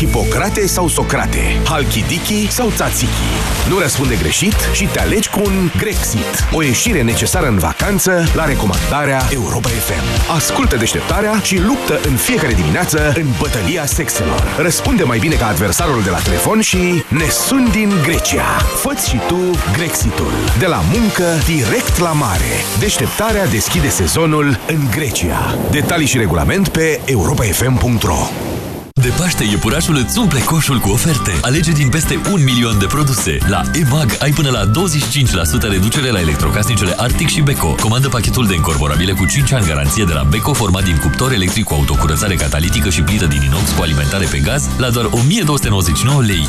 Hipocrate sau Socrate, Halkidiki sau Tzatziki. Nu răspunde greșit și te alegi cu un Grexit. O ieșire necesară în vacanță la recomandarea Europa FM. Ascultă deșteptarea și luptă în fiecare dimineață în bătălia sexelor. Răspunde mai bine ca adversarul de la telefon și ne suni din Grecia. Făți și tu Grexitul. De la muncă direct la mare. Deșteptarea deschide sezonul în Grecia. Detalii și regulament pe europafm.ro De Paște, iepurașul îți umple coșul cu oferte. Alege din peste un milion de produse. La EMAG ai până la 25% reducere la electrocasnicele Arctic și Beko. Comandă pachetul de încorporabile cu 5 ani garanție de la Beko, format din cuptor electric cu autocurățare catalitică și plită din inox cu alimentare pe gaz, la doar 1299 lei.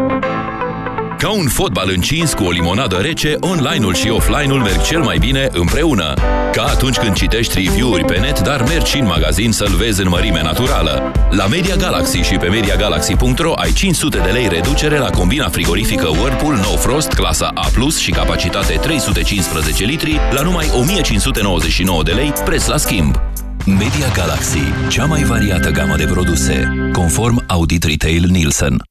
Ca un fotbal încins cu o limonadă rece, online-ul și offline-ul merg cel mai bine împreună. Ca atunci când citești review-uri pe net, dar mergi și în magazin să-l vezi în mărime naturală. La Media Galaxy și pe MediaGalaxy.ro ai 500 de lei reducere la combina frigorifică Whirlpool No Frost clasa A+, și capacitate 315 litri la numai 1599 de lei, preț la schimb. Media Galaxy, cea mai variată gamă de produse, conform Audit Retail Nielsen.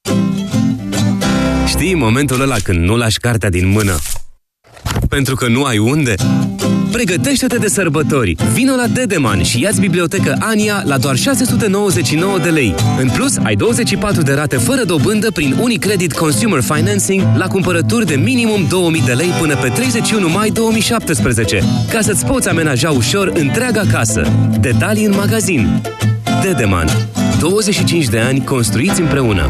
Știi momentul ăla când nu lași cartea din mână? Pentru că nu ai unde? Pregătește-te de sărbători! Vino la Dedeman și ia-ți bibliotecă Ania la doar 699 de lei. În plus, ai 24 de rate fără dobândă prin Unicredit Consumer Financing la cumpărături de minimum 2000 de lei până pe 31 mai 2017, ca să-ți poți amenaja ușor întreaga casă. Detalii în magazin. Dedeman. 25 de ani construiți împreună.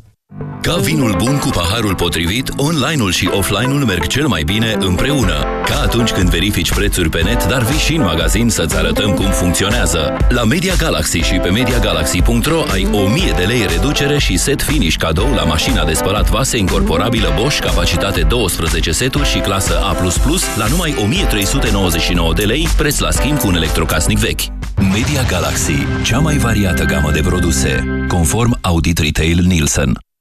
Ca vinul bun cu paharul potrivit, online-ul și offline-ul merg cel mai bine împreună. Ca atunci când verifici prețuri pe net, dar vii și în magazin să-ți arătăm cum funcționează. La Media Galaxy și pe MediaGalaxy.ro ai 1000 de lei reducere și set finish cadou la mașina de spălat vase incorporabilă Bosch, capacitate 12 seturi și clasă A++ la numai 1399 de lei, preț la schimb cu un electrocasnic vechi. Media Galaxy, cea mai variată gamă de produse, conform Audit Retail Nielsen.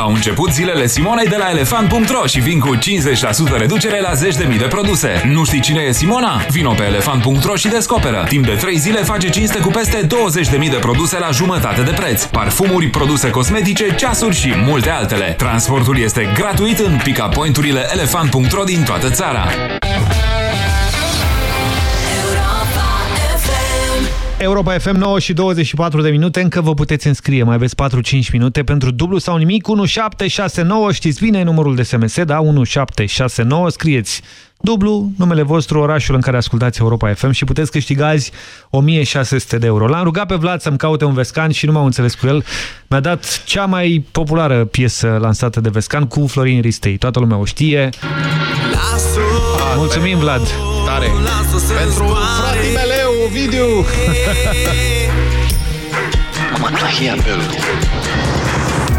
Au început zilele Simonei de la elefant.ro și vin cu 50% reducere la zeci de mii de produse. Nu știi cine e Simona? Vino pe elefant.ro și descoperă. Timp de 3 zile face cinste cu peste 20 de mii de produse la jumătate de preț. Parfumuri, produse cosmetice, ceasuri și multe altele. Transportul este gratuit în pick-up point-urile elefant.ro din toată țara. Europa FM 9 și 24 de minute, încă vă puteți înscrie, mai aveți 4-5 minute pentru dublu sau nimic, 1769, știți bine numărul de SMS, da? 1769, scrieți dublu, numele vostru, orașul în care ascultați Europa FM și puteți câștiga azi 1600 de euro. L-am rugat pe Vlad să-mi caute un Vescan și nu m-am înțeles cu el. Mi-a dat cea mai populară piesă lansată de Vescan cu Florin Ristei. Toată lumea o știe. Mulțumim, Vlad! Tare! Pentru fratele Ovidiu!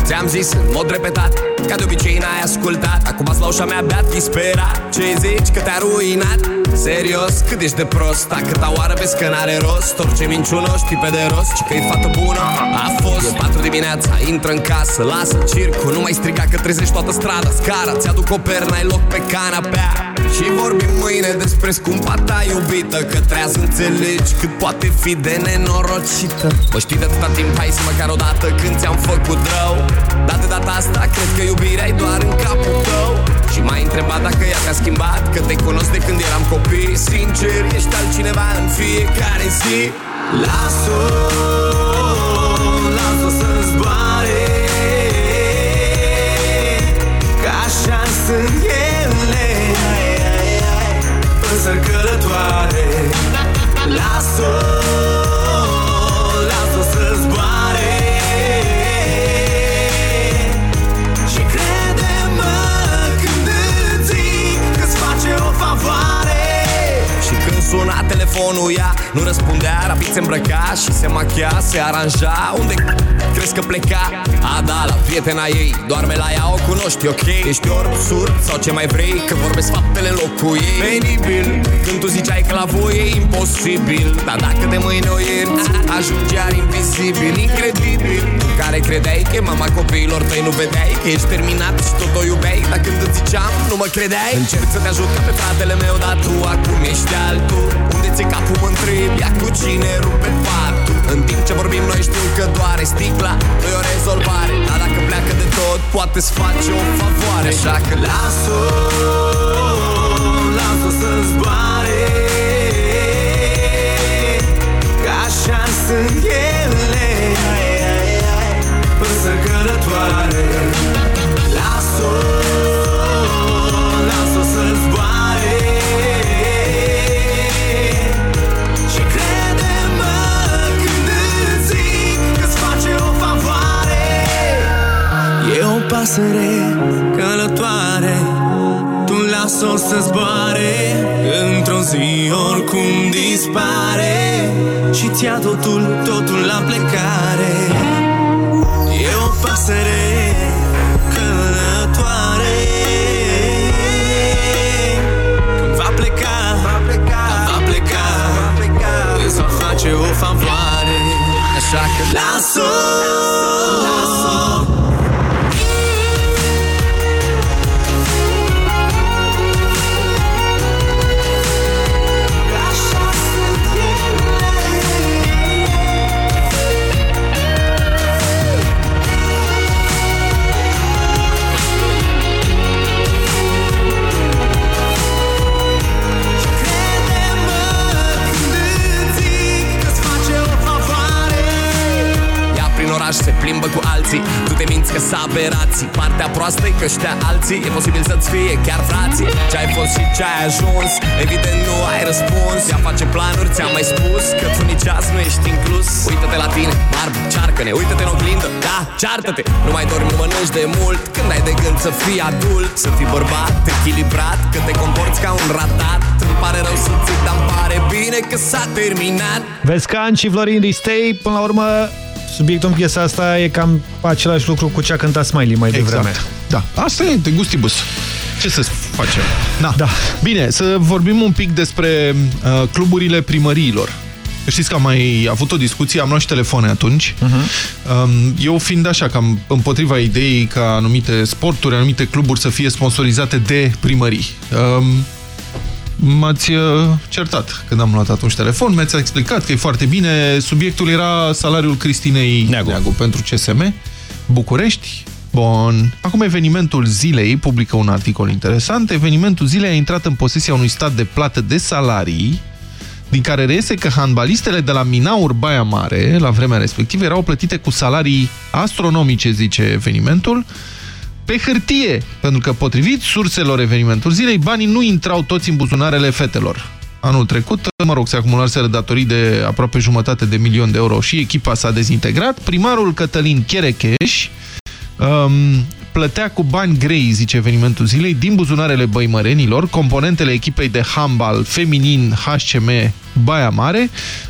Ți-am zis în mod repetat Ca de obicei n-ai ascultat. Acum la ușa mea beat disperat. Ce zici că te-a ruinat? Serios, cât ești de prost? Câta oară vezi că n-are rost? Orice minciună o știi pe de rost Și că e fată bună. A fost E patru dimineața, intră în casă Lasă circul, nu mai striga că trezești toată strada Scara, ți-aduc o pernă, ai loc pe canapea Și vorbim mâine despre scumpa ta iubită Că trebuie să înțelegi cât poate fi de nenorocită. Mă știi de atâta timp, hai să măcar o dată Când ți-am făcut rău. Dar de data asta cred că iubirea e doar în capul tău. Și m-ai întrebat dacă ea te-a schimbat Că te cunosc de când eram copii Sincer, ești altcineva în fiecare zi. Lasă-o, lasă-o să zboare Că așa sunt ele Însă călătoare telefonul ea Nu răspundea, rapid se îmbrăca Și se machia, se aranja. Unde crezi că pleca? A, da, la prietena ei Doarme la ea, o cunoști, ok? Ești orb, surd sau ce mai vrei Că vorbesc faptele în locul ei. Penibil. Când tu ziceai că la voi e imposibil Dar dacă de mâine o ierți Ajunge iar invizibil, incredibil. Tu care credeai că e mama copiilor tăi Nu vedeai că ești terminat și tot o iubeai. Dar când îți ziceam, nu mă credeai Încerc să te ajut ca pe fratele meu Dar tu acum ești altul. Unde ți-e capul mă întreb Ia cu cine rupe patul În timp ce vorbim noi știu că doare sticla Nu e o rezolvare. Dar dacă pleacă de tot Poate-ți face o favoare. Așa că lasă-o Lasă-o să zboare Că așa sunt ele călătoare Lasă-o Lasă-o să zboare. Și crede-mă când îți zic Că-ți face o favoare. E o pasăre călătoare Tu lasă-o să zboare. Într-o zi oricum dispare Și ți-a totul, totul la plecare. E o pasăre călătoare. Când va pleca, va pleca, va pleca, Îți va face o favoare Așa că lasă-o Lasă-o alții. Tu te minți că s aberații Partea proastă e că ăștia alții. E posibil să-ți fie chiar frații. Ce ai fost și ce ai ajuns? Evident nu ai răspuns. Ea face planuri, ți-am mai spus Că tu nici azi nu ești inclus. Uită-te la tine, barb, cearcă-ne. Uită-te în oglindă, da, ceartă-te. Nu mai dormi, nu mănânci de mult. Când ai de gând să fii adult Să fii bărbat, echilibrat Că te comporți ca un ratat. Îmi pare rău să zic, dar îmi pare bine că s-a terminat. Vescan și Florin Ristei, până la urmă, subiectul în piesa asta e cam același lucru cu ce a cântat Smiley mai devreme. Exact. Da, asta e de gustibus. Ce să facem? Na. Da. Bine, să vorbim un pic despre uh, cluburile primăriilor. Știți că am mai avut o discuție, am luat și telefoane atunci. Uh -huh. um, eu fiind așa, cam împotriva ideii ca anumite sporturi, anumite cluburi să fie sponsorizate de primării. Um, m-ați uh, certat când am luat atunci telefon, mi-ați explicat că e foarte bine. Subiectul era salariul Cristinei Neagu, Neagu pentru CSM, București. Bun. Acum evenimentul zilei publică un articol interesant. Evenimentul zilei a intrat în posesia unui stat de plată de salarii din care reiese că handbalistele de la Minaur Baia Mare, la vremea respectivă, erau plătite cu salarii astronomice, zice evenimentul, pe hârtie, pentru că potrivit surselor evenimentul zilei, banii nu intrau toți în buzunarele fetelor. Anul trecut, mă rog, se acumulaseră datorii de aproape jumătate de milion de euro și echipa s-a dezintegrat. Primarul Cătălin Cherecheș um, plătea cu bani grei, zice evenimentul zilei, din buzunarele băimărenilor, componentele echipei de handbal feminin HCM Baia Mare,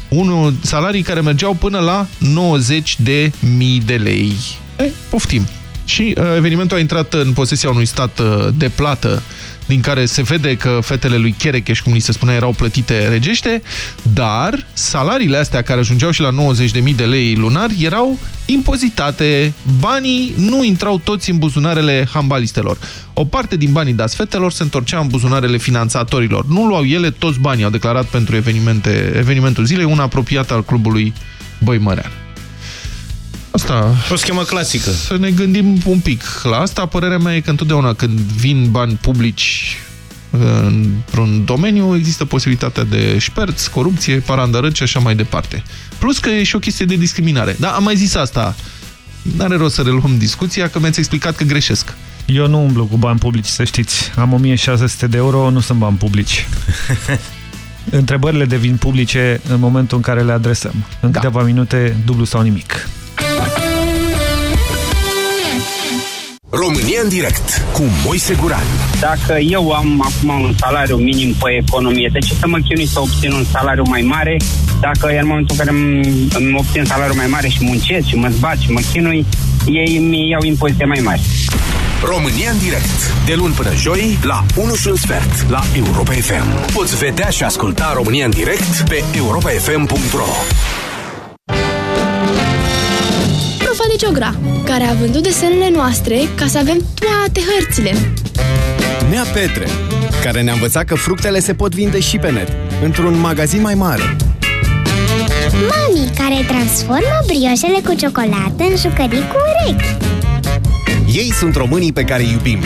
unul salarii care mergeau până la 90 de mii de lei. E, poftim. Și uh, evenimentul a intrat în posesia unui stat uh, de plată din care se vede că fetele lui Cherecheș, cum li se spunea, erau plătite regește, dar salariile astea care ajungeau și la 90.000 de lei lunar erau impozitate. Banii nu intrau toți în buzunarele hambalistelor. O parte din banii dați fetelor se întorcea în buzunarele finanțatorilor. Nu luau ele toți banii, au declarat pentru evenimente, evenimentul zilei un apropiat al clubului Băimărean. Asta... O schemă clasică. Să ne gândim un pic la asta. Părerea mea e că întotdeauna când vin bani publici într-un domeniu, există posibilitatea de șperți, corupție, parandărări și așa mai departe. Plus că e și o chestie de discriminare. Da, am mai zis asta. N-are rost să reluăm discuția, că mi-ați explicat că greșesc. Eu nu umblu cu bani publici, să știți. Am 1600 de euro, nu sunt bani publici. Întrebările devin publice în momentul în care le adresăm. În da. câteva minute, dublu sau nimic. România în direct cu Moise Guran. Dacă eu am acum un salariu minim pe economie, de ce să mă chinui să obțin un salariu mai mare dacă în momentul în care îmi obțin salariu mai mare și muncesc și mă zbat și mă chinui, ei mi iau impozite mai mari. România în direct, de luni până joi, la 1 și un sfert, la Europa FM. Poți vedea și asculta România în direct pe europafm.ro de Geogra, care a vândut desenele noastre ca să avem toate hărțile. Nea Petre, care ne-a învățat că fructele se pot vinde și pe net, într-un magazin mai mare. Mami, care transformă brioșele cu ciocolată în jucării cu urechi. Ei sunt românii pe care îi iubim.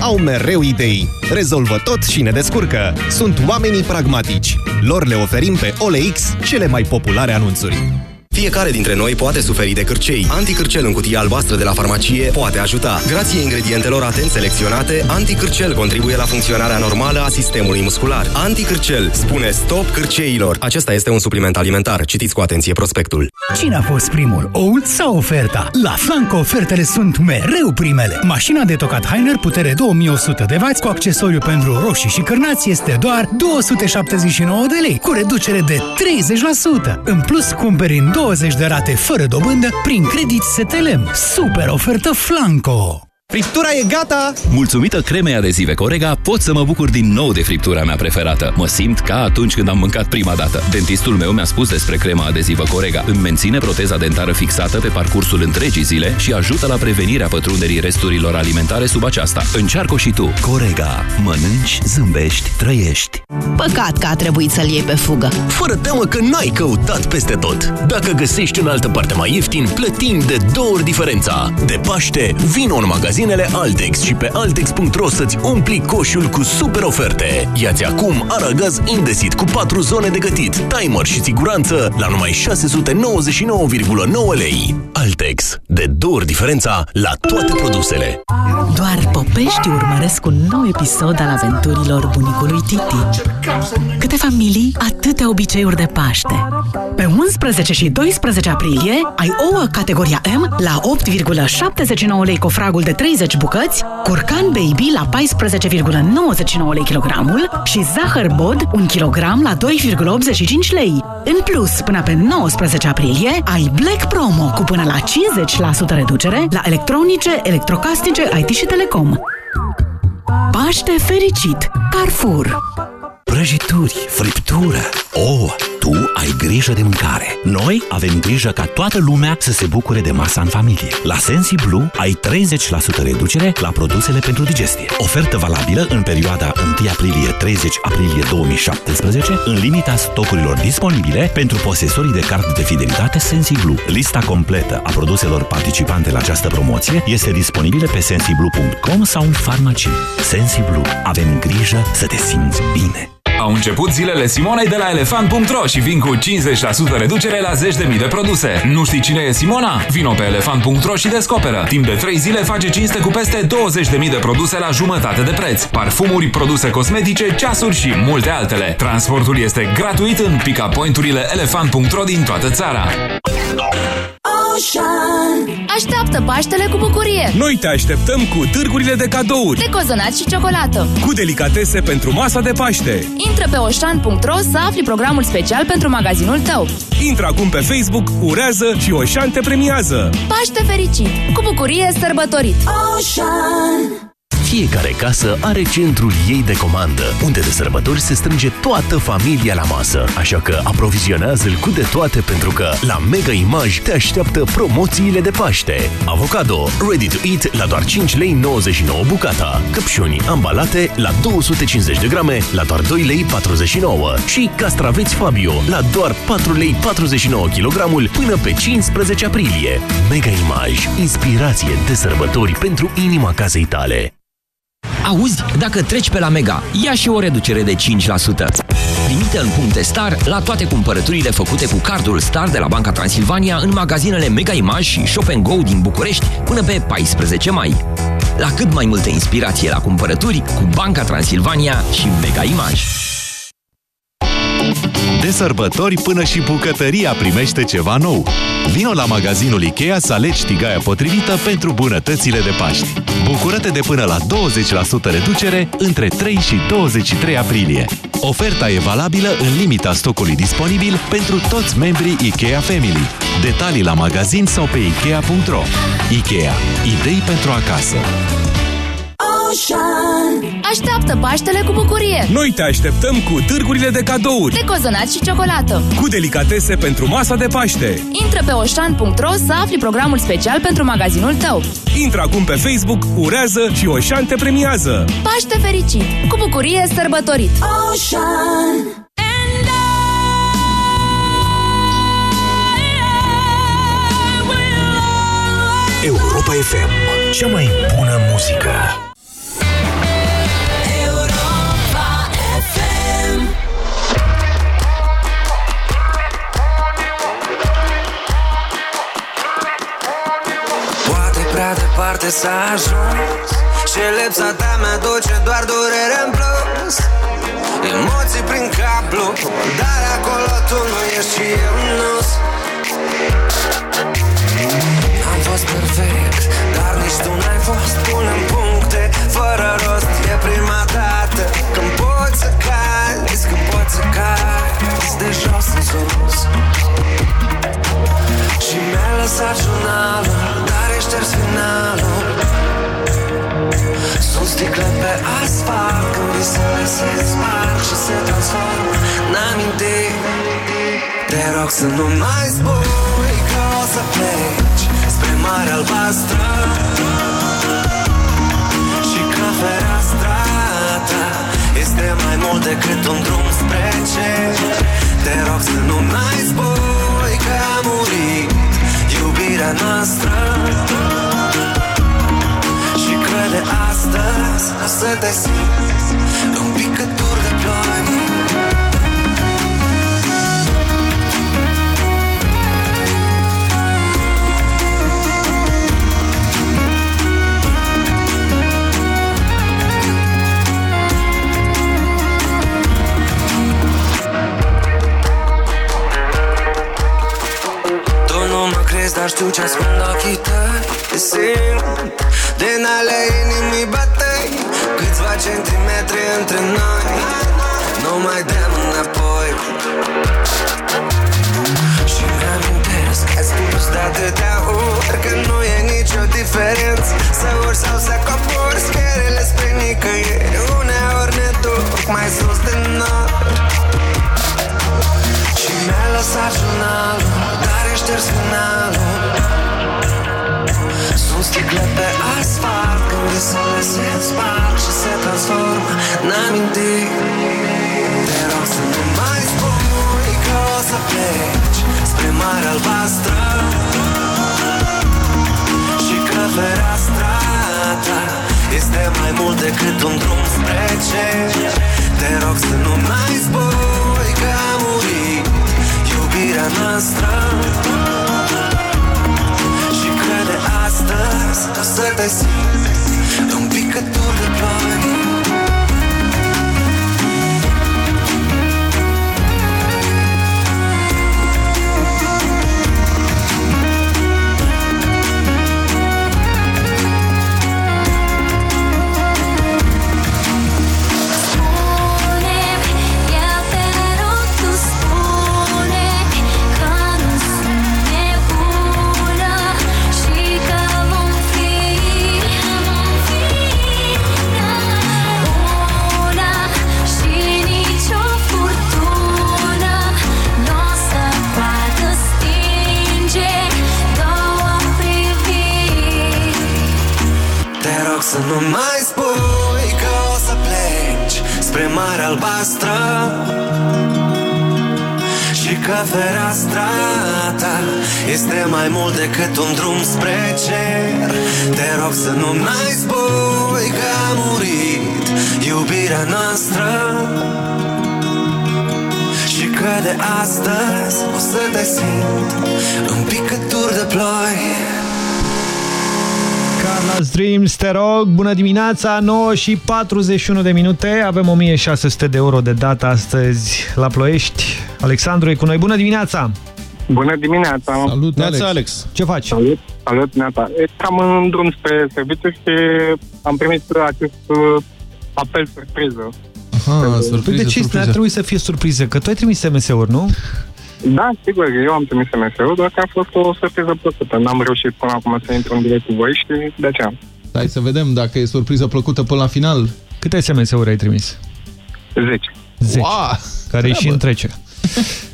Au mereu idei, rezolvă tot și ne descurcă. Sunt oamenii pragmatici. Lor le oferim pe OLX cele mai populare anunțuri. Fiecare dintre noi poate suferi de cârcei. Anticârcel în cutie albastră de la farmacie poate ajuta. Grație ingredientelor atent selecționate, anticârcel contribuie la funcționarea normală a sistemului muscular. Anticârcel spune stop cârceilor. Acesta este un supliment alimentar. Citiți cu atenție prospectul. Cine a fost primul, oul sau oferta? La Flanco ofertele sunt mereu primele. Mașina de tocat Heiner putere 2100 de W cu accesoriu pentru roșii și cârnați este doar 279 de lei, cu reducere de 30%. În plus, cumperi în 20 de rate fără dobândă prin credit STLM. Super ofertă Flanco! Friptura e gata! Mulțumită cremei adezive Corega, pot să mă bucur din nou de friptura mea preferată. Mă simt ca atunci când am mâncat prima dată. Dentistul meu mi-a spus despre crema adezivă Corega. Îmi menține proteza dentară fixată pe parcursul întregii zile și ajută la prevenirea pătrunderii resturilor alimentare sub aceasta. Încearcă și tu. Corega. Mănânci, zâmbești, trăiești. Păcat că a trebuit să-l iei pe fugă. Fără teamă că n-ai căutat peste tot. Dacă găsești în altă parte mai ieftin, plătim de două ori diferența. De Paște, vin în magazin magazinele Altex și pe Altex.ro să-ți umpli coșul cu super oferte. Iați acum aragaz Indesit cu 4 zone de gătit, timer și siguranță la numai 699,9 lei. Altex. De două ori diferența la toate produsele. Doar popești urmăresc un nou episod al aventurilor bunicului Titi. Câte familii, atâtea obiceiuri de Paște. Pe 11 și 12 aprilie ai ouă categoria M la 8,79 lei cofragul de 30 bucăți, curcan baby la 14,99 lei kilogramul și zahăr bod 1 kg la 2,85 lei. În plus, până pe 19 aprilie ai Black Promo cu până la 50% reducere la electronice, electrocasnice, IT și telecom. Paște fericit! Carrefour! Prăjituri, friptură, ouă. Tu ai grijă de mâncare. Noi avem grijă ca toată lumea să se bucure de masa în familie. La Sensiblu ai 30% reducere la produsele pentru digestie. Ofertă valabilă în perioada 1 aprilie-30 aprilie 2017 în limita stocurilor disponibile pentru posesorii de card de fidelitate Sensiblu. Lista completă a produselor participante la această promoție este disponibilă pe sensiblu.com sau în farmacii. Sensiblu. Avem grijă să te simți bine. Au început zilele Simonei de la elefant.ro și vin cu 50% reducere la zeci de mii de produse. Nu știi cine e Simona? Vino pe elefant.ro și descoperă. Timp de 3 zile face cinste cu peste 20 de mii de produse la jumătate de preț. Parfumuri, produse cosmetice, ceasuri și multe altele. Transportul este gratuit în pick-up point-urile elefant.ro din toată țara. Ocean Așteaptă Paștele cu bucurie. Noi te așteptăm cu târgurile de cadouri. De cozonat și ciocolată. Cu delicatese pentru masa de Paște. Intră pe oșan.ro să afli programul special pentru magazinul tău. Intră acum pe Facebook, urează și Oșan te premiază. Paște fericit! Cu bucurie sărbătorit! Ocean Fiecare casă are centrul ei de comandă, unde de sărbători se strânge toată familia la masă. Așa că aprovizionează-l cu de toate pentru că la Mega Image te așteaptă promoțiile de Paște. Avocado Ready to Eat la doar 5 lei 99 bucata. Căpșuni ambalate la 250 de grame la doar 2 lei 49 și castraveți Fabio la doar 4 lei 49 kg până pe 15 aprilie. Mega Image. Inspirație de sărbători pentru inima casei tale. Auzi, dacă treci pe la Mega, ia și o reducere de 5%. Primite în puncte Star la toate cumpărăturile făcute cu cardul Star de la Banca Transilvania în magazinele Mega Image și Shop Go din București până pe 14 mai. La cât mai multă inspirație la cumpărături cu Banca Transilvania și Mega Image. De sărbători până și bucătăria primește ceva nou. Vino la magazinul Ikea să alegi tigaia potrivită pentru bunătățile de Paști. Bucură-te de până la 20% reducere între 3 și 23 aprilie. Oferta e valabilă în limita stocului disponibil pentru toți membrii Ikea Family. Detalii la magazin sau pe Ikea.ro Ikea. Idei pentru acasă. Ocean Așteaptă Paștele cu bucurie. Noi te așteptăm cu târgurile de cadouri. De cozonat și ciocolată. Cu delicatese pentru masa de Paște. Intră pe oșan.ro să afli programul special pentru magazinul tău. Intră acum pe Facebook, urează și Oșan te premiază. Paște fericit! Cu bucurie sărbătorit! Ocean Europa FM, cea mai bună muzică departe s-a ajuns Și lipsa ta mi-aduce doar durere în plus. Emoții prin caplu Dar acolo tu nu ești și eu nu Am fost perfect Dar nici tu n-ai fost Pune în puncte. Fără rost E prima dată Când poți să cazi Când poți să cazi De jos în sus și mi-ai lăsat jurnalul Dar ai șters finalul. Sunt sticle pe asfalt Când visele se sparg Și se transformă în amintiri. Te rog să nu mai spui Că o să pleci Spre mare albastră. Și că fereastra ta Este mai mult decât un drum spre cer. Te rog să nu mai spui Că a murit iubirea noastră. Și de astăzi o să te simți Un picături de ploi nu mă crezi, dar știu ce ascund ochii tăi. Simt din ale inimii batei. Câțiva centimetri între noi. Nu mai dăm înapoi. Și mi-amintesc că ați spus de atâtea ori Că nu e nicio diferență. Să urci sau să cobori Scările spre nicăieri. Uneori ne duc mai sus de nori și mi-a lăsat jurnalul Dar e șters finalul. Sunt sticle pe asfalt Când visele se sparg Și se transformă în amintiri. Te rog să nu mai spui Că o să pleci Spre mare albastră. Și că fereastra ta Este mai mult decât un drum spre cer. Te rog să nu mai spui noastră. Și că de astăzi o să te simți Un picătur de ploi nu mai spui că o să pleci Spre mare albastră Și că fereastra ta Este mai mult decât un drum spre cer. Te rog să nu mai spui că a murit Iubirea noastră Și că de astăzi o să te simt În picături de ploi Carla's Dreams, te rog, bună dimineața, 9 și 41 de minute, avem 1600 de euro de dată astăzi la Ploiești. Alexandru e cu noi, bună dimineața! Bună dimineața! Salut, Alex. Alex. Ce faci? Salut, salut, Neata. E cam în drum spre serviciu și am primit acest uh, apel surpriză. Aha, Păi de ce ar trebui să fie surpriză? Că tu ai trimis SMS-uri, nu? Da, sigur, eu am trimis SMS-ul, doar că a fost o surpriză plăcută. N-am reușit până acum să intru în direct cu voi și de aceea. Hai să vedem dacă e surpriză plăcută până la final. Câte SMS-uri ai trimis? 10. 10. Wow, care și întrece.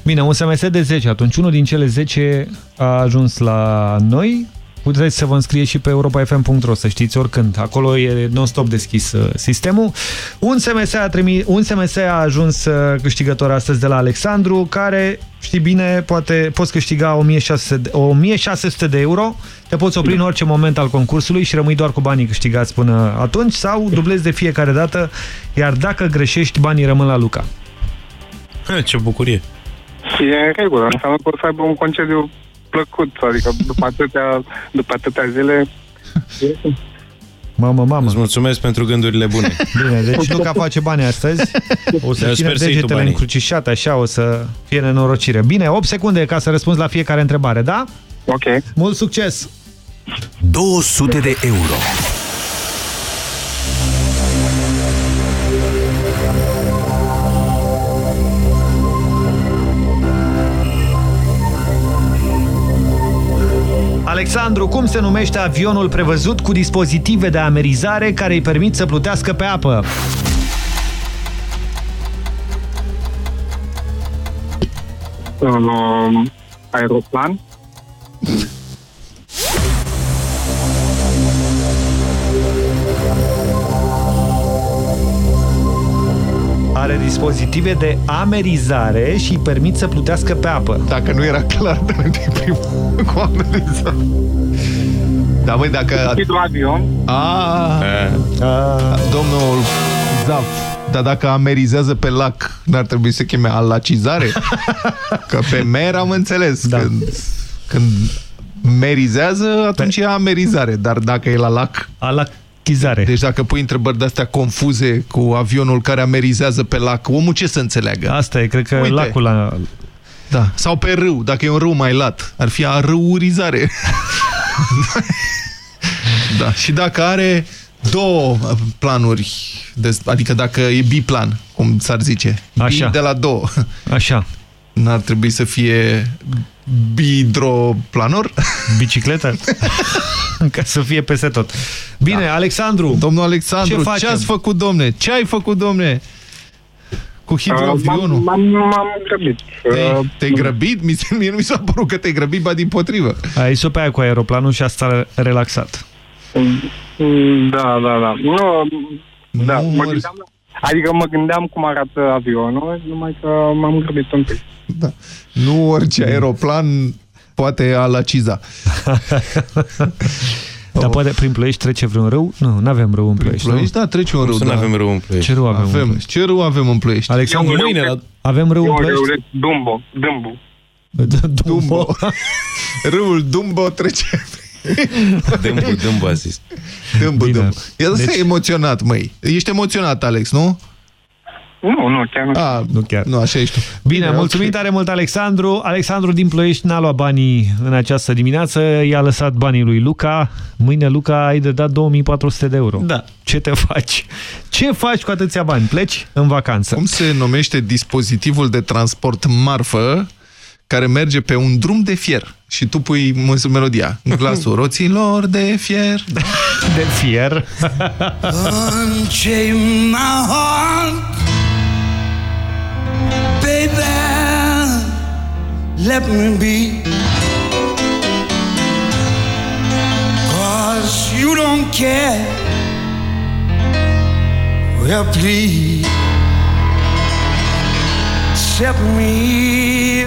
Bine, un SMS de 10. Atunci unul din cele 10 a ajuns la noi. Puteți să vă înscrieți și pe europa.fm.ro, să știți oricând. Acolo e non-stop deschis uh, sistemul. Un SMS, a trimis, un SMS a ajuns uh, câștigător astăzi de la Alexandru, care, știi bine, poate, poți câștiga 1600 de, 1600 de euro. Te poți opri în orice moment al concursului și rămâi doar cu banii câștigați până atunci sau dublezi de fiecare dată, iar dacă greșești, banii rămân la Luca. Ce bucurie! E în regulă, înseamnă că o să aibă un concediu plăcut, adică după atâtea, după atâtea zile... Mamă, mamă. Îți mulțumesc pentru gândurile bune. Bine, deci Luca face bani astăzi. O să Eu țină sper să iei tu degetele banii. încrucișate, așa, o să fie nenorocire. Bine, 8 secunde ca să răspunzi la fiecare întrebare, da? Ok. Mult succes! 200 de euro. Alexandru, cum se numește avionul prevăzut cu dispozitive de amerizare care îi permit să plutească pe apă? Um, aeroplan. Are dispozitive de amerizare și îi permit să plutească pe apă. Dacă nu era clar de la primul cu amerizare. Da, băi, dacă... Hidroavion. A, domnul Zaf, dar dacă amerizează pe lac, n-ar trebui să cheme alacizare? Că pe mer am înțeles. Da. Când, când merizează, atunci e amerizare. Dar dacă e la lac... Alachizare. Deci dacă pui întrebări de-astea confuze cu avionul care amerizează pe lac, omul ce să înțeleagă? Asta e, cred că Uite. lacul la... Da. Sau pe râu, dacă e un râu mai lat. Ar fi arâurizare. da. Și dacă are două planuri, de, adică dacă e biplan, cum s-ar zice. Așa. Bi de la două. Așa. N-ar trebui să fie bidroplanor? Bicicletă? Ca să fie peste tot. Bine, da. Alexandru. Domnul Alexandru, ce, ce, facem? ați făcut, domne? Ce ai făcut, domne? Cu hidroavionul? M-am m-am grăbit. Te-ai te grăbit? Mi se, mie nu mi s-a părut că te-ai grăbit, ba din potrivă. Ai să pe aia cu aeroplanul și asta relaxat. Mm, Da, da, da. Nu, da, Nu, mă gândeam, adică mă gândeam cum arată avionul, numai că m-am grăbit un pic. Da. Nu orice aeroplan poate alaciza. Dar poate prin Ploiești trece vreun râu? Nu, nu avem râu în Ploiești. Ploiești, nu? da, trece un râu. Să da. nu avem rău în Ploiești. Ce râu avem, în Avem. Ploiești? Ce râu avem în Ploiești? Alexandru, Eu- eu- mâine la... avem râu E în un Ploiești? râuleț Dumbo, Dâmbu. Dumbo. Râul Dumbo trece. Dâmbu, dâmbu a zis. Dâmbu, Bine. dâmbu. E asta Deci- e emoționat, măi. Ești emoționat, Alex, nu? Nu, nu, chiar nu. A, Nu chiar. nu, așa ești tu. Bine, mulțumim tare mult, Alexandru. Alexandru din Ploiești n-a luat banii în această dimineață, i-a lăsat banii lui Luca. Mâine, Luca, ai de dat 2400 de euro. Da. Ce te faci? Ce faci cu atâția bani? Pleci în vacanță. Cum se numește dispozitivul de transport marfă care merge pe un drum de fier? Și tu pui mus- melodia. Glasul roților de fier. De fier. Unchain my heart, baby. Let me be. Cause you don't care. Well, please set me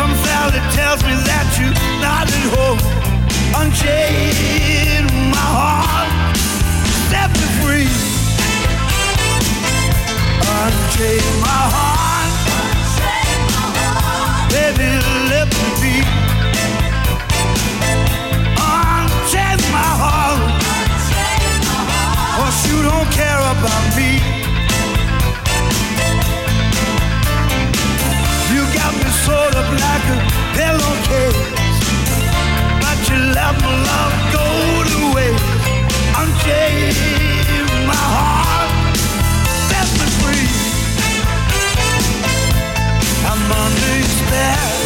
some fella tells me that you're not at home. Unchain my heart set me free. Unchain my heart. Baby, let me be. Unchain my heart. Cause you don't care about me. Sort like a pillowcase. But go. Unchain my heart, set me free. I'm under your spell,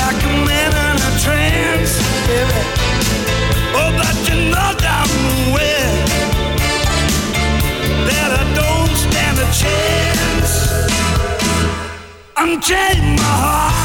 like a man in a trance, baby. Oh, but you know that I don't stand a chance. Unchain my heart,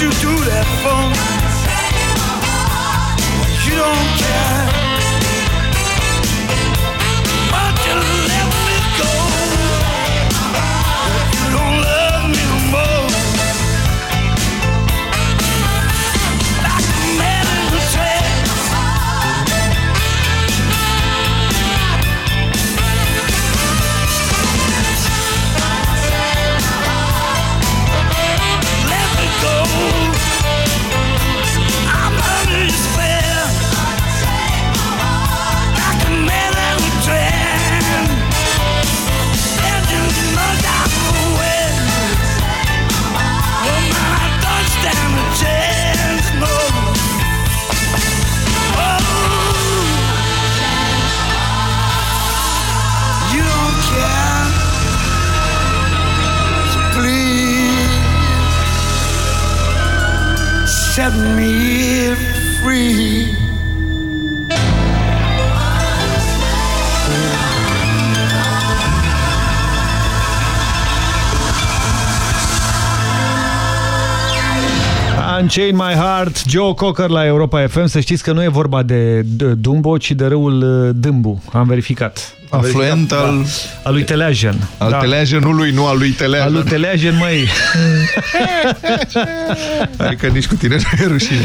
you do that for Unchain My Heart, Joe Cocker la Europa FM. Să știți că nu e vorba de de Dumbo, ci de râul uh, Dâmbu. Am verificat. Am Afluent verificat, al- Da, al lui Teleajen. Al Teleajenului, nu al lui Teleajen. Al lui Teleajen, măi. Adică nici cu tine nu e rușine.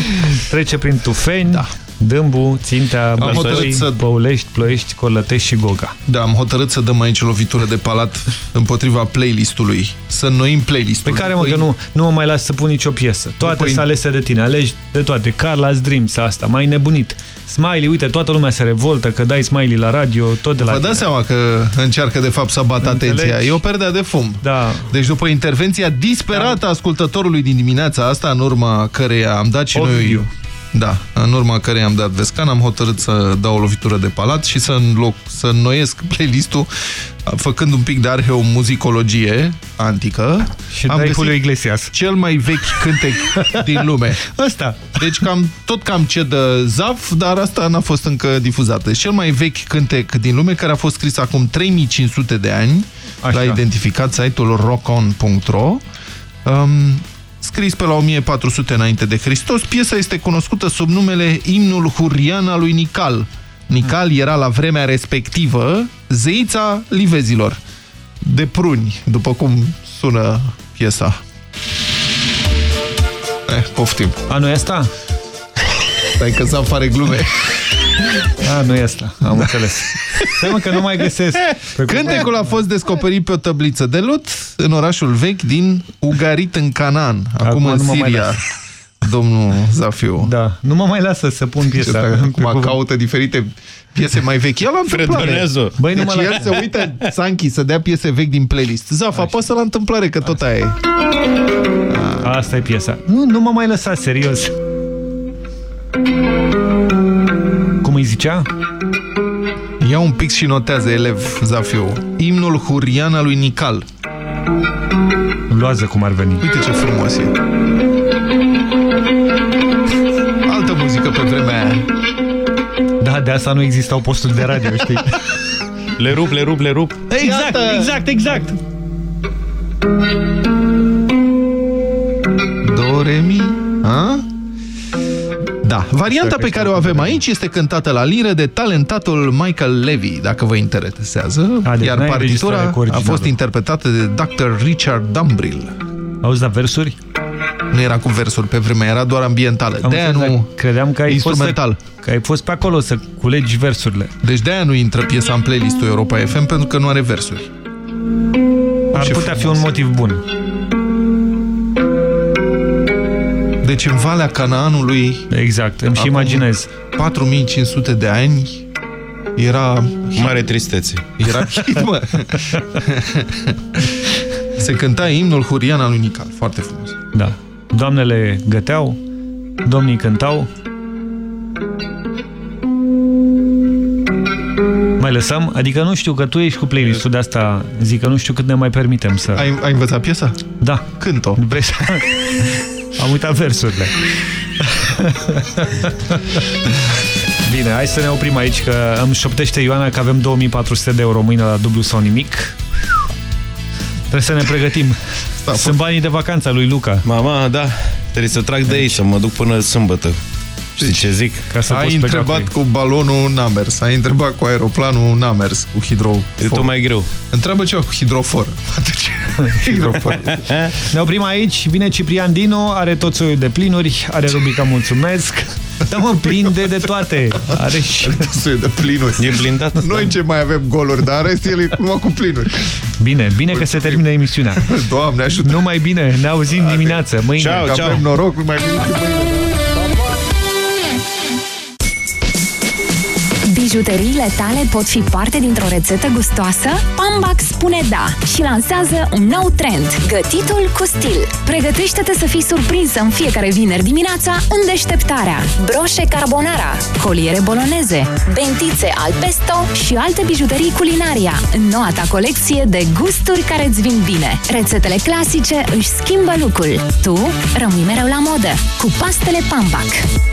Trece prin Tufeni, da. Dâmbu, Țintea, hotărât Băsăi, să- Păulești, Ploiești, Colătești și Goga. Da, am hotărât să dăm aici lovitură de palat împotriva playlistului. Să înnoim playlistul. Pe care, mă, că nu, nu mă mai las să pun nicio piesă. Toate După sunt alese de tine. Alegi de toate. Carla's Dreams, asta. Mai nebunit. Smiley, uite, toată lumea se revoltă că dai Smiley la radio, tot de la Vă tine. dați seama că încearcă de fapt să bată Înțelegi? atenția. E o perdea de fum. Da. Deci după intervenția disperată a ascultătorului din dimineața asta, în urma căreia am dat și Ovidiu. noi... Da, în urma căreia am dat vescan, am hotărât să dau o lovitură de palat și să, înloc, să înnoiesc playlistul făcând un pic de arheomuzicologie antică. Și am dai găsit Julio Iglesias. cel mai vechi cântec din lume. Ăsta. Deci cam, tot cam ce de zaf, dar asta n-a fost încă difuzat. Deci cel mai vechi cântec din lume, care a fost scris acum 3500 de ani, Așa. l-a identificat site-ul rockon.ro, um, scris pe la 1400 înainte de Hristos. Piesa este cunoscută sub numele Imnul Hurrian al lui Nical. Nical era la vremea respectivă zeița livezilor. De pruni, după cum sună piesa. Eh, poftim. A, nu e asta? Stai că să apare glume. A, nu e asta. Am înțeles. Stai mă că nu mai găsesc. Pe Cântecul a fost descoperit pe o tăbliță de lut în orașul vechi din Ugarit în Canaan, acum, Acum în nu mă mai Siria. las. Domnul Zafiu. Da, nu mă mai lasă să pun piesa. Acum caută diferite piese mai vechi. Ia la întâmplare. Fredonezu. Băi, nu deci mă el las- se uită, Sanchi, să dea piese vechi din playlist. Zaf, apasă la întâmplare, că tot aia e. Asta e piesa. Nu, nu mă mai lăsa, serios. Cum îi zicea? Ia un pic și notează, elev Zafiu. Imnul Hurian al lui Nical. Loază cum ar veni. Uite ce frumos e. Altă muzică pe vremea aia. Da, de asta nu existau posturi de radio, știi? Le rup, le rup, le rup. Exact, exact, exact. Do, re, mi, a? Da, varianta pe care o avem aici este cântată la liră de talentatul Michael Levy, dacă vă interesează, A, deci iar n-ai partitura înregistrare cu a originalul. fost interpretată de Dr. Richard Dumbrill. Auzi, da versuri? Nu era cu versuri pe vremea, era doar ambientală. Am De-aia înțeles, nu... dar Credeam că ai Instrumental. Fost să, că ai fost pe acolo să culegi versurile. Deci de-aia nu intră piesa în playlistul Europa FM, pentru că nu are versuri. Ar Ce putea fi frumos. un motiv bun. Deci în Valea Canaanului... Exact, îmi și acum imaginez. 4500 de ani era... Mare tristețe. Era hit, mă. Se cânta imnul Hurian al lui Nical. Foarte frumos. Da. Doamnele găteau, domnii cântau. Mai lăsăm? Adică nu știu că tu ești cu playlist-ul de asta, zic că nu știu cât ne mai permitem să... Ai, ai învățat piesa? Da. Cânt-o. Vrei să... Am uitat versurile. Bine, hai să ne oprim aici că îmi șoptește Ioana că avem 2400 de euro mâine la dublu sau nimic. Trebuie să ne pregătim. Sunt banii de vacanța lui Luca. Mama, da. Trebuie să trag de ei, să mă duc până sâmbătă. Știi ce zic? Ca să Ai întrebat cu balonul, n-a mers. Ai întrebat cu aeroplanul, n-a mers. Cu hidrofor. E tot mai greu. Întreabă ceva cu hidrofor. hidrofor. Ne oprim aici, vine Ciprian Dino, are tot soiul de plinuri, are rubrica Mulțumesc. Da, mă, plin de, de toate. Are și... Are de plinuri. E blindat. Noi ce mai avem goluri, dar rest el e numai cu plinuri. Bine, bine că se termină emisiunea. Doamne, ajută. Nu mai bine, ne auzim dimineață, mâine. Ceau, ceau. Avem noroc, nu mai bine Bijuteriile tale pot fi parte dintr-o rețetă gustoasă? Pambac spune da și lansează un nou trend, gătitul cu stil. Pregătește-te să fii surprinsă în fiecare vineri dimineața în deșteptarea. Broșe carbonara, coliere boloneze, bentițe al pesto și alte bijuterii culinaria în noua ta colecție de gusturi care îți vin bine. Rețetele clasice își schimbă lucrul. Tu rămâi mereu la modă cu pastele Pambac.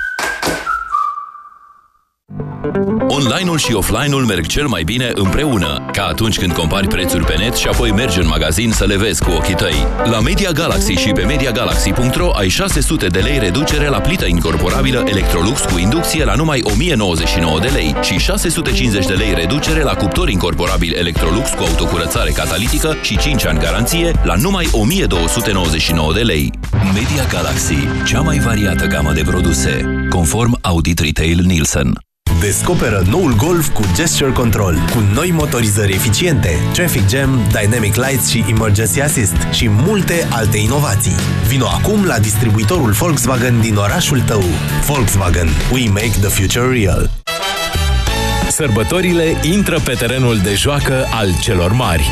Online-ul și offline-ul merg cel mai bine împreună, ca atunci când compari prețuri pe net și apoi mergi în magazin să le vezi cu ochii tăi. La Media Galaxy și pe MediaGalaxy.ro ai 600 de lei reducere la plita incorporabilă Electrolux cu inducție la numai 1099 de lei și 650 de lei reducere la cuptor incorporabil Electrolux cu autocurățare catalitică și 5 ani garanție la numai 1299 de lei. Media Galaxy, cea mai variată gamă de produse, conform Audit Retail Nielsen. Descoperă noul Golf cu Gesture Control, cu noi motorizări eficiente, Traffic Jam, Dynamic Lights și Emergency Assist și multe alte inovații. Vino acum la distribuitorul Volkswagen din orașul tău. Volkswagen. We make the future real. Sărbătorile intră pe terenul de joacă al celor mari.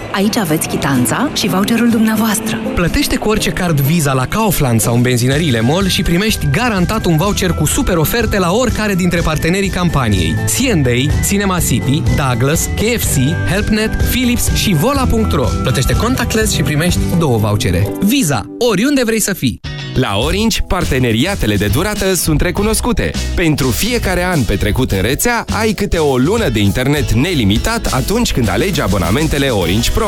Aici aveți chitanța și voucherul dumneavoastră. Plătește cu orice card Visa la Kaufland sau în benzinăriile MOL și primești garantat un voucher cu super oferte la oricare dintre partenerii campaniei. C&A, Cinema City, Douglas, KFC, HelpNet, Philips și Vola.ro. Plătește contactless și primești două vouchere. Visa, oriunde vrei să fii. La Orange, parteneriatele de durată sunt recunoscute. Pentru fiecare an petrecut în rețea, ai câte o lună de internet nelimitat atunci când alegi abonamentele Orange Pro.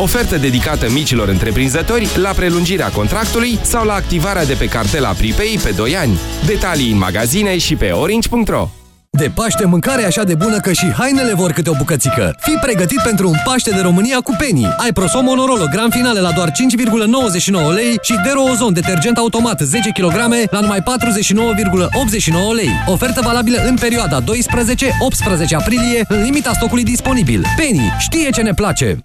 Ofertă dedicată micilor întreprinzători la prelungirea contractului sau la activarea de pe cartela Pripei pe 2 ani. Detalii în magazine și pe orange.ro. De Paște mâncare așa de bună că și hainele vor câte o bucățică. Fii pregătit pentru un Paște de România cu Penny. Ai Prosomo Norolo Gran Finale la doar 5,99 lei și Dero Ozon detergent automat 10 kg la numai 49,89 lei. Ofertă valabilă în perioada 12-18 aprilie, în limita stocului disponibil. Penny știe ce ne place!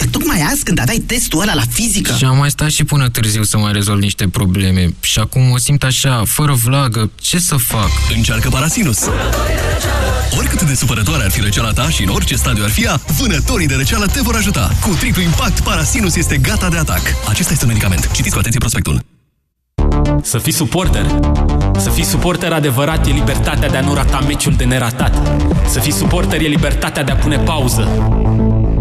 Dar tocmai azi, când aveai testul ăla la fizică... Și am mai stat și până târziu să mai rezolv niște probleme. Și acum o simt așa, fără vlagă. Ce să fac? Încearcă Parasinus! Oricât de supărătoare ar fi răceala ta și în orice stadiu ar fi ea, vânătorii de răceală te vor ajuta. Cu triplu impact, Parasinus este gata de atac. Acesta este un medicament. Citiți cu atenție prospectul. Să fii suporter. Să fii suporter adevărat e libertatea de a nu rata meciul de neratat. Să fii suporter e libertatea de a pune pauză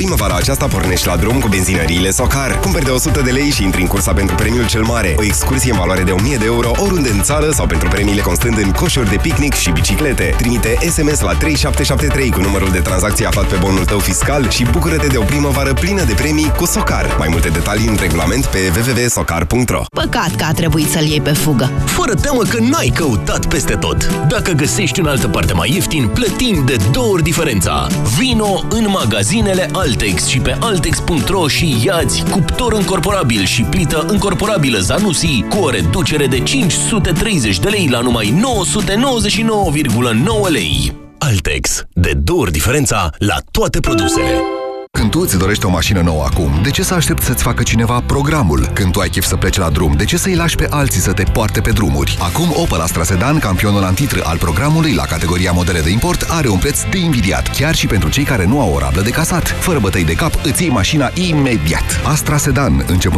Primăvara aceasta pornești la drum cu benzinăriile Socar. Cumperi de 100 de lei și intri în cursa pentru premiul cel mare. O excursie în valoare de 1000 de euro oriunde în țară sau pentru premiile constând în coșuri de picnic și biciclete. Trimite SMS la 3773 cu numărul de tranzacție aflat pe bonul tău fiscal și bucură-te de o primăvară plină de premii cu Socar. Mai multe detalii în regulament pe www.socar.ro Păcat că a trebuit să-l iei pe fugă. Fără teamă că n-ai căutat peste tot. Dacă găsești în altă parte mai ieftin, plătim de două ori diferența. Vino în magazinele Altex și pe altex.ro și iați cuptor încorporabil și plită încorporabilă Zanussi cu o reducere de 530 de lei la numai 999,9 lei. Altex. De două ori diferența la toate produsele. Când tu îți dorești o mașină nouă acum, de ce să aștepți să-ți facă cineva programul? Când tu ai chef să pleci la drum, de ce să-i lași pe alții să te poarte pe drumuri? Acum Opel Astra Sedan, campionul antitră al programului la categoria modele de import, are un preț de invidiat, chiar și pentru cei care nu au o rablă de casat. Fără bătăi de cap, îți iei mașina imediat. Astra Sedan, începând